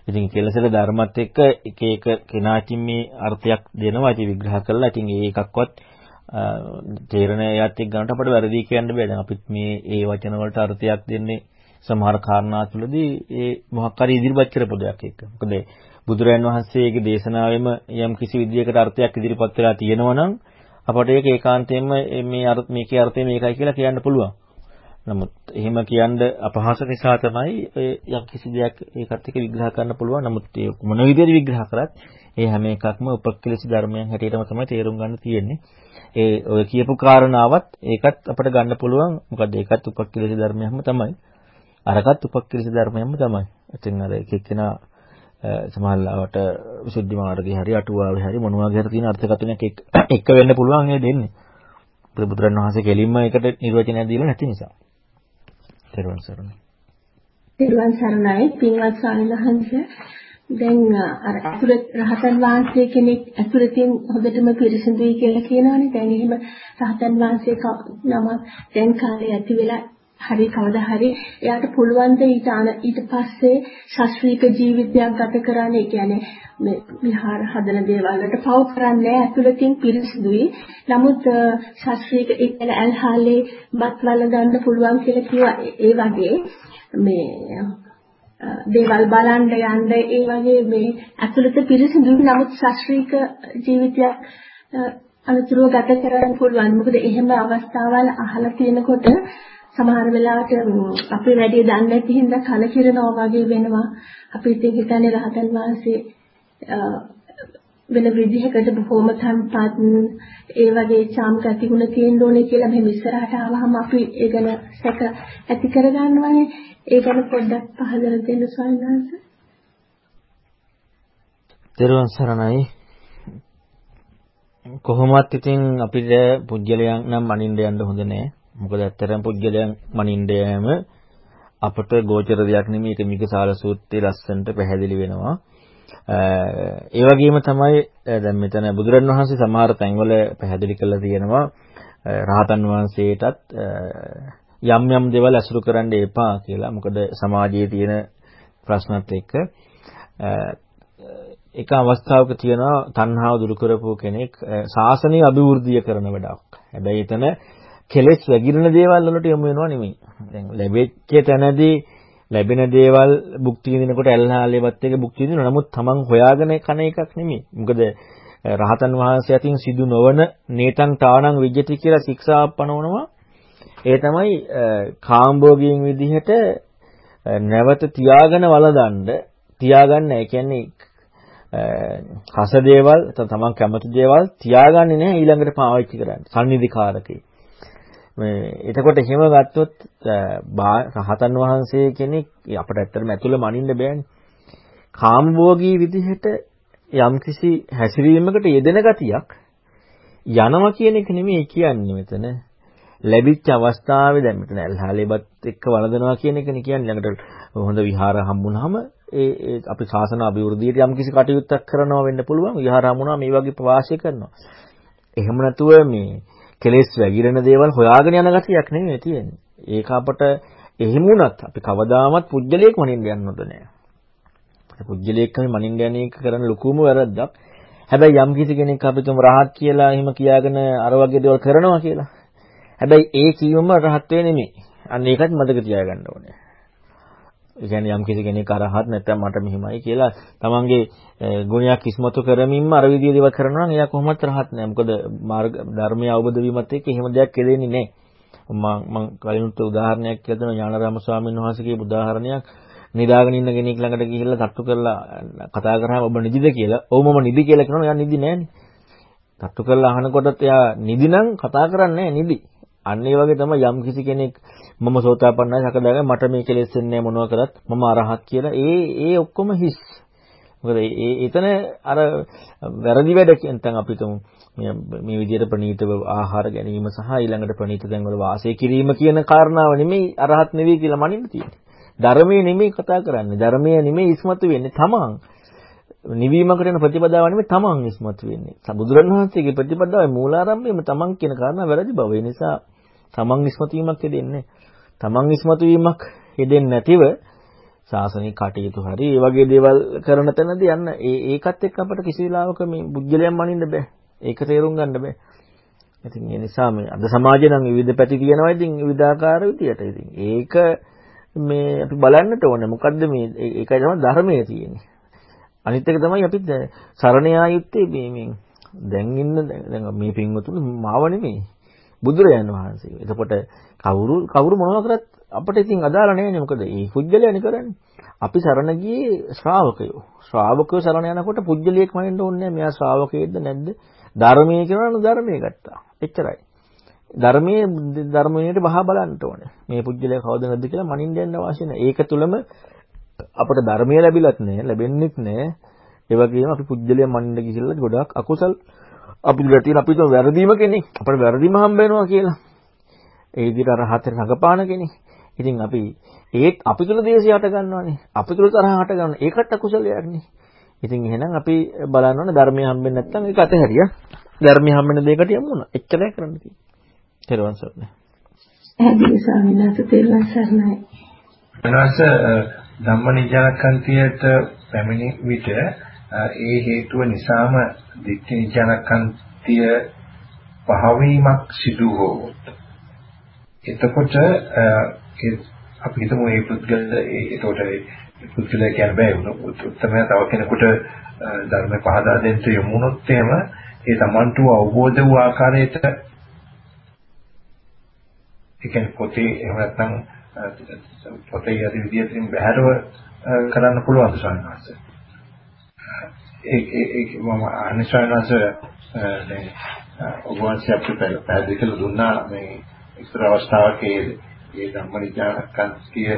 ඉතින් කෙලසල ධර්මත් එක්ක එක එක කෙනාටින් මේ අර්ථයක් දෙනවා. ඉතින් විග්‍රහ කරලා ඉතින් ඒකක්වත් තේරෙන යත් එක්ක ගන්නට අපිට වැරදි කියන්න බෑ. දැන් අපිත් මේ ඒ වචන වලට අර්ථයක් දෙන්නේ සමහර කාරණා තුළදී ඒ මොහක් හරි ඉදිරිපත් කරපු දෙයක් එක්ක. මොකද බුදුරයන් වහන්සේගේ දේශනාවෙම යම් කිසි විදියකට අර්ථයක් ඉදිරිපත් වෙලා තියෙනවා නම් අපට ඒක ඒකාන්තයෙන්ම මේ අර්ථ මේකේ අර්ථය මේකයි කියලා කියන්න පුළුවන්. නමුත් එහෙම කියන්න අපහාස නිසා තමයි යම් කිසි දෙයක් ඒකත් එක්ක විග්‍රහ කරන්න පුළුවන්. නමුත් ඒ මොන විදිහට විග්‍රහ කරත් ඒ හැම එකක්ම උපක්ලේශ ධර්මයන් හැටියටම තමයි තේරුම් ගන්න තියෙන්නේ. ඒ ඔය කියපු කාරණාවත් ඒකත් අපිට ගන්න පුළුවන්. මොකද ඒකත් උපක්ලේශ ධර්මයක්ම තමයි. අරකට උපක්ලේශ ධර්මයක්ම තමයි. ඉතින් අර එක එක්කෙනා සමහරවට විසුද්ධි මාර්ගයේ හරි අටුවාවේ හරි මොනවා හරි තියෙන අර්ථකථනයක් එක වෙන්න පුළුවන් නේ දෙන්නේ. බුදුරජාණන් වහන්සේ කෙලින්ම ඒකට නිර්වචනයක් දීලා නැති නිසා. තෙරුවන් සරණයි. තෙරුවන් සරණයි පින්වත් ස්වාමීන් වහන්සේ දැන් අර අතුරත් රහතන් වහන්සේ කෙනෙක් අතුරතින් හොඳටම පිරිසිදුයි කියලා කියනවනේ. දැන් එහෙම රහතන් වහන්සේ නම දැන් කාලේ ඇති වෙලා හරි කවදා හරි. එයාට පුළුවන් ද ඊට ඊට පස්සේ ශාස්ත්‍රීය ජීවිතයක් ගත කරන්න? ඒ කියන්නේ මේ විහාර හදන දේවල් වලට පව කරන්නේ ඇතුළතින් පිරිසිදුයි. නමුත් ශාස්ත්‍රීය ඒ කියන්නේ ඇල්හාලේ බත් වල ගන්න පුළුවන් කියලා කිව්වා. ඒ වගේ මේ දේවල් බලන්න යන්න ඒ වගේ මේ ඇතුළත පිරිසිදුයි. නමුත් ශාස්ත්‍රීය ජීවිතයක් අනුතුරුව ගත කරන්න පුළුවන්. මොකද එහෙම අවස්ථාවල් අහලා තියෙනකොට සමහර වෙලාවට අපි වැඩි දන්නේ නැති හින්දා කලකිරෙනවා වගේ වෙනවා. අපි ඉතින් හිතන්නේ රහතන් වහන්සේ වෙන විදිහකට බොහොම සම්පත් ඒ වගේ චාම් ගතිගුණ තියෙන්න ඕනේ කියලා මෙහෙම ඉස්සරහට ආවහම අපි ඒ ගැන සැක ඇති කරගන්නවානේ. ඒ ගැන පොඩ්ඩක් පහදලා දෙන්න ස්වාමීන් වහන්සේ. දරුවන් සරණයි කොහොමත් ඉතින් අපිට පුජ්‍යලයන් නම් මනින්න යන්න හොඳ නෑ. මොකද ඇත්තටම පුජ්‍යලයන් මනින්න යෑම අපට ගෝචර දෙයක් නෙමෙයි. ඒක මිකසාල සූත්‍රයේ ලස්සනට පැහැදිලි වෙනවා. ඒ වගේම තමයි දැන් මෙතන බුදුරණවහන්සේ සමහර තැන්වල පැහැදිලි කරලා තියෙනවා රහතන් වහන්සේටත් යම් යම් දේවල් අසුරු කරන්න එපා කියලා. මොකද සමාජයේ තියෙන ප්‍රශ්නත් එක්ක එක අවස්ථාවක තියෙනවා තණ්හාව දුරු කරපු කෙනෙක් ශාසනය අභිවෘද්ධිය කරන වැඩක්. හැබැයි එතන කෙලෙස් වැగిරෙන දේවල් වලට යොමු වෙනවා නෙමෙයි. දැන් ලැබෙච්ච තැනදී ලැබෙන දේවල් භුක්ති විඳිනකොට ඇල්හාලේවත් එක භුක්ති විඳිනවා. නමුත් Taman හොයාගෙන කන එකක් නෙමෙයි. මොකද රහතන් වහන්සේ අතින් සිදු නොවන නේතං තාණං විජ්ජති කියලා ශික්ෂාවක් පනවනවා. ඒ තමයි කාම්භෝගීන් විදිහට නැවත තියාගෙන වළඳන්න තියාගන්න. ඒ කියන්නේ රස දේවල් තමන් කැමති දේවල් තියාගන්නේ නැහැ ඊළඟට පාවිච්චි කරන්න. සම්නිධිකාරකේ. මේ එතකොට එහෙම ගත්තොත් රහතන් වහන්සේ කෙනෙක් අපිට ඇත්තටම ඇතුළ මනින්න බෑනේ. කාමභෝගී විදිහට යම්කිසි හැසිරීමකට යෙදෙන ගතියක් යනවා කියන එක නෙමෙයි කියන්නේ මෙතන. ලැබිච්ච අවස්ථාවේ දැන් මෙතන ඇල්හාලේබත් එක්ක වළඳනවා කියන එකනේ කියන්නේ. ළඟට හොඳ විහාර හම්බුනහම ඒ අපි ශාසන අභිවෘද්ධියට යම්කිසි කටයුත්තක් කරනවා වෙන්න පුළුවන්. විහාර හම්බුනා මේ වගේ ප්‍රවාසය කරනවා. එහෙම නැතුව මේ කෙලෙස් වැగిරෙන දේවල් හොයාගෙන යන ගතියක් නෙමෙයි තියෙන්නේ. ඒක අපට එහෙම වුණත් අපි කවදාමත් පුජ්‍යලයක් මනින්න යන්න හොඳ නෑ. පුජ්‍යලයක්ම මනින්න යන එක කරන ලොකුම වැරද්දක්. හැබැයි යම් කිසි කෙනෙක් අපි තුම රහත් කියලා එහෙම කියාගෙන අර වගේ දේවල් කරනවා කියලා. හැබැයි ඒ කීවම රහත් වෙන්නේ නෙමෙයි. අන්න ඒකත් මතක තියාගන්න ඕනේ. ඒ කියන්නේ යම් කිසි කෙනෙක් අරහත් නැත්නම් මට මෙහිමයි කියලා තමන්ගේ ගුණයක් ඉස්මතු කරමින්ම අර විදිය දේවල් කරනවා නම් එයා කොහොමවත් රහත් නෑ. මොකද මාර්ග ධර්මය අවබෝධ වීමත් එක්ක එහෙම දෙයක් කෙරෙන්නේ නෑ. මම මම කලිනුත් උදාහරණයක් කියලා දෙනවා ඥානාරාම ස්වාමීන් වහන්සේගේ උදාහරණයක් නිදාගෙන ඉන්න කෙනෙක් ළඟට ගිහිල්ලා තට්ටු කරලා කතා කරාම ඔබ නිදිද කියලා. ඔව් මම නිදි කියලා කියනවා. එයා නිදි නෑනේ. තට්ටු කරලා අහනකොටත් එයා නිදි නම් කතා කරන්නේ නෑ නිදි. අන්න ඒ වගේ තමයි යම් කිසි කෙනෙක් මම සෝතාපන්නයි සකදාගම මට මේ කෙලෙස් වෙන්නේ මොනවා කරත් මම අරහත් කියලා ඒ ඒ ඔක්කොම හිස්. මොකද ඒ එතන අර වැරදි වැඩ නැත්නම් අපි තුමු මේ විදිහට ප්‍රණීතව ආහාර ගැනීම සහ ඊළඟට ප්‍රණීත තැන්වල වාසය කිරීම කියන කාරණාව නෙමෙයි අරහත් නෙවෙයි කියලා මනින්න තියෙන්නේ. ධර්මයේ නෙමෙයි කතා කරන්නේ. ධර්මයේ නෙමෙයි ඉස්මතු වෙන්නේ තමන්. නිවීමකට යන ප්‍රතිපදාව නෙමෙයි තමන් ඉස්මතු වෙන්නේ. බුදුරණවහන්සේගේ ප්‍රතිපදාවේ මූලාරම්භයම තමන් කියන කාරණා වැරදි බව. ඒ නිසා තමන් ඉස්මතු වීමක් යෙදෙන්නේ තමන් ඉස්මතු වීමක් යෙදෙන්නේ නැතිව සාසනික කටයුතු හරි ඒ වගේ දේවල් කරන තැනදී යන්න ඒ ඒකත් එක්ක අපිට කිසි වෙලාවක මේ බුද්ධලයන් මනින්න බෑ. ඒක තේරුම් ගන්න බෑ. ඉතින් ඒ නිසා මේ අද සමාජේ නම් විවිධ පැති තියෙනවා ඉතින් විවිධාකාර විදියට. ඉතින් ඒක මේ අපි බලන්නට ඕනේ. මොකද්ද මේ ඒකයි තමයි ධර්මයේ තියෙන්නේ. අනිත් එක තමයි අපි සරණ යායුත්තේ මේ මේ දැන් ඉන්න දැන් මේ පින්වතුන් මාව නෙමෙයි. බුදුරජාණන් වහන්සේ. එතකොට කවුරු කවුරු මොනවා කරත් අපිට ඉතින් අදාළ නැහැ මොකද මේ පුජ්‍යලයනේ කරන්නේ. අපි සරණ ගියේ ශ්‍රාවකයෝ. ශ්‍රාවකයෝ සරණ යනකොට පුජ්‍යලියෙක් වයින්න ඕනේ නැහැ. මෙයා ශ්‍රාවකයෙක්ද නැද්ද? ධර්මයේ කියනවා ධර්මයේ ගත්තා. එච්චරයි. ධර්මයේ ධර්මයට බහා බලන්න ඕනේ. මේ පුජ්‍යලය කවද නැද්ද කියලා මනින්න යන්න අවශ්‍ය නැහැ. ඒක තුලම අපට ධර්මය ලැබිලත් නැහැ, ලැබෙන්නෙත් නැහැ. ඒ වගේම අපි පුජ්‍යලය මනින්න ගිහිල්ලා ගොඩාක් අකුසල් අපි දුර තියෙන අපි තුම වැරදීම කෙනෙක් අපිට වැරදීම හම්බ වෙනවා කියලා. ඒ විදිහට අර හතර රඟපාන කෙනෙක්. ඉතින් අපි ඒත් අපි තුල දේශය හට ගන්නවානේ. අපි තුල තරහ හට ගන්න. ඒකට අකුසලයක් නේ. ඉතින් එහෙනම් අපි බලන්න ඕනේ ධර්මය හම්බෙන්නේ නැත්නම් ඒක අතහැරියා. ධර්මය හම්බෙන දෙයකට යමු නා. එච්චරයි කරන්න තියෙන්නේ. ඊළඟ සර්. පැහැදිලි ස්වාමීන් වහන්සේ තෙරුවන් සරණයි. වෙනස ධම්මනිජනකන්තියට පැමිණි විට ඒ හේතුව නිසාම දිට්ඨි නිජනකන්තිය පහවීමක් සිදු වුවොත් එතකොට අපි හිතමු මේ පුද්ගල ඒකට පුද්ගලයා කියන බෑ උත්තමයා තව කෙනෙකුට ධර්ම පහදා දෙන්න යමුනොත් එහෙම ඒ Tamanට අවබෝධ වූ ආකාරයට ඒ කියන්නේ පොතේ එහෙම නැත්නම් පොතේ යටි විදියටින් බහැරව කරන්න පුළුවන් සංඝාස. ඒ ඒ මම අනිසාරණස දැන් ඔබ වහන්සේ අපිට පැහැදිලි කරලා දුන්නා මේ ඉස්සර අවස්ථාවක ඒ ඒ ධම්මනිජානකන්තිය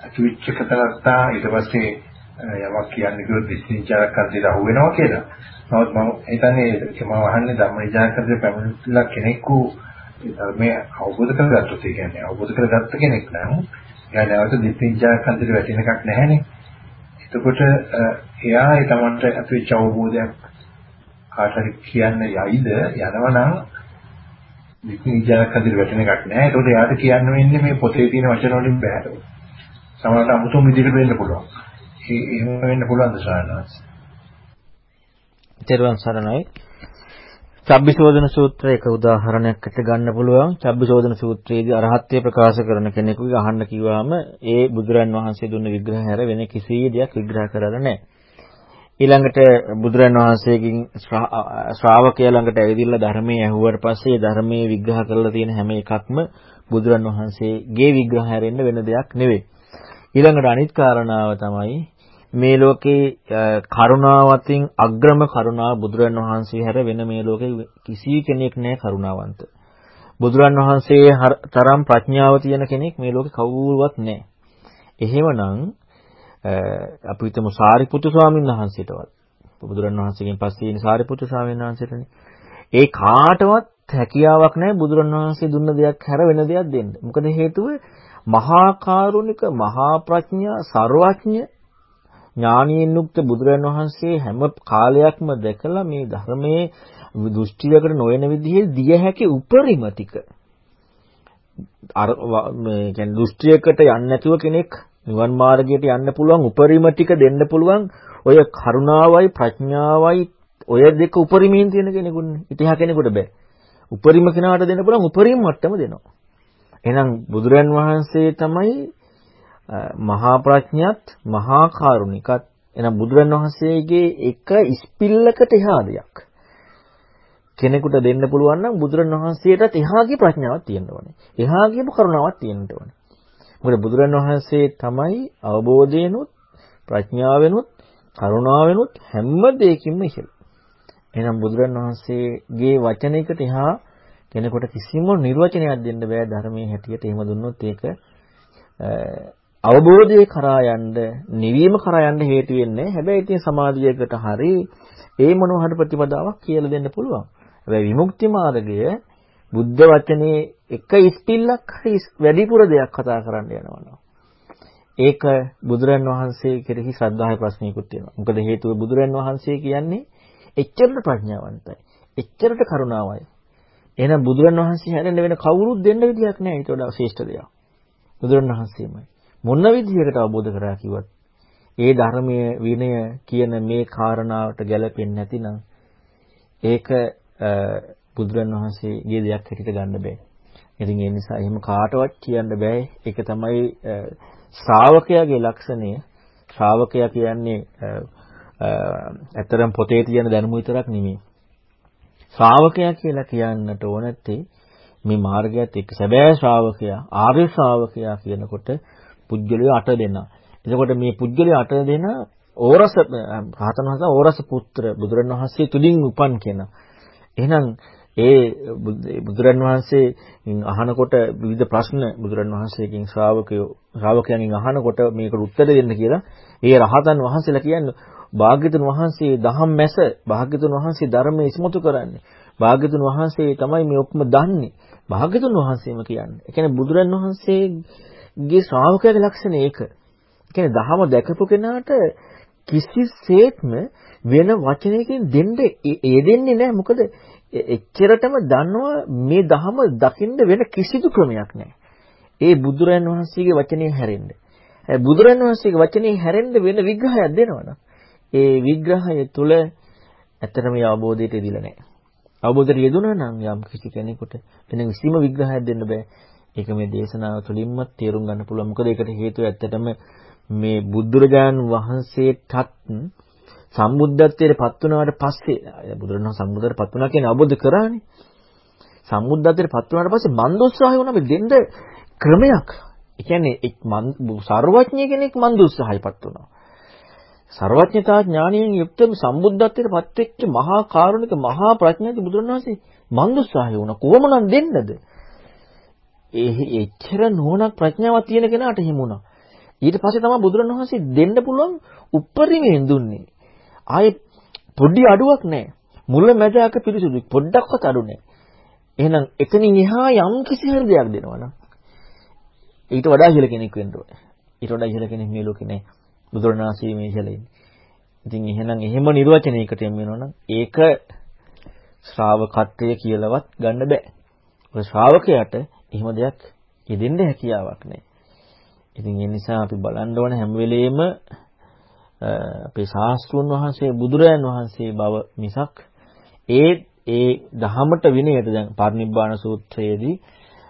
අතුවිච්ච කතරත්තා ඊට පස්සේ යමක් කියන්නේ කිව්වොත් විශ්නිජානකන්තියට අහු වෙනවා කියලා. නමුත් මම හිතන්නේ මම අහන්නේ ධම්මනිජානකන්තිය පැමිණිලා කෙනෙකු මේ අවබෝධ කරගත්තොත් ඒ කියන්නේ අවබෝධ කරගත්ත කෙනෙක් නම් එයා නැවත විශ්නිජානකන්තියට වැටෙන එකක් නැහැනේ. එතකොට එයා ඒ තමන්ට අතුවිච්ච අවබෝධයක් කාට හරි කියන්න යයිද යනවනම් විඥානයක් හදිරි වැටෙන එකක් නෑ. ඒකට එයාට කියන්න වෙන්නේ මේ පොතේ තියෙන වචන වලින් බෑරව. සමහරවිට අමුතුම විදිහට වෙන්න පුළුවන්. ඒ එහෙම වෙන්න පුළුවන් දසාරණස්. තෙරුවන් සරණයි. චබ්බිසෝදන සූත්‍රය එක උදාහරණයකට ගන්න පුළුවන්. චබ්බිසෝදන සූත්‍රයේදී අරහත්ත්වය ප්‍රකාශ කරන කෙනෙකුගේ අහන්න කිව්වහම ඒ බුදුරන් වහන්සේ දුන්න විග්‍රහය හැර වෙන කිසි දෙයක් විග්‍රහ කරලා නැහැ. ඊළඟට බුදුරන් වහන්සේගෙන් ශ්‍රාවකයා ළඟට ඇවිදilla ධර්මයේ ඇහුවට පස්සේ ධර්මයේ විග්‍රහ කරලා තියෙන හැම එකක්ම බුදුරන් වහන්සේගේ විග්‍රහය හැරෙන්න වෙන දෙයක් නෙවෙයි. ඊළඟට අනිත් කාරණාව තමයි මේ ලෝකේ කරුණාවතින් අග්‍රම කරුණාව බුදුරන් වහන්සේ හැර වෙන මේ ලෝකේ කිසි කෙනෙක් නැහැ කරුණාවන්ත. බුදුරන් වහන්සේ තරම් ප්‍රඥාව තියෙන කෙනෙක් මේ ලෝකේ කවුරුවත් නැහැ. එහෙමනම් අපි හිතමු සාරිපුත්තු ස්වාමීන් වහන්සේටවත් බුදුරන් වහන්සේගෙන් පස්සේ ඉන්නේ සාරිපුත්තු ස්වාමීන් වහන්සේටනේ. ඒ කාටවත් හැකියාවක් නැහැ බුදුරන් වහන්සේ දුන්න දෙයක් හැර වෙන දෙයක් දෙන්න. මොකද හේතුව මහා කරුණික මහා ප්‍රඥා ਸਰවඥ ඥානියෙන් යුක්ත බුදුරන් වහන්සේ හැම කාලයක්ම දැකලා මේ ධර්මයේ දෘෂ්ටියකට නොවන විදිහේ දිය හැකි උපරිම ටික අර මේ කියන්නේ දෘෂ්ටියකට යන්නේ නැතුව කෙනෙක් නිවන් මාර්ගයට යන්න පුළුවන් උපරිම ටික දෙන්න පුළුවන් ඔය කරුණාවයි ප්‍රඥාවයි ඔය දෙක උපරිමයෙන් තියෙන කෙනෙකුනේ. ඉතිහා කෙනෙකුට බෑ. උපරිම කෙනාට දෙන්න පුළුවන් උපරිම මට්ටම දෙනවා. එහෙනම් බුදුරන් වහන්සේ තමයි මහා ප්‍රඥාත් මහා කරුණිකත් එහෙනම් බුදුරන් වහන්සේගේ එක ඉස්පිල්ලකට එහා දෙයක්. කෙනෙකුට දෙන්න පුළුවන් නම් බුදුරන් වහන්සේටත් එහාගේ ප්‍රඥාවක් තියෙන්න ඕනේ. එහාගේම කරුණාවක් තියෙන්න ඕනේ. මොකද බුදුරන් වහන්සේ තමයි අවබෝධයෙන්ුත් ප්‍රඥාවෙනුත් කරුණාවෙනුත් හැම දෙයකින්ම ඉහළ. එහෙනම් බුදුරන් වහන්සේගේ වචනයකට එහා කෙනෙකුට කිසිම නිර්වචනයක් දෙන්න බෑ ධර්මයේ හැටියට. එහෙම දුන්නොත් ඒක අවබෝධයේ කරා යන්න, නිවීම කරා යන්න හේතු වෙන්නේ. හැබැයි ඉතින් සමාධියකට හරි ඒ මොනවා හරි ප්‍රතිපදාවක් කියලා දෙන්න පුළුවන්. හැබැයි විමුක්ති මාර්ගය බුද්ධ වචනේ එක ඉස්පිල්ලක් හරි වැඩිපුර දෙයක් කතා කරන්න යනවා. ඒක බුදුරන් වහන්සේ කෙරෙහි ශ්‍රද්ධාවේ ප්‍රශ්නයකුත් තියෙනවා. මොකද හේතුව බුදුරන් වහන්සේ කියන්නේ එච්චරට ප්‍රඥාවන්තයි. එච්චරට කරුණාවයි. එහෙනම් බුදුරන් වහන්සේ හැරෙන්න වෙන කවුරුත් දෙන්න විදියක් නැහැ ඊට වඩා ශ්‍රේෂ්ඨ දෙයක්. බුදුරන් වහන්සේමයි. මොන විදිහකට අවබෝධ කරා කිව්වත් ඒ ධර්මයේ විනය කියන මේ කාරණාවට ගැලපෙන්නේ නැතිනම් ඒක බුදුරන් වහන්සේගේ දෙයක් හැටියට ගන්න බෑ. ඉතින් ඒ නිසා එහෙම කාටවත් කියන්න බෑ. ඒක තමයි ශ්‍රාවකයාගේ ලක්ෂණය. ශ්‍රාවකයා කියන්නේ ඇත්තරම් පොතේ තියෙන දැනුම විතරක් නෙමෙයි. ශ්‍රාවකයා කියලා කියන්නට ඕන නැත්තේ මේ මාර්ගයත් එක්ක සැබෑ ශ්‍රාවකයා ආර්ය ශ්‍රාවකයා කියනකොට පුජ්‍යලිය 8 දෙනා. එතකොට මේ පුජ්‍යලිය 8 දෙනා ඕරස රහතන් වහන්සේ ඕරස පුත්‍ර බුදුරණවහන්සේ තුලින් උපන් කෙනා. එහෙනම් ඒ බුදුරන් වහන්සේ අහනකොට විවිධ ප්‍රශ්න බුදුරන් වහන්සේගෙන් ශ්‍රාවකයෝ ශ්‍රාවකයන්ගෙන් අහනකොට මේකට උත්තර දෙන්න කියලා ඒ රහතන් වහන්සේලා කියන්නේ. භාග්‍යතුන් වහන්සේ දහම් මැස භාග්‍යතුන් වහන්සේ ධර්මයේ ඉස්මතු කරන්නේ. භාග්‍යතුන් වහන්සේ තමයි මේ ඔක්කොම දන්නේ. භාග්‍යතුන් වහන්සේම කියන්නේ. ඒ කියන්නේ බුදුරන් වහන්සේගේ ශ්‍රාවකයාගේ ලක්ෂණ ඒක. ඒ කියන්නේ දහම දැකපු කෙනාට කිසිසේත්ම වෙන වචනයකින් දෙන්න ඒ දෙන්නේ නැහැ. මොකද එච්චරටම දන්නවා මේ ධහම දකින්න වෙන කිසිදු ක්‍රමයක් නැහැ. ඒ බුදුරයන් වහන්සේගේ වචනේ හැරෙන්න. බුදුරයන් වහන්සේගේ වචනේ හැරෙන්න වෙන විග්‍රහයක් දෙනවනම් ඒ විග්‍රහය තුළ ඇත්තටම මේ අවබෝධයට ඉදිලා නැහැ. අවබෝධයට යෙදුණා නම් යම් කිසි කෙනෙකුට වෙන කිසිම විග්‍රහයක් දෙන්න බෑ. ඒක මේ දේශනාව තුළින්ම තේරුම් ගන්න පුළුවන්. මොකද ඒකට හේතුව ඇත්තටම මේ බුදුරජාණන් වහන්සේටත් සම්බුද්ධත්වයට පත් වුණාට පස්සේ බුදුරණන් සම්බුද්ධත්වයට පත් වුණා කියන්නේ අවබෝධ කරානේ. සම්බුද්ධත්වයට පත් වුණාට පස්සේ මන්දෝත්සාහය වුණා මේ දෙන්න ක්‍රමයක්. ඒ කියන්නේ එක් සර්වඥ කෙනෙක් මන්දෝත්සාහයපත් වුණා. සර්වඥතා ඥානයෙන් යුක්ත සම්බුද්ධත්වයට පත් වෙච්ච මහා කාරුණික මහා ප්‍රඥාති බුදුරණවහන්සේ මන්දෝත්සාහය වුණා. කොහොමනම් දෙන්නද? ඒ එච්චර නෝනක් ප්‍රඥාවක් තියෙන කෙනාට හිමු වුණා. ඊට පස්සේ තමයි බුදුරණවහන්සේ දෙන්න පුළුවන් උප්පරිමයෙන් දුන්නේ. ආයේ පොඩි අඩුවක් නැහැ. මුල මැද අක පිරිසුදුයි. පොඩ්ඩක්වත් අඩු නැහැ. එහෙනම් එතනින් එහා යම් කිසි හරි දෙයක් දෙනවනම් ඊට වඩා ඉහළ කෙනෙක් වෙන්න ඕනේ. ඊට වඩා ඉහළ කෙනෙක් මේ ලෝකේ නැහැ. බුදුරණාහි මේ ඉහළ ඉන්නේ. ඉතින් එහෙනම් එහෙම නිර්වචනයකට යම් වෙනවනම් ඒක ශ්‍රාවකත්වය කියලාවත් ගන්න බෑ. ඔය ශ්‍රාවකයාට එහෙම දෙයක් යෙදෙන්න හැකියාවක් නැහැ. ඉතින් ඒ නිසා අපි බලන්න ඕන හැම වෙලෙම අපේ ශාස්ත්‍රුන් වහන්සේ බුදුරයන් වහන්සේ බව මිසක් ඒ ඒ දහමට විනයට දැන් පරිනිබ්බාන සූත්‍රයේදී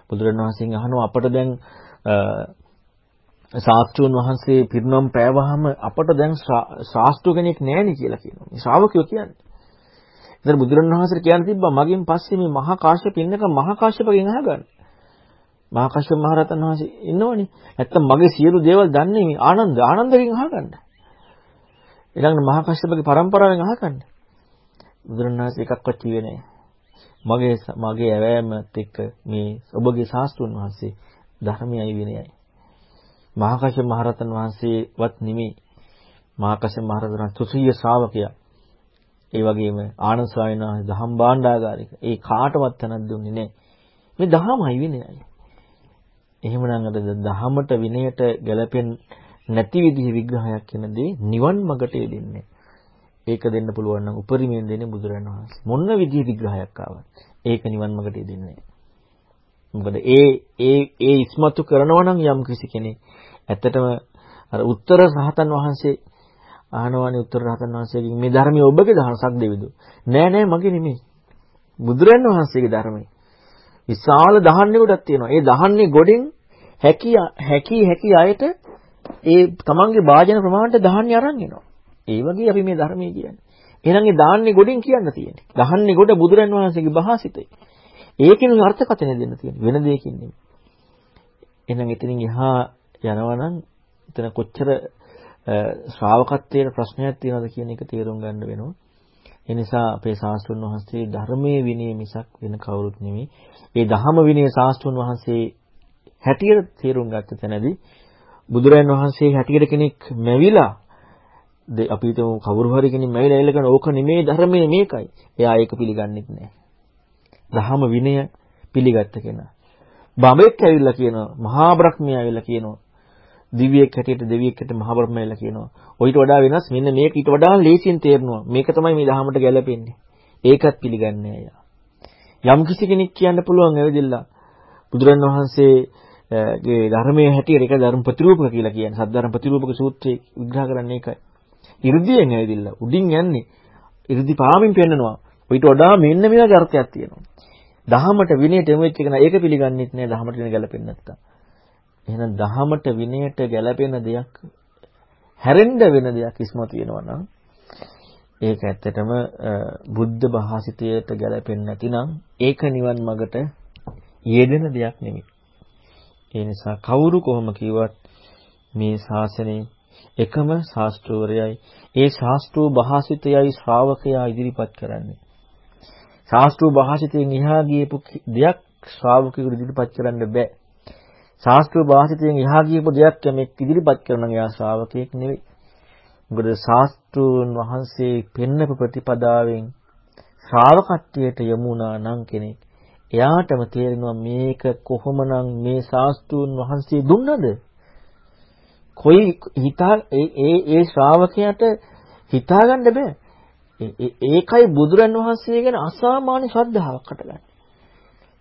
බුදුරන් වහන්සේගෙන් අහනවා අපට දැන් ශාස්ත්‍රුන් වහන්සේ පිරිනම් පෑවහම අපට දැන් ශාස්ත්‍රු කෙනෙක් නැහෙනි කියලා කියනවා. මේ ශ්‍රාවකයෝ කියන්නේ. ඉතින් බුදුරන් වහන්සේ කියන්න තිබ්බා මගෙන් පස්සේ මේ මහා කාශ්‍යප ඉන්නක මහා කාශ්‍යපගෙන් අහගන්න. මහා කාශ්‍යප මහ රහතන් වහන්සේ ඉන්නවනේ. නැත්තම් මගේ සියලු දේවල් දන්නේ මේ ආනන්ද ආනන්දගෙන් අහගන්න. ඊළඟට මහා කශ්‍යපගේ පරම්පරාවෙන් අහගන්න. බුදුරණවහන්සේ එකක්වත් කිව්වේ නැහැ. මගේ මගේ ඇවෑමත් එක්ක මේ ඔබගේ ශාස්ත්‍රුන් වහන්සේ ධර්මයයි විනයයි. මහා කශ්‍යප මහරහතන් වහන්සේවත් නෙමෙයි. මහා කශ්‍යප මහරහතන් තුසිය ශ්‍රාවකයා. ඒ වගේම ආනන්ද ස්වාමීන් වහන්සේ දහම් භාණ්ඩාගාරික. ඒ කාටවත් තනක් දුන්නේ නැහැ. මේ දහමයි විනයයි. එහෙමනම් අද දහමට විනයට ගැලපෙන නැති විදිහ විග්‍රහයක් කියන දේ නිවන් මගට දෙන්නේ. ඒක දෙන්න පුළුවන් නම් උපරිමයෙන් දෙන්නේ බුදුරණන් වහන්සේ. මොන විදිහ විග්‍රහයක් ආවත් ඒක නිවන් මගට දෙන්නේ මොකද ඒ ඒ ඒ ඉස්මතු කරනවා නම් යම් කිසි කෙනෙක් ඇත්තටම අර උත්තර රහතන් වහන්සේ අහනවානේ උත්තර රහතන් වහන්සේගෙන් මේ ධර්මයේ ඔබගේ දහසක් දෙවිදු. නෑ නෑ මගේ නෙමෙයි. බුදුරන් වහන්සේගේ ධර්මයේ විශාල දහන්නේ ගොඩක් තියෙනවා. ඒ දහන්නේ ගොඩෙන් හැකි හැකි හැකි අයට ඒ තමන්ගේ වාජන ප්‍රමාණයට දාන්නේ අරන් එනවා. ඒ වගේ අපි මේ ධර්මයේ කියන්නේ. එහෙනම් ඒ දාන්නේ ගොඩින් කියන්න තියෙන්නේ. දහන්නේ ගොඩ බුදුරන් වහන්සේගේ භාසිතේ. ඒකිනු අර්ථකථනය දෙන්න තියෙන්නේ. වෙන දෙයකින් නෙමෙයි. එහෙනම් එතනින් එහා යනවනම් එතන කොච්චර ශ්‍රාවකත්වයේ ප්‍රශ්නයක් තියෙනවද කියන එක තේරුම් ගන්න වෙනවා. ඒ නිසා අපේ ශාස්ත්‍රඥ වහන්සේ ධර්මයේ විනය මිසක් වෙන කවුරුත් නෙමෙයි. ඒ ධහම විනය ශාස්ත්‍රඥ වහන්සේ හැටියට තේරුම් ගත්ත තැනදී බුදුරයන් වහන්සේ හැටියට කෙනෙක් මැවිලා අපි හිතමු කවුරු හරි කෙනෙක් මැවිලා එල්ල කරන ඕක නෙමේ ධර්මයේ මේකයි. එයා ඒක පිළිගන්නෙත් නැහැ. දහම විනය පිළිගත්ත කෙනා. බඹෙක් ඇවිල්ලා කියනවා මහා බ්‍රහ්මයා ඇවිල්ලා කියනවා දිව්‍යයෙක් හැටියට දෙවියෙක් හැටියට මහා බ්‍රහ්මයා ඇවිල්ලා කියනවා. ඔయిత වඩා වෙනස් මෙන්න මේක ඊට වඩා ලේසියෙන් තේරෙනවා. මේක තමයි මේ දහමට ගැලපෙන්නේ. ඒකත් පිළිගන්නේ නැහැ යම් කිසි කෙනෙක් කියන්න පුළුවන් ඇවිදilla බුදුරන් වහන්සේ ගේ ධර්මයේ හැටියට ඒක ධර්ම ප්‍රතිරූපක කියලා කියන්නේ. සද්ධර්ම ප්‍රතිරූපක සූත්‍රයේ විග්‍රහ කරන්නේ ඒකයි. 이르දියෙන් ඇවිදilla උඩින් යන්නේ. 이르දි පාමින් පෙන්නනවා. ඊට වඩා මෙන්න මේ වගේ අර්ථයක් තියෙනවා. දහමට විනයට එමෙච්ච එක නේද ඒක පිළිගන්නෙත් නෑ දහමට විනය ගැලපෙන්නේ නැත්තම්. එහෙනම් දහමට විනයට ගැලපෙන දෙයක් හැරෙන්න වෙන දෙයක් ඉස්මතු වෙනවා නම් ඒක ඇත්තටම බුද්ධ භාසිතයට ගැලපෙන්නේ නැතිනම් ඒක නිවන් මගට යෙදෙන දෙයක් නෙමෙයි. ඒ නිසා කවුරු කොහොම කිව්වත් මේ ශාසනයේ එකම ශාස්ත්‍රවරයයි ඒ ශාස්ත්‍රෝ භාසිතයයි ශ්‍රාවකයා ඉදිරිපත් කරන්නේ. ශාස්ත්‍රෝ භාසිතයෙන් එහා ගියපු දෙයක් ශ්‍රාවකයෙකුට ඉදිරිපත් කරන්න බෑ. ශාස්ත්‍රෝ භාසිතයෙන් එහා ගියපු දෙයක් යමෙක් ඉදිරිපත් කරන නම් එයා ශ්‍රාවකයෙක් නෙවෙයි. මොකද ශාස්ත්‍රූන් වහන්සේ පෙන්නපු ප්‍රතිපදාවෙන් ශ්‍රාවකත්වයට යමුනා නම් කෙනෙක් එයාටම තේරෙනවා මේක කොහොමනම් මේ ශාස්ත්‍රූන් වහන්සේ දුන්නද? කොයි හිතා ඒ ඒ ශ්‍රාවකයාට හිතාගන්න බෑ. ඒකයි බුදුරන් වහන්සේ ගැන අසාමාන්‍ය ශ්‍රද්ධාවක් හටගන්නේ.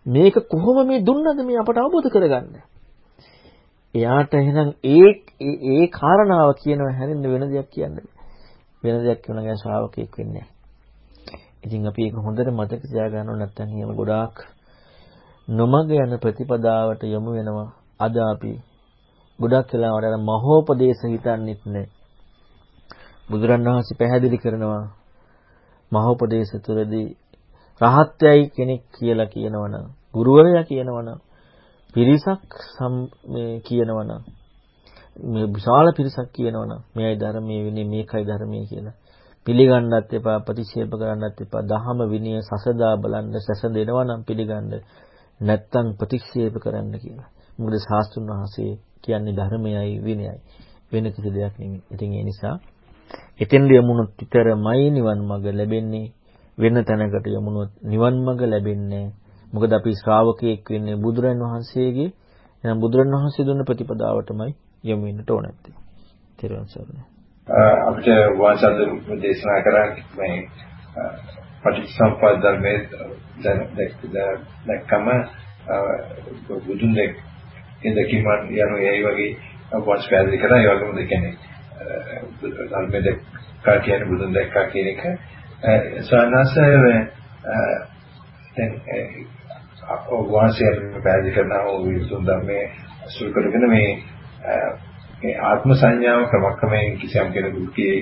මේක කොහොම මේ දුන්නද මේ අපට අවබෝධ කරගන්න. එයාට එහෙනම් ඒ ඒ කාරණාව කියනවා හැරෙන්න වෙන දෙයක් කියන්නේ. වෙන දෙයක් කියන ගෑ ශ්‍රාවකෙක් වෙන්නේ ඉතින් අපි ඒක හොඳට මතක තියාගන්න ඕන නැත්නම් එහෙම ගොඩාක් නොමග යන ප්‍රතිපදාවට යොමු වෙනවා. අද අපි ගොඩක් වෙලාවට අර මහෝපදේශ හිතන්නෙත් නැහැ. බුදුරණවහන්සේ පැහැදිලි කරනවා මහෝපදේශ තුරදී රහත්යයි කෙනෙක් කියලා කියනවනම් ගුරුවරයා කියනවනම් පිරිසක් මේ කියනවනම් මේ විශාල පිරිසක් කියනවනම් මේයි ධර්මයේ විනය මේකයි ධර්මයේ කියලා පිළිගන්නත් එපා ප්‍රතික්ෂේප කරන්නත් එපා දහම විනය සසදා බලන්න සැසඳෙනවා නම් පිළිගන්න නැත්තම් ප්‍රතික්ෂේප කරන්න කියලා. මොකද ශාස්ත්‍රුන් වහන්සේ කියන්නේ ධර්මයයි විනයයි වෙන කිසි දෙයක් නෙමෙයි. ඉතින් ඒ නිසා එතෙන්ද යමුණොත් විතරමයි නිවන් මඟ ලැබෙන්නේ වෙන තැනකට යමුණොත් නිවන් මඟ ලැබෙන්නේ මොකද අපි ශ්‍රාවකයෙක් වෙන්නේ බුදුරන් වහන්සේගේ එහෙනම් බුදුරන් වහන්සේ දුන්න ප්‍රතිපදාවටමයි යමු වෙන්නට ඕන නැත්තේ. තෙරුවන් සරණයි. අපිට වාචාද දේශනා කරන්නේ මේ පටිච්චසමුප්පාද ධර්මයේ දැක්කම බුදුන් දෙක් ඉඳකීම යන ඒ වගේ වාච පැහැදිලි කරා. ඒ වගේම දෙකනේ ධර්මයේ දැක්කා කියන්නේ බුදුන් දැක්කා කියන එක. සානසය දැන් වාසිය පැහැදිලි කරනවා ඔය විසුන් ධර්මයේ අසුර කරගෙන මේ මේ ආත්ම සංඥාව ක්‍රමක්‍රමයෙන් කිසියම් කෙනෙකුගේ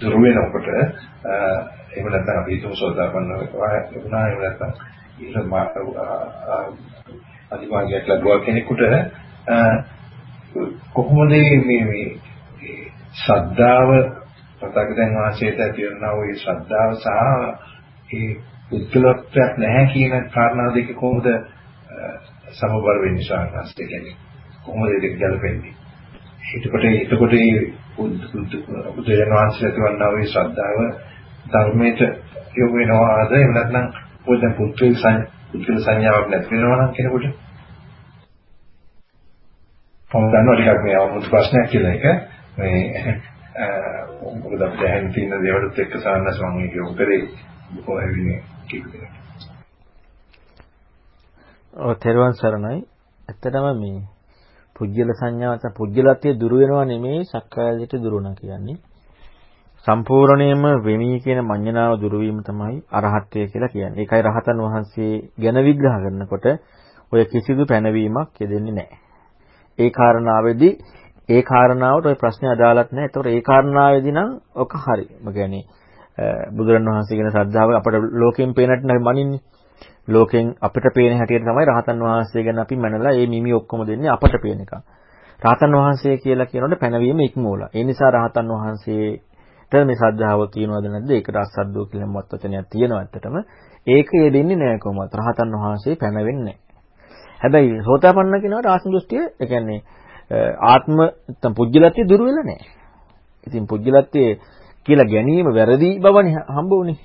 දුර වෙනකොට එහෙම නැත්නම් අපි හිතමු සෝදාපන්න වුණා එහෙම නැත්නම් ඉතින් අනිවාර්යයෙන්ම ලබුවා කෙනෙකුට කොහොමද මේ මේ ශ්‍රද්ධාව පතකයන් වාසයට ඇති වෙනා වූ ශ්‍රද්ධාව සහ ඒ උත්කලත්වයක් නැහැ කියන කාරණා දෙක කොහොමද සමබර වෙන්නේ ශාස්ත්‍රය කියන්නේ? කොහොමද ඒක ගැලපෙන්නේ? එතකොට එතකොට මේ බුදුරජාණන් වහන්සේ ඇතිවන්නා වූ ශ්‍රද්ධාව ධර්මයට යොමු වෙනවාද එහෙම නැත්නම් පොත පුත්‍රික පුත්‍රික සංඥාවක් නැති වෙනවා නම් කෙනෙකුට මම දන්නවා ටිකක් මේ අමුතු ප්‍රශ්නයක් කියලා එක මේ මොකද අපිට ඇහෙන තියෙන දේවල්ත් එක්ක සාන්නස් මම ඒක උතරේ බොහෝ ඇවිනේ කිව්වේ. ඔව් තෙරුවන් සරණයි. ඇත්තටම මේ පුජ්‍යල සංඥාව නැත්නම් පුජ්‍යලත්වයේ දුර වෙනවා නෙමෙයි සක්කායදිට දුරුණා කියන්නේ. සම්පූර්ණයෙන්ම වෙමි කියන මඤ්ඤණාව දුරු වීම තමයි අරහත්ත්වය කියලා කියන්නේ. ඒකයි රහතන් වහන්සේ ගැන විග්‍රහ කරනකොට ඔය කිසිදු පැනවීමක් යෙදෙන්නේ නැහැ. ඒ කාරණාවේදී ඒ කාරණාවට ওই ප්‍රශ්නේ අදාළත් නැහැ. ඒතකොට ඒ කාරණාවේදී නම් ඔක හරි. මොකද කියන්නේ බුදුරණවහන්සේ කියන ශ්‍රද්ධාව අපට ලෝකෙන් පේනට මනින්නේ. ලෝකෙන් අපිට පේන හැටියට තමයි රහතන් වහන්සේ ගැන අපි මනලා මේ මිමි ඔක්කොම දෙන්නේ අපට පේන එක. රහතන් වහන්සේ කියලා කියනකොට පැනවීම ඉක්මෝලා. ඒ නිසා රහතන් වහන්සේට මේ ශ්‍රද්ධාව තියෙනවද නැද්ද? ඒකට අසද්දෝ කියලා මත් වචනයක් තියෙනවා ඇත්තටම. ඒක යෙදෙන්නේ නැහැ කොහොමවත්. රහතන් වහන්සේ පැනවෙන්නේ නැහැ. හැබැයි සෝතාපන්න කෙනාට ආත්ම දෘෂ්ටිය, ඒ කියන්නේ ආත්ම නැත්නම් පුජ්‍යලත්වයේ දුර වෙලා නැහැ. ඉතින් පුජ්‍යලත්වයේ කියලා ගැනීම වැරදි බවනේ හම්බ වුනේ.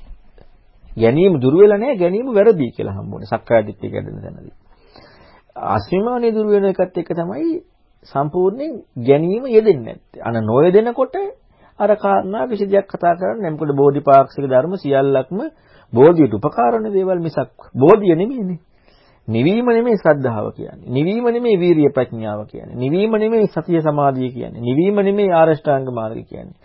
ගැනීම දුර වෙලා නැහැ ගැනීම වැරදි කියලා හම්බ වුනේ. සක්කාය දිට්ඨිය ගැදෙන තැනදී. අසීමානේ දුර වෙන එකත් එක තමයි සම්පූර්ණයෙන් ගැනීම යෙදෙන්නේ නැත්තේ. අන නොයෙදෙනකොට අර කාරණා කිසි දෙයක් කතා කරන්නේ නැහැ. මොකද බෝධිපාක්ෂික ධර්ම සියල්ලක්ම බෝධියට උපකාරණ දේවල් මිසක් බෝධිය නෙමෙයිනේ. නිවීම නෙමෙයි ශ්‍රද්ධාව කියන්නේ. නිවීම නෙමෙයි වීරිය ප්‍රඥාව කියන්නේ. නිවීම නෙමෙයි සතිය සමාධිය කියන්නේ. නිවීම නෙමෙයි ආරෂ්ඨාංග මාර්ගය කියන්නේ.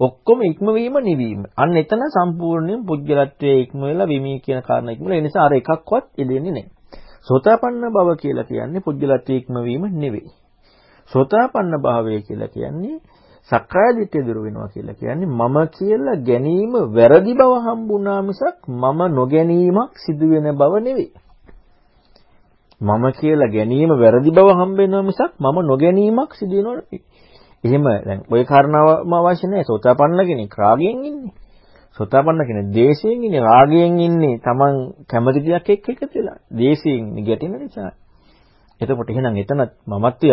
ඔක්කොම ඉක්මවීම නිවීම. අන්න එතන සම්පූර්ණයෙන් පුජ්‍යලත්වයේ ඉක්ම වෙලා විමී කියන කාරණා ඉක්මලා ඒ නිසා අර එකක්වත් ඉදෙන්නේ නැහැ. සෝතාපන්න බව කියලා කියන්නේ පුජ්‍යලත්වයේ ඉක්මවීම නෙවෙයි. සෝතාපන්න භාවය කියලා කියන්නේ සක්කාය දිට්ඨිය දුරු වෙනවා කියලා කියන්නේ මම කියලා ගැනීම වැරදි බව හම්බුණා මිසක් මම නොගැනීමක් සිදු වෙන බව නෙවෙයි. මම කියලා ගැනීම වැරදි බව හම්බ වෙනවා මිසක් මම නොගැනීමක් සිදු වෙනව නෙවෙයි. එහෙම දැන් ওই කාරණාවම අවශ්‍ය නැහැ. සෝතාපන්න කෙනෙක් රාගයෙන් ඉන්නේ. සෝතාපන්න කෙනෙක් දේශයෙන් ඉන්නේ. රාගයෙන් ඉන්නේ. Taman කැමති දෙයක් එක්ක එකතු වෙලා. දේශයෙන් ගැටෙන නිසා. එතකොට එහෙනම් එතන මමත්වය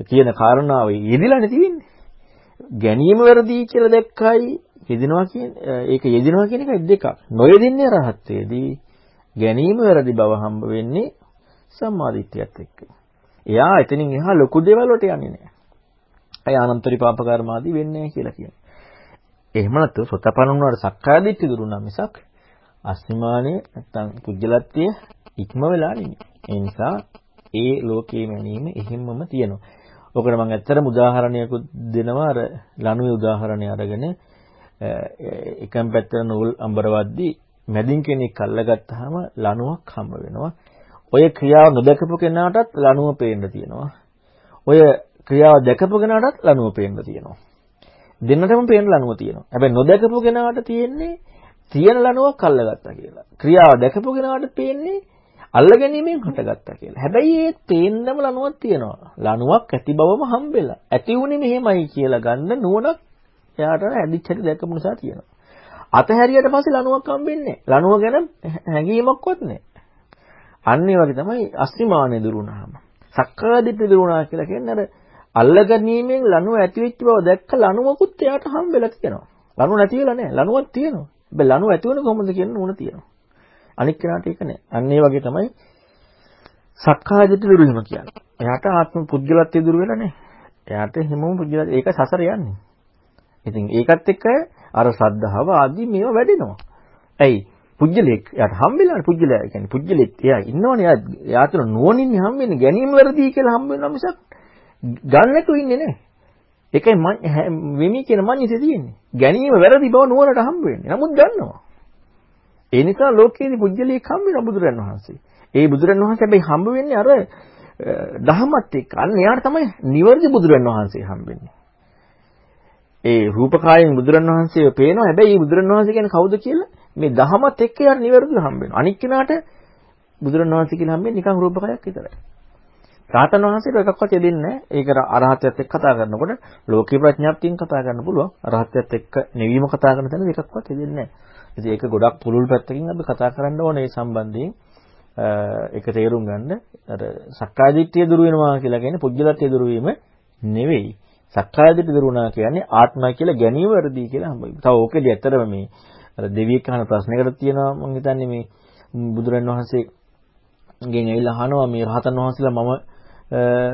කියන කාරණාව යෙදිලානේ තියෙන්නේ. ගැනීම වැරදි කියලා දැක්කයි යෙදිනවා කියන්නේ ඒක යෙදිනවා කියන එක දෙකක්. නොයෙදින්නේ රහත්යේදී ගැනීම වැරදි බව හම්බ වෙන්නේ සම්මාදිට්ඨියත් එක්ක. එයා එතනින් එහා ලොකු දේවල් වලට යන්නේ නැහැ. අය අනන්ත පරිපාප කර්මාදී වෙන්නේ නැහැ කියලා කියනවා. එහෙම නැත්නම් සෝතපන්න වුණාට සක්කාය දිට්ඨිය දුරුනා මිසක් අස්මිමානේ නැත්තම් කුජලත්වය ඉක්ම වෙලා නෙමෙයි. ඒ නිසා ඒ ලෝකයේ මැනීම එහෙම්මම තියෙනවා. ඔකට මම ඇත්තටම උදාහරණයක් දෙනවා අර ලණුවේ උදාහරණය අරගෙන එකම් පැත්තට නූල් අඹරවද්දී මැදින් කෙනෙක් අල්ලගත්තාම ලණුවක් හම්බ වෙනවා. ඔය ක්‍රියාව නොදකපු කෙනාටත් ලණුව පේන්න තියෙනවා. ඔය ක්‍රියාව දැකපු කෙනාටත් ලණුව පේන්න තියෙනවා. දෙන්නටම පේන ලණුව තියෙනවා. හැබැයි නොදකපු කෙනාට තියෙන්නේ තියෙන ලණුවක් අල්ලගත්තා කියලා. ක්‍රියාව දැකපු කෙනාට පේන්නේ අල්ල ගැනීමෙන් හටගත්තා කියලා. හැබැයි ඒ තේන්නම ලණුවක් තියෙනවා. ලණුවක් ඇති බවම හම්බෙලා. ඇති උනේ මෙහෙමයි කියලා ගන්න නුවණක් එයාට ඇදිච්ච හැටි දැකපු නිසා තියෙනවා. අතහැරියට පස්සේ ලණුවක් හම්බෙන්නේ නැහැ. ලණුව ගැන හැඟීමක්වත් නැහැ. අන්න ඒ වගේ තමයි අස්මිමානෙ දුරුණාම. සක්කාදිට්ඨි දුරුණා කියලා කියන්නේ අර අල්ලගැනීමෙන් ලණුව ඇති වෙච්ච බව දැක්ක ලණුවකුත් එයාට හම්බෙලා තියෙනවා. ලණුව නැති වෙලා නැහැ. ලණුවක් තියෙනවා. හැබැයි ලණුව ඇති වෙන කොහොමද කියන නුවණ තියෙනවා. අනික් කෙනාට ඒක නැහැ. අන්න ඒ වගේ තමයි සක්කායදිට දුරු වීම කියන්නේ. එයාට ආත්ම පුද්ගලත්වයේ දුරු වෙලා නැහැ. එයාට හැමෝම පුද්ගලත් ඒක සසර යන්නේ. ඉතින් ඒකත් එක්ක අර සද්ධාව ආදී මේවා වැඩෙනවා. ඇයි? පුජ්‍යලෙක් යාට හම්බෙලානේ පුජ්‍යලයා කියන්නේ පුජ්‍යලෙක් එයා ඉන්නවනේ එයා යා තුන නුවණින් හම්බෙන්නේ ගැනීම වැරදි කියලා හම්බ වෙනවා මිසක් ගන්නතු ඉන්නේ නැහැ. ඒකයි වෙමි කියන මනිතේ තියෙන්නේ. ගැනීම වැරදි බව නුවණට හම්බ වෙන්නේ. නමුත් ගන්නවා. ඒ නිසා ලෝකයේදී පුජ්‍යලෙක් හම්බ වෙන බුදුරන් වහන්සේ. ඒ බුදුරන් වහන්සේ හැබැයි හම්බ වෙන්නේ අර දහමත් එක්ක. අන්න එයාට තමයි නිවර්දි බුදුරන් වහන්සේ හම්බෙන්නේ. ඒ රූපකායෙන් බුදුරන් වහන්සේව පේනවා. හැබැයි මේ බුදුරන් වහන්සේ කියන්නේ කවුද කියලා මේ දහමත් එක්ක යාර නිවැරදිව හම්බ වෙනවා. අනික් කෙනාට බුදුරන් වහන්සේ කියලා හම්බෙන්නේ නිකන් රූපකයක් විතරයි. රාතන් වහන්සේට එකක්වත් දෙන්නේ නැහැ. ඒක අරහතයත් එක්ක කතා කරනකොට ලෝකීය ප්‍රඥාප්තියෙන් කතා කරන්න පුළුවන්. අරහතයත් එක්ක නිවීම කතා කරන තැන එකක්වත් දෙන්නේ නැහැ. ඉතින් ඒක ගොඩක් පුළුල් පැත්තකින් අපි කතා කරන්න ඕනේ මේ සම්බන්ධයෙන්. ඒක තේරුම් ගන්න අර සක්කාය දිට්ඨිය දුරු වෙනවා කියලා කියන්නේ පුජ්‍යලත්‍ය දුරු වීම නෙවෙයි. සක්කාය දිට්ඨිය දුරු වුණා කියන්නේ ආත්මය කියලා ගැනීම වැරදි කියලා හම්බයි. තව ඕකෙදි ඇත්තටම මේ අර දෙවියෙක් අහන ප්‍රශ්නයකට තියෙනවා මම හිතන්නේ මේ බුදුරන් වහන්සේගෙන් ඇවිල්ලා අහනවා මේ රහතන් වහන්සේලා මම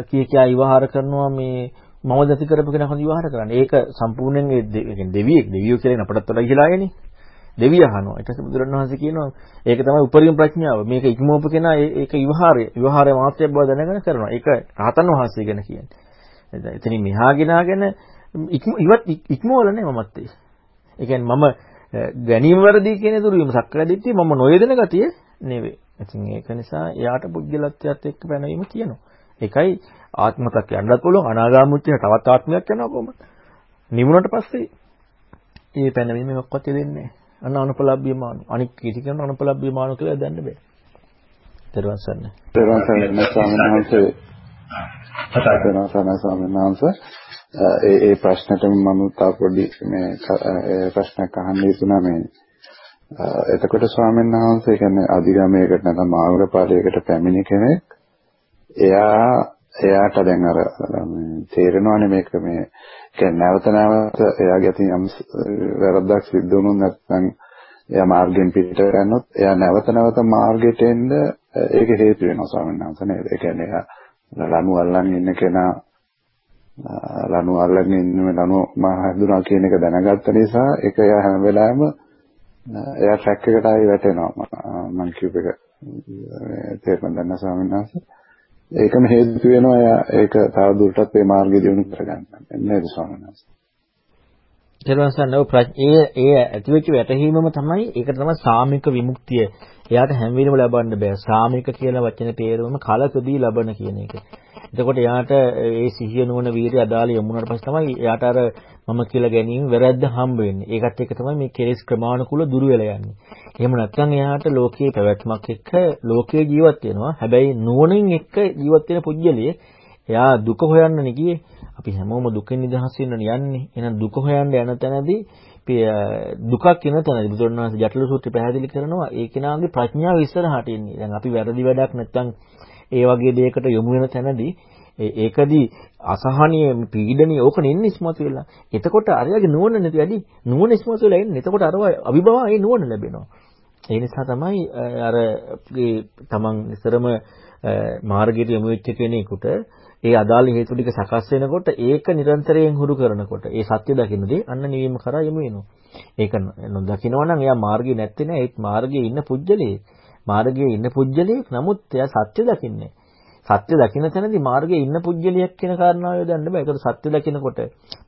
කී කියා විවහාර කරනවා මේ මම දැති කරපු කෙනා හොඳ විවහාර කරන්නේ. ඒක සම්පූර්ණයෙන් ඒ දෙවියෙක් දෙවියෝ කියලා අපටත් වඩා ඉහළයනේ. දෙවිය අහනවා. ඊට පස්සේ බුදුරණවහන්සේ කියනවා ඒක තමයි උපරිම ප්‍රඥාව. මේක ඉක්මවපු කෙනා ඒක විවහාරය. විවහාරය මාත්‍රයක් බව දැනගෙන කරනවා. ඒක රහතන් වහන්සේ ගැන කියන්නේ. එතනින් මෙහා ගෙනාගෙන ඉවත් ඉක්මවල නේ මමත් ඒ. ඒ කියන්නේ මම ගැනීම වැරදි කියන දුරු වීම සක්කාය දිට්ඨිය මම නොයදෙන ගතිය නෙවෙයි. ඉතින් ඒක නිසා එයාට පුද්ගලත්වයට එක්ක පැනවීම තියෙනවා. ඒකයි ආත්මතක් යන්නත් පුළුවන් අනාගාමීත්වය තවත් ආත්මයක් යනවා කොහොමද? නිවුණට පස්සේ මේ පැනවීම මොකක්වත් දෙන්නේ. අන්න අනුපලබ්බිය මානු. අනික් කීටි කියන අනුපලබ්බිය මානු කියලා දැන්න බෑ. තරවන් සරණ. තරවන් සරණ ස්වාමීන් වහන්සේ. කතා කරනවා ස්වාමීන් වහන්සේ. ඒ ඒ ප්‍රශ්නෙටම මම තා පොඩි මේ ප්‍රශ්නයක් අහන්න ඉතුණා මේ එතකොට ස්වාමීන් වහන්සේ කියන්නේ අධිගමයකට නැත්නම් මාර්ගඵලයකට පැමිණි කෙනෙක් එයා එයාට දැන් අර තේරෙනවානේ මේක මේ කියන්නේ නැවත නැවත එයාගේ අතින් යම් වැරද්දක් සිද්ධ වුණොත් නැත්නම් එයා මාර්ගයෙන් පිට යනොත් එයා නැවත නැවත මාර්ගයට එන්න ඒක හේතු වෙනවා ස්වාමීන් වහන්සේ නේද? ඒ කියන්නේ එයා ලනු අල්ලන් ඉන්න කෙනා ලනු අල්ලගෙන ඉන්න ලනු මා හඳුනා කියන එක දැනගත්ත නිසා ඒක එයා හැම වෙලාවෙම එයා ට්‍රැක් එකට ආයි වැටෙනවා මම කියූප එක තේරුම් ගන්න ස්වාමීන් වහන්සේ ඒකම හේතු වෙනවා එයා ඒක තව දුරටත් මේ මාර්ගය දියුණු කරගන්න නේද ස්වාමීන් වහන්සේ ඊළඟට ඒ ඒ ඇතිවෙච්ච වැටහීමම තමයි ඒකට තමයි සාමික විමුක්තිය. එයාට හැම වෙලෙම ලබන්න බෑ. සාමික කියලා වචනේ තේරුම කලකදී ලබන කියන එක. එතකොට එයාට ඒ සිහිය නුවණ වීරිය අදාළ යමුණාට පස්සේ තමයි එයාට අර මම කියලා ගැනීම වැරද්ද හම්බ වෙන්නේ. ඒකත් එක්ක තමයි මේ කෙලෙස් ක්‍රමානුකූල දුර වෙලා යන්නේ. එහෙම නැත්නම් එයාට ලෝකයේ පැවැත්මක් එක්ක ලෝකයේ ජීවත් වෙනවා. හැබැයි නුවණින් එක්ක ජීවත් වෙන පුජ්‍යලිය එයා දුක හොයන්නනේ ගියේ. අපි හැමෝම දුකෙන් නිදහස් වෙන්න යන්නේ. එහෙනම් දුක හොයන්න යන තැනදී දුකක් එන තැනදී බුදුරණවහන්සේ ජටල සූත්‍රය පැහැදිලි කරනවා ඒ කෙනාගේ ප්‍රඥාව ඉස්සරහට එන්නේ. දැන් අපි වැරදි වැඩක් නැත්තම් ඒ වගේ දෙයකට යොමු වෙන තැනදී ඒකදී අසහනීය පීඩනීය ඕක නෙන්නේ ඉස්මතු වෙලා. එතකොට අරයාගේ නුවණ නැති වැඩි නුවණ ඉස්මතු වෙලා එන්නේ. එතකොට අරව අභිභවා ඒ නුවණ ලැබෙනවා. ඒ නිසා තමයි අර තමන් ඉතරම මාර්ගයට යොමු වෙච්ච කෙනෙකුට ඒ අදාළ හේතු ටික සකස් වෙනකොට ඒක නිරන්තරයෙන් හුරු කරනකොට ඒ සත්‍ය දකින්නදී අන්න නිවීම කරා යමු වෙනවා. ඒක නොදකිනවා නම් එයා මාර්ගේ නැත්තේ නෑ. ඒත් මාර්ගයේ ඉන්න පුජ්‍යලේ. මාර්ගයේ ඉන්න පුජ්‍යලේ නමුත් එයා සත්‍ය දකින්නේ. සත්‍ය දකින්න තැනදී මාර්ගයේ ඉන්න පුජ්‍යලියක් කියන කාරණාව යොදන්න බෑ. ඒකට සත්‍ය දකිනකොට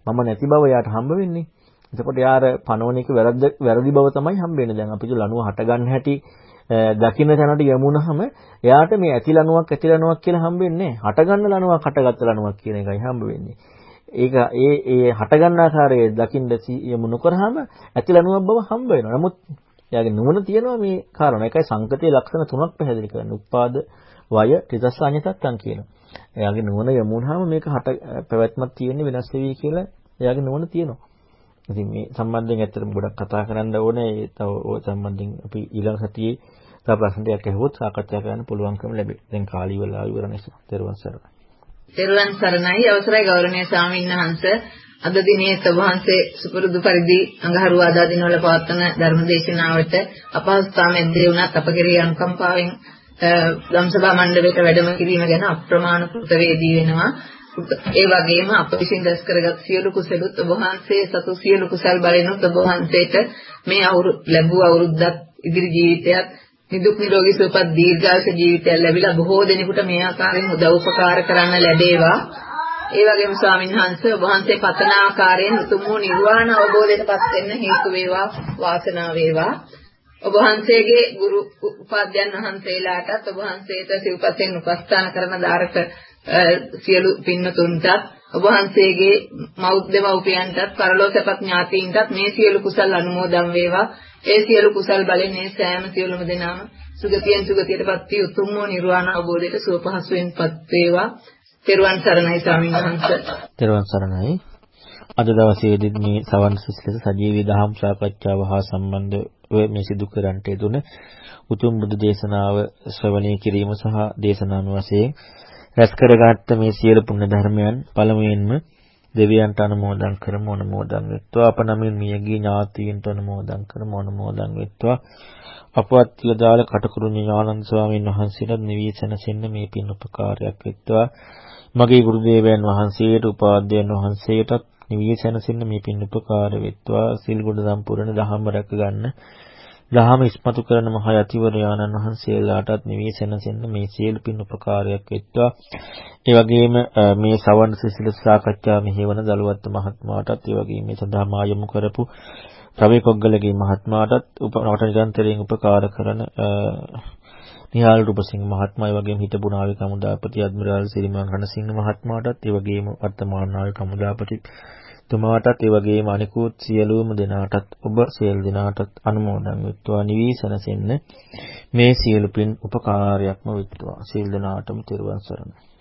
මම නැති බව එයාට හම්බ වෙන්නේ. එතකොට යාර පනවන එක වැරද්ද වැරදි බව තමයි හම්බ වෙන්නේ. දැන් අපි ලණුව හට ගන්න හැටි දකින්න තැනට යමුනහම එයාට මේ ඇති ලණුවක් ඇති ලණුවක් කියලා හම්බ වෙන්නේ නැහැ. හට ගන්න ලණුවක් හටගත්ත ලණුවක් කියන එකයි හම්බ වෙන්නේ. ඒක ඒ ඒ හට ගන්න ආකාරයේ දකින්න යමු නොකරහම ඇති ලණුවක් බව හම්බ වෙනවා. නමුත් එයාගේ නුවණ තියෙනවා මේ කාරණා. ඒකයි සංකතයේ ලක්ෂණ තුනක් පැහැදිලි කරන්නේ. උපාද, වය, තිතස්සඤ්ඤතත්තං කියනවා. එයාගේ නුවණ යමුනහම මේක හට පැවැත්මක් තියෙන්නේ වෙනස් වෙවි කියලා එයාගේ නුවණ තියෙනවා. ඉතින් මේ සම්බන්ධයෙන් ඇත්තටම ගොඩක් කතා කරන්න ඕනේ. තව ඔය සම්බන්ධයෙන් අපි ඊළඟ සතියේ තව ප්‍රශ්න ටිකක් අහුවොත් සාකච්ඡා කරන්න පුළුවන්කම ලැබේ. දැන් කාලී වෙලා ඉවර නිසා. ත්වන් සරණයි. ත්වන් සරණයි අවසරයි ගෞරවනීය ස්වාමීන් වහන්සේ අද දිනේ සවහන්සේ සුපුරුදු පරිදි අඟහරුවාදා දිනවල පවත්වන ධර්මදේශනාවට අපහසුතාව මැද්දේ වුණත් අප කෙරෙහි අනුකම්පාවෙන් ධම්සභා මණ්ඩපයට වැඩම කිරීම ගැන අප්‍රමාණ කෘතවේදී වෙනවා. ඒ වගේම අප විසින් දැස් කරගත් සියලු කුසලුත් ඔබ වහන්සේ සතු සියලු කුසල් බලෙනුත් ඔබ වහන්සේට මේ අවුරුදු ලැබුව අවුරුද්දත් ඉදිරි ජීවිතයත් නිදුක් නිරෝගී සුවපත් දීර්ඝායුෂ ජීවිතයක් ලැබිලා බොහෝ දෙනෙකුට මේ ආකාරයෙන් උදව් උපකාර කරන්න ලැබේවා. ඒ වගේම ස්වාමීන් වහන්සේ ඔබ වහන්සේ පතන ආකාරයෙන් උතුම් වූ නිර්වාණ අවබෝධයටපත් වෙන්න හේතු වේවා වාසනාව වේවා. ඔබ වහන්සේගේ ගුරු උපාධ්‍යයන් වහන්සේලාටත් ඔබ වහන්සේට සිව්පසෙන් උපස්ථාන කරන දාරක සියලු පින්නතුන්ටත් ඔබ වහන්සේගේ මෞද්දමව්පියන්ටත් පරලෝකසපත් ඥාතීන්ටත් මේ සියලු කුසල් අනුමෝදන් වේවා. ඒ සියලු කුසල් බලෙන් මේ සෑම සියලුම දෙනාම සුගතියෙන් සුගතියටපත් වී උතුම් වූ නිර්වාණ අවබෝධයට සුවපහසුවෙන්පත් වේවා. තෙරුවන් සරණයි ස්වාමීන් වහන්සේ. තෙරුවන් සරණයි. අද දවසේදී මේ සවන් සිස්ලස සජීවී දහම් සාකච්ඡාව හා සම්බන්ධව මේ සිදු කරන්නට යෙදුන උතුම් බුදු දේශනාව ශ්‍රවණය කිරීම සහ දේශනාන වශයෙන් රැස් කරගත්ත මේ සියලු පුණ්‍ය ධර්මයන් පළමුවෙන්ම දෙවියන්ට අනුමෝදන් කරමු අනුමෝදන් වෙත්වා. අප නමින් මියගිය ඥාතීන්ට අනුමෝදන් කරමු අනුමෝදන් වෙත්වා. අපවත් යදාල කටුකුරුණි ඥානන්ද ස්වාමීන් වහන්සේට නිවිසනසෙන්න මේ පින් උපකාරයක් වෙත්වා. මගේ ගුරු දේවයන් වහන්සේට උපාධ්‍යයන් වහන්සේටත් නිවිසනසෙන්න මේ පින් උපකාර වෙත්වා. සිල් ගුණ සම්පූර්ණ දහම රැක ගන්න දහම ඉස්මතු කරන මහ යතිවරයාණන් වහන්සේලාටත් නිවේසනසෙන්න මේ සියලු පින් උපකාරයක් වෙත්වා. ඒ වගේම මේ සවන සිසිල සාකච්ඡා මෙහෙවන දලුවත් මහත්මයාටත් ඒ වගේම මේ සඳහා මායමු කරපු රවි පොග්ගලගේ මහත්මයාටත් උපනවට නිරන්තරයෙන් උපකාර කරන නිහාල් රූපසිංහ මහත්මයා ඒ වගේම හිටපු නාවික හමුදාපති අද්මිරාල් සිරිමන් රණසිංහ මහත්මයාටත් ඒ වගේම වර්තමාන නාවික හමුදාපති තුමාටත් ඒ වගේම අනිකුත් සියලුම දෙනාටත් ඔබ සියලු දෙනාටත් අනුමෝදන් වෙත්වා නිවිසනසෙන්න මේ සියලු පින් උපකාරයක්ම වෙත්වා. සියලු දෙනාටම තෙරුවන් සරණයි.